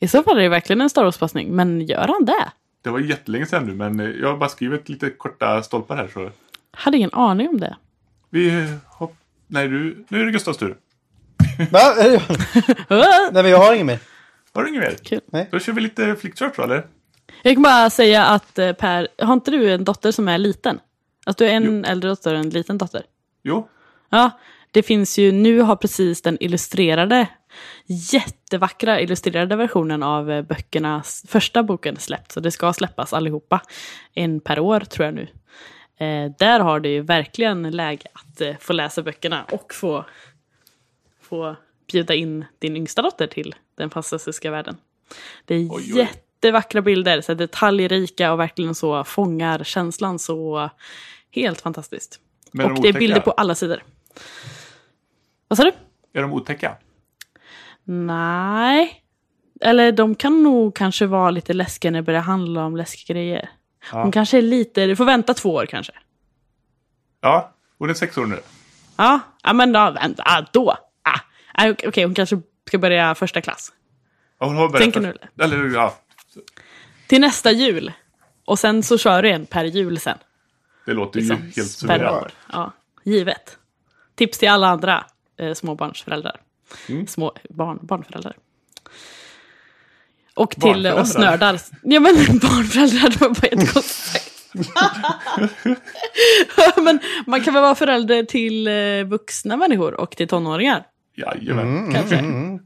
I så fall är det verkligen en Star Wars-passning, men gör han det? Det var jättelänge sedan nu men eh, jag har bara skrivit lite korta stolpar här så. Hade ingen aning om det. Vi hopp... Nej, du... nu är det Gustavs tur. Va? Nej men jag har inget mer. Har du inget mer? Kul. Nej. Då kör vi lite flickchart då eller? Jag kan bara säga att eh, Per, har inte du en dotter som är liten? Att du är en äldre dotter och en liten dotter? Jo. Ja, det finns ju, nu har precis den illustrerade, jättevackra illustrerade versionen av eh, böckerna, första boken släppts. Så det ska släppas allihopa. En per år tror jag nu. Eh, där har du ju verkligen läge att eh, få läsa böckerna och få, få bjuda in din yngsta dotter till den fantastiska världen. Det är Oj, oj. jättevackra bilder, så detaljrika och verkligen så fångar känslan så helt fantastiskt. Men och de det är bilder på alla sidor. Vad sa du? Är de otäcka? Nej. Eller de kan nog kanske vara lite läskiga när det börjar handla om läskgrejer. Ja. De kanske är lite, du får vänta två år kanske. Ja, hon är sex år nu. Ja, ja men då, vänta, ah, då. Ah, ah, Okej, okej, hon kanske ska börja första klass. Ja, hon har börjat Tänker nu, Eller ja, Till nästa jul. Och sen så kör du en per jul sen. det låter Liksom, ju helt suveränt. Ja, givet. Tips till alla andra eh, småbarnsföräldrar. Mm. Små barn, barnföräldrar. Och till eh, oss nördar. Ja men barnföräldrar, det var bara jättekonstigt sagt. men man kan väl vara förälder till eh, vuxna människor och till tonåringar. Jajamän. Kanske.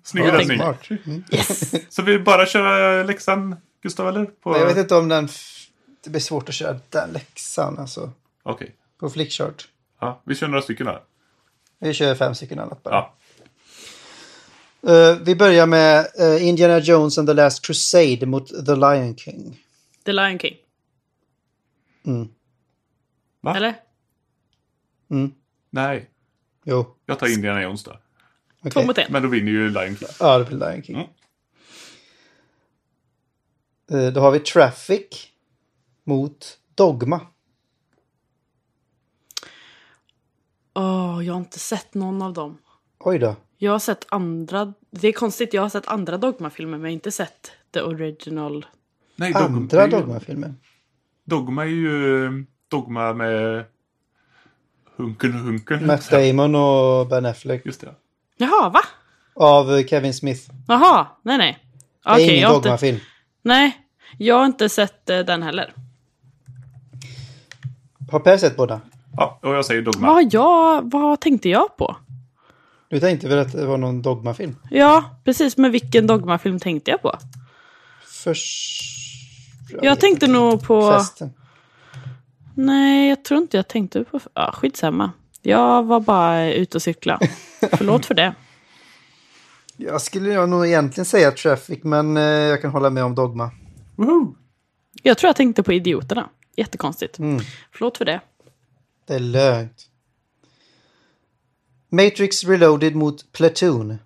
Snygg Jag räddning. Smart. Mm. Yes! Så vi bara köra läxan, Gustav, eller? På... Jag vet inte om den... Det blir svårt att köra den läxan alltså. Okej. På flickchart. Ja, vi kör några stycken här. Vi kör fem stycken annat bara. Ja. Eh, vi börjar med eh, Indiana Jones and the Last Crusade mot The Lion King. The Lion King. Mm. Va? Eller? Mm. Nej, Jo, jag tar Indiana Jones då. okej. Två mot en. Men då vinner ju Lion King. Ja, det blir Lion King. Mm. Eh, då har vi Traffic mot Dogma. Åh, jag har inte sett någon av dem. Oj då. Jag har sett andra, det är konstigt, jag har sett andra Dogma-filmer men jag har inte sett the original. Nej, Dogma, Andra Dogma-filmer. Dogma är ju Dogma med Hunken och Hunken. Matt Damon och Ben Affleck. Just det. Jaha, va? Av Kevin Smith. Jaha, nej nej. Det är Okej, ingen har inte, dogmafilm. nej, jag har inte sett eh, den heller. Har Per sett båda? Ja, och jag säger Dogma. Vad, jag, vad tänkte jag på? Du tänkte väl att det var någon dogmafilm? Ja, precis. Men vilken dogmafilm tänkte jag på? Först... Jag tänkte nog på... Festen. Nej, jag tror inte jag tänkte på... Ja, skitsamma. Jag var bara ute och cykla. Förlåt för det. Jag skulle jag nog egentligen säga Traffic, men eh, jag kan hålla med om Dogma. Woho! Jag tror jag tänkte på Idioterna. Jättekonstigt. Mm. Förlåt för det. Det är lönt. Matrix Reloaded mot Platoon.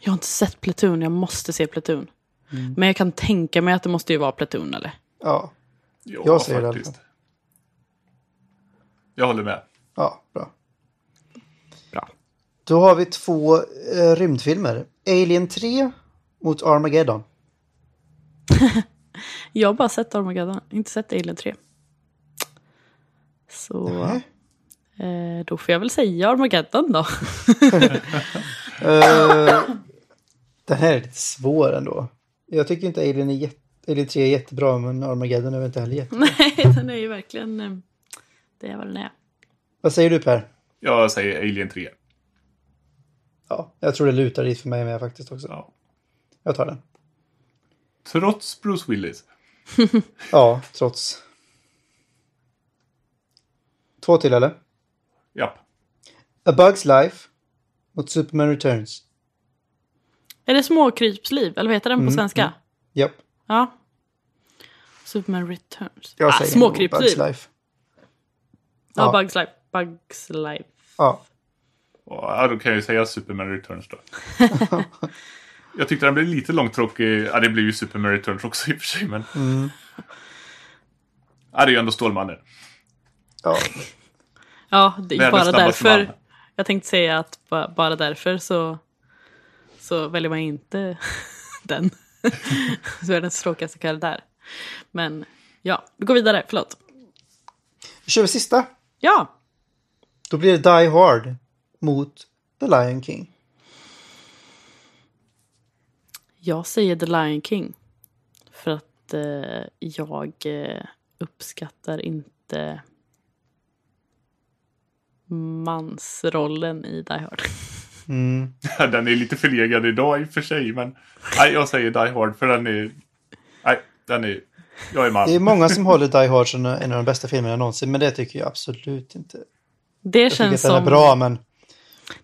Jag har inte sett Platoon. Jag måste se Platoon. Mm. Men jag kan tänka mig att det måste ju vara Platoon, eller? Ja, Ja, Jag säger det i alla faktiskt. Jag håller med. ja, bra. Bra. Då har vi två eh, rymdfilmer. Alien 3 mot Armageddon. Jag har bara sett Armageddon. Inte sett Alien 3. Så... Nej. Eh, då får jag väl säga Armageddon då. Eh, den här är lite svår ändå. Jag tycker inte Alien, är jätte, Alien 3 är jättebra, men Armageddon är väl inte heller jättebra. Nej, den är ju verkligen... eh, Det är vad den är. Vad säger du Per? Jag säger Alien 3. Ja, jag tror det lutar dit för mig med faktiskt också. Ja. Jag tar den. Trots Bruce Willis. Ja, trots. Två till eller? Japp. A Bug's Life mot Superman Returns. Är det Småkrypsliv? Eller vad heter den på Mm, svenska? Japp, Ja. Superman Returns. jag ah, säger nog Småkrypsliv. Bugs Life. Ja, Ja. Bugs Life. Bugs Life. Ja, Ja, då kan jag ju säga Superman Returns då. jag tyckte den blev lite långtråkig. Ja, det blev ju Superman Returns också i och för sig, men... Mm. Ja, det är ju ändå Stålmannen. ja. Ja, det är bara därför. man. Jag tänkte säga att ba- bara därför så, så väljer man inte den. så är den tråkigaste karaktär. Men ja, vi går vidare. Förlåt. Då kör vi sista. Ja, Då blir det Die Hard mot The Lion King. jag säger The Lion King. För att eh, jag eh, uppskattar inte mansrollen i Die Hard. Mm. den är lite förlegad idag i och för sig, men... Nej, jag säger Die Hard för den är... Nej, den är... Jag är man. Det är många som håller Die Hard som en av de bästa filmerna någonsin, men det tycker jag absolut inte. Det Jag tycker att känns den är som... bra, men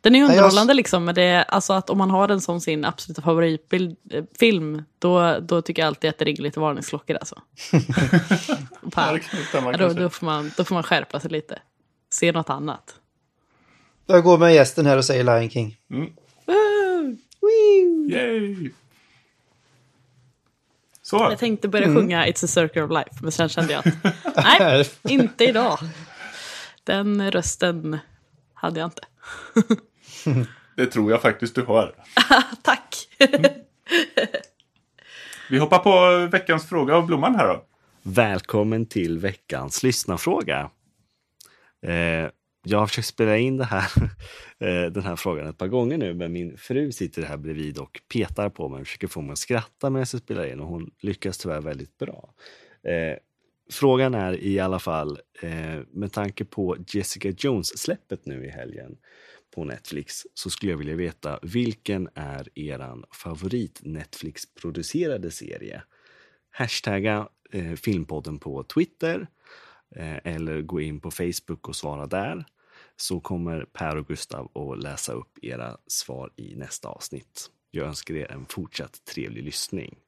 Den är Nej, jag- underhållande liksom, men det är alltså att om man har den som sin absoluta favoritfilm, då, då tycker jag alltid att det ringer lite varningsklockor alltså. Fan. Ja, då, då, får man, då får man skärpa sig lite. Se något annat. jag går med gästen här och säger Lion King. Yay! Så. Jag tänkte börja Mm. sjunga It's a circle of life, men sen kände jag att nej, inte idag. Den rösten hade jag inte. Det tror jag faktiskt du har. Tack! Vi hoppar på veckans fråga av Blomman här då. Välkommen till veckans lyssnarfråga. Eh, jag har försökt spela in det här, eh, den här frågan ett par gånger nu, men min fru sitter här bredvid och petar på mig och försöker få mig att skratta medan jag spelar in och hon lyckas tyvärr väldigt bra. Eh, frågan är i alla fall, eh, med tanke på Jessica Jones-släppet nu i helgen på Netflix så skulle jag vilja veta vilken är eran favorit Netflix-producerade serie? Hashtagga eh, Filmpodden på Twitter eh, eller gå in på Facebook och svara där så kommer Per och Gustav att läsa upp era svar i nästa avsnitt. Jag önskar er en fortsatt trevlig lyssning.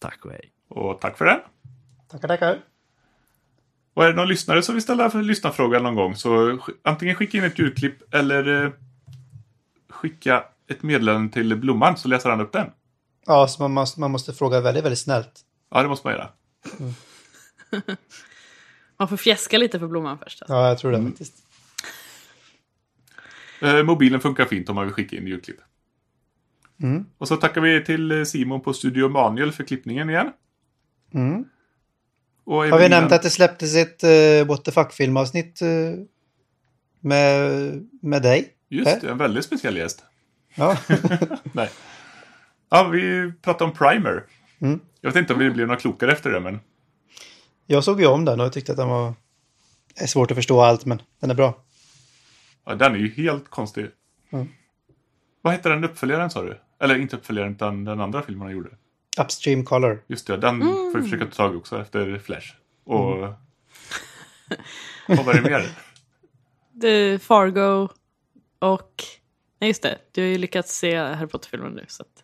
Tack och hej! Och tack för det. Tackar, tackar. Och är det någon lyssnare som vill ställa för lyssnarfråga någon gång så antingen skicka in ett ljudklipp eller eh, skicka ett meddelande till Blomman så läser han upp den. Ja, så man måste, man måste fråga väldigt, väldigt snällt. Ja, det måste man göra. Man får fjäska lite för blomman först. Alltså. Ja, jag tror det Mm. faktiskt. Eh, mobilen funkar fint om man vill skicka in ljudklipp. Mm. Och så tackar vi till eh, Simon på Studio Manuel för klippningen igen. Mm. Och Har vi nämnt att det släpptes ett uh, What the fuck-filmavsnitt eh, med, med dig? Just det, en väldigt speciell gäst. Ja. Nej. Ja, vi pratade om Primer. Mm. Jag vet inte om vi blev några klokare efter det, men Jag såg ju om den och jag tyckte att den var... Det är svårt att förstå allt, men den är bra. ja, den är ju helt konstig. Mm. Vad heter den uppföljaren sa du? Eller inte uppföljaren, utan den andra filmen han gjorde. Upstream Color. Just det, den får vi försöka ta tag i också efter Flash. Och... Mm. Vad var det mer? The Fargo och... Nej, just det. Du har ju lyckats se Harry Potter-filmen nu. Så att...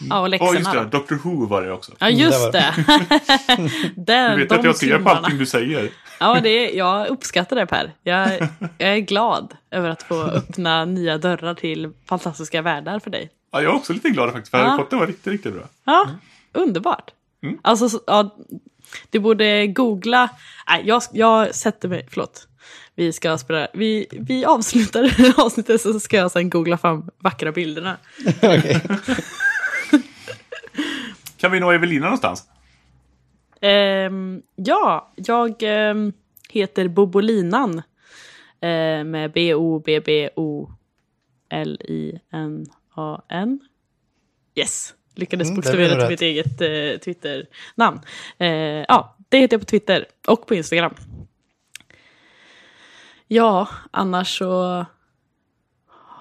Ja, och läxorna. just det. Doctor Who var det också. Ja, Mm, just det det. Den, Du vet de att jag ser på allting du säger. Ja, det är, jag uppskattar det Per. Jag, jag är glad över att få öppna nya dörrar till fantastiska världar för dig. Ja, jag är också lite glad faktiskt, för Ja. Harry Potter var riktigt, riktigt bra. Ja, underbart. Mm. Alltså, så- ja, du borde googla. Nej, jag, jag sätter mig, förlåt. Vi ska spela, vi, vi avslutar avsnittet så ska jag sen googla fram vackra bilderna. Okej. Kan vi nå Evelina någonstans? Ehm, ja, jag ehm, heter Bobolinan. Eh, med B-O-B-B-O-L-I-N-A-N. Yes, lyckades Mm, bokstavera till mitt eget eh, Twitter-namn. Eh, ja, det heter jag på Twitter och på Instagram. Ja, annars så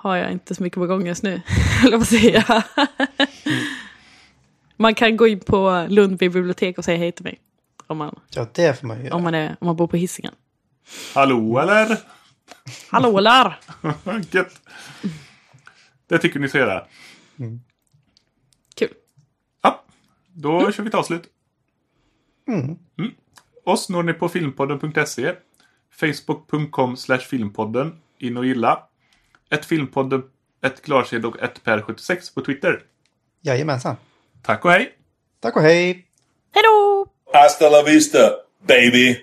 har jag inte så mycket på gång just nu, höll jag på att säga. Man kan gå in på Lundby bibliotek och säga hej till mig. Om man, Ja, det får man ju göra. om man, är, om man bor på Hisingen. Hallå eller? Hallå där! Gött. Det tycker ni ska göra. Kul. Ja, då kör vi ett avslut. Mm. Oss når ni på filmpodden.se. Facebook.com slash filmpodden. In och gilla. Ett filmpodden, ett klarsed och ett per76 på Twitter. Jajamensan. Tack och hej! Tack och hej! Hej då! Hasta la vista, baby.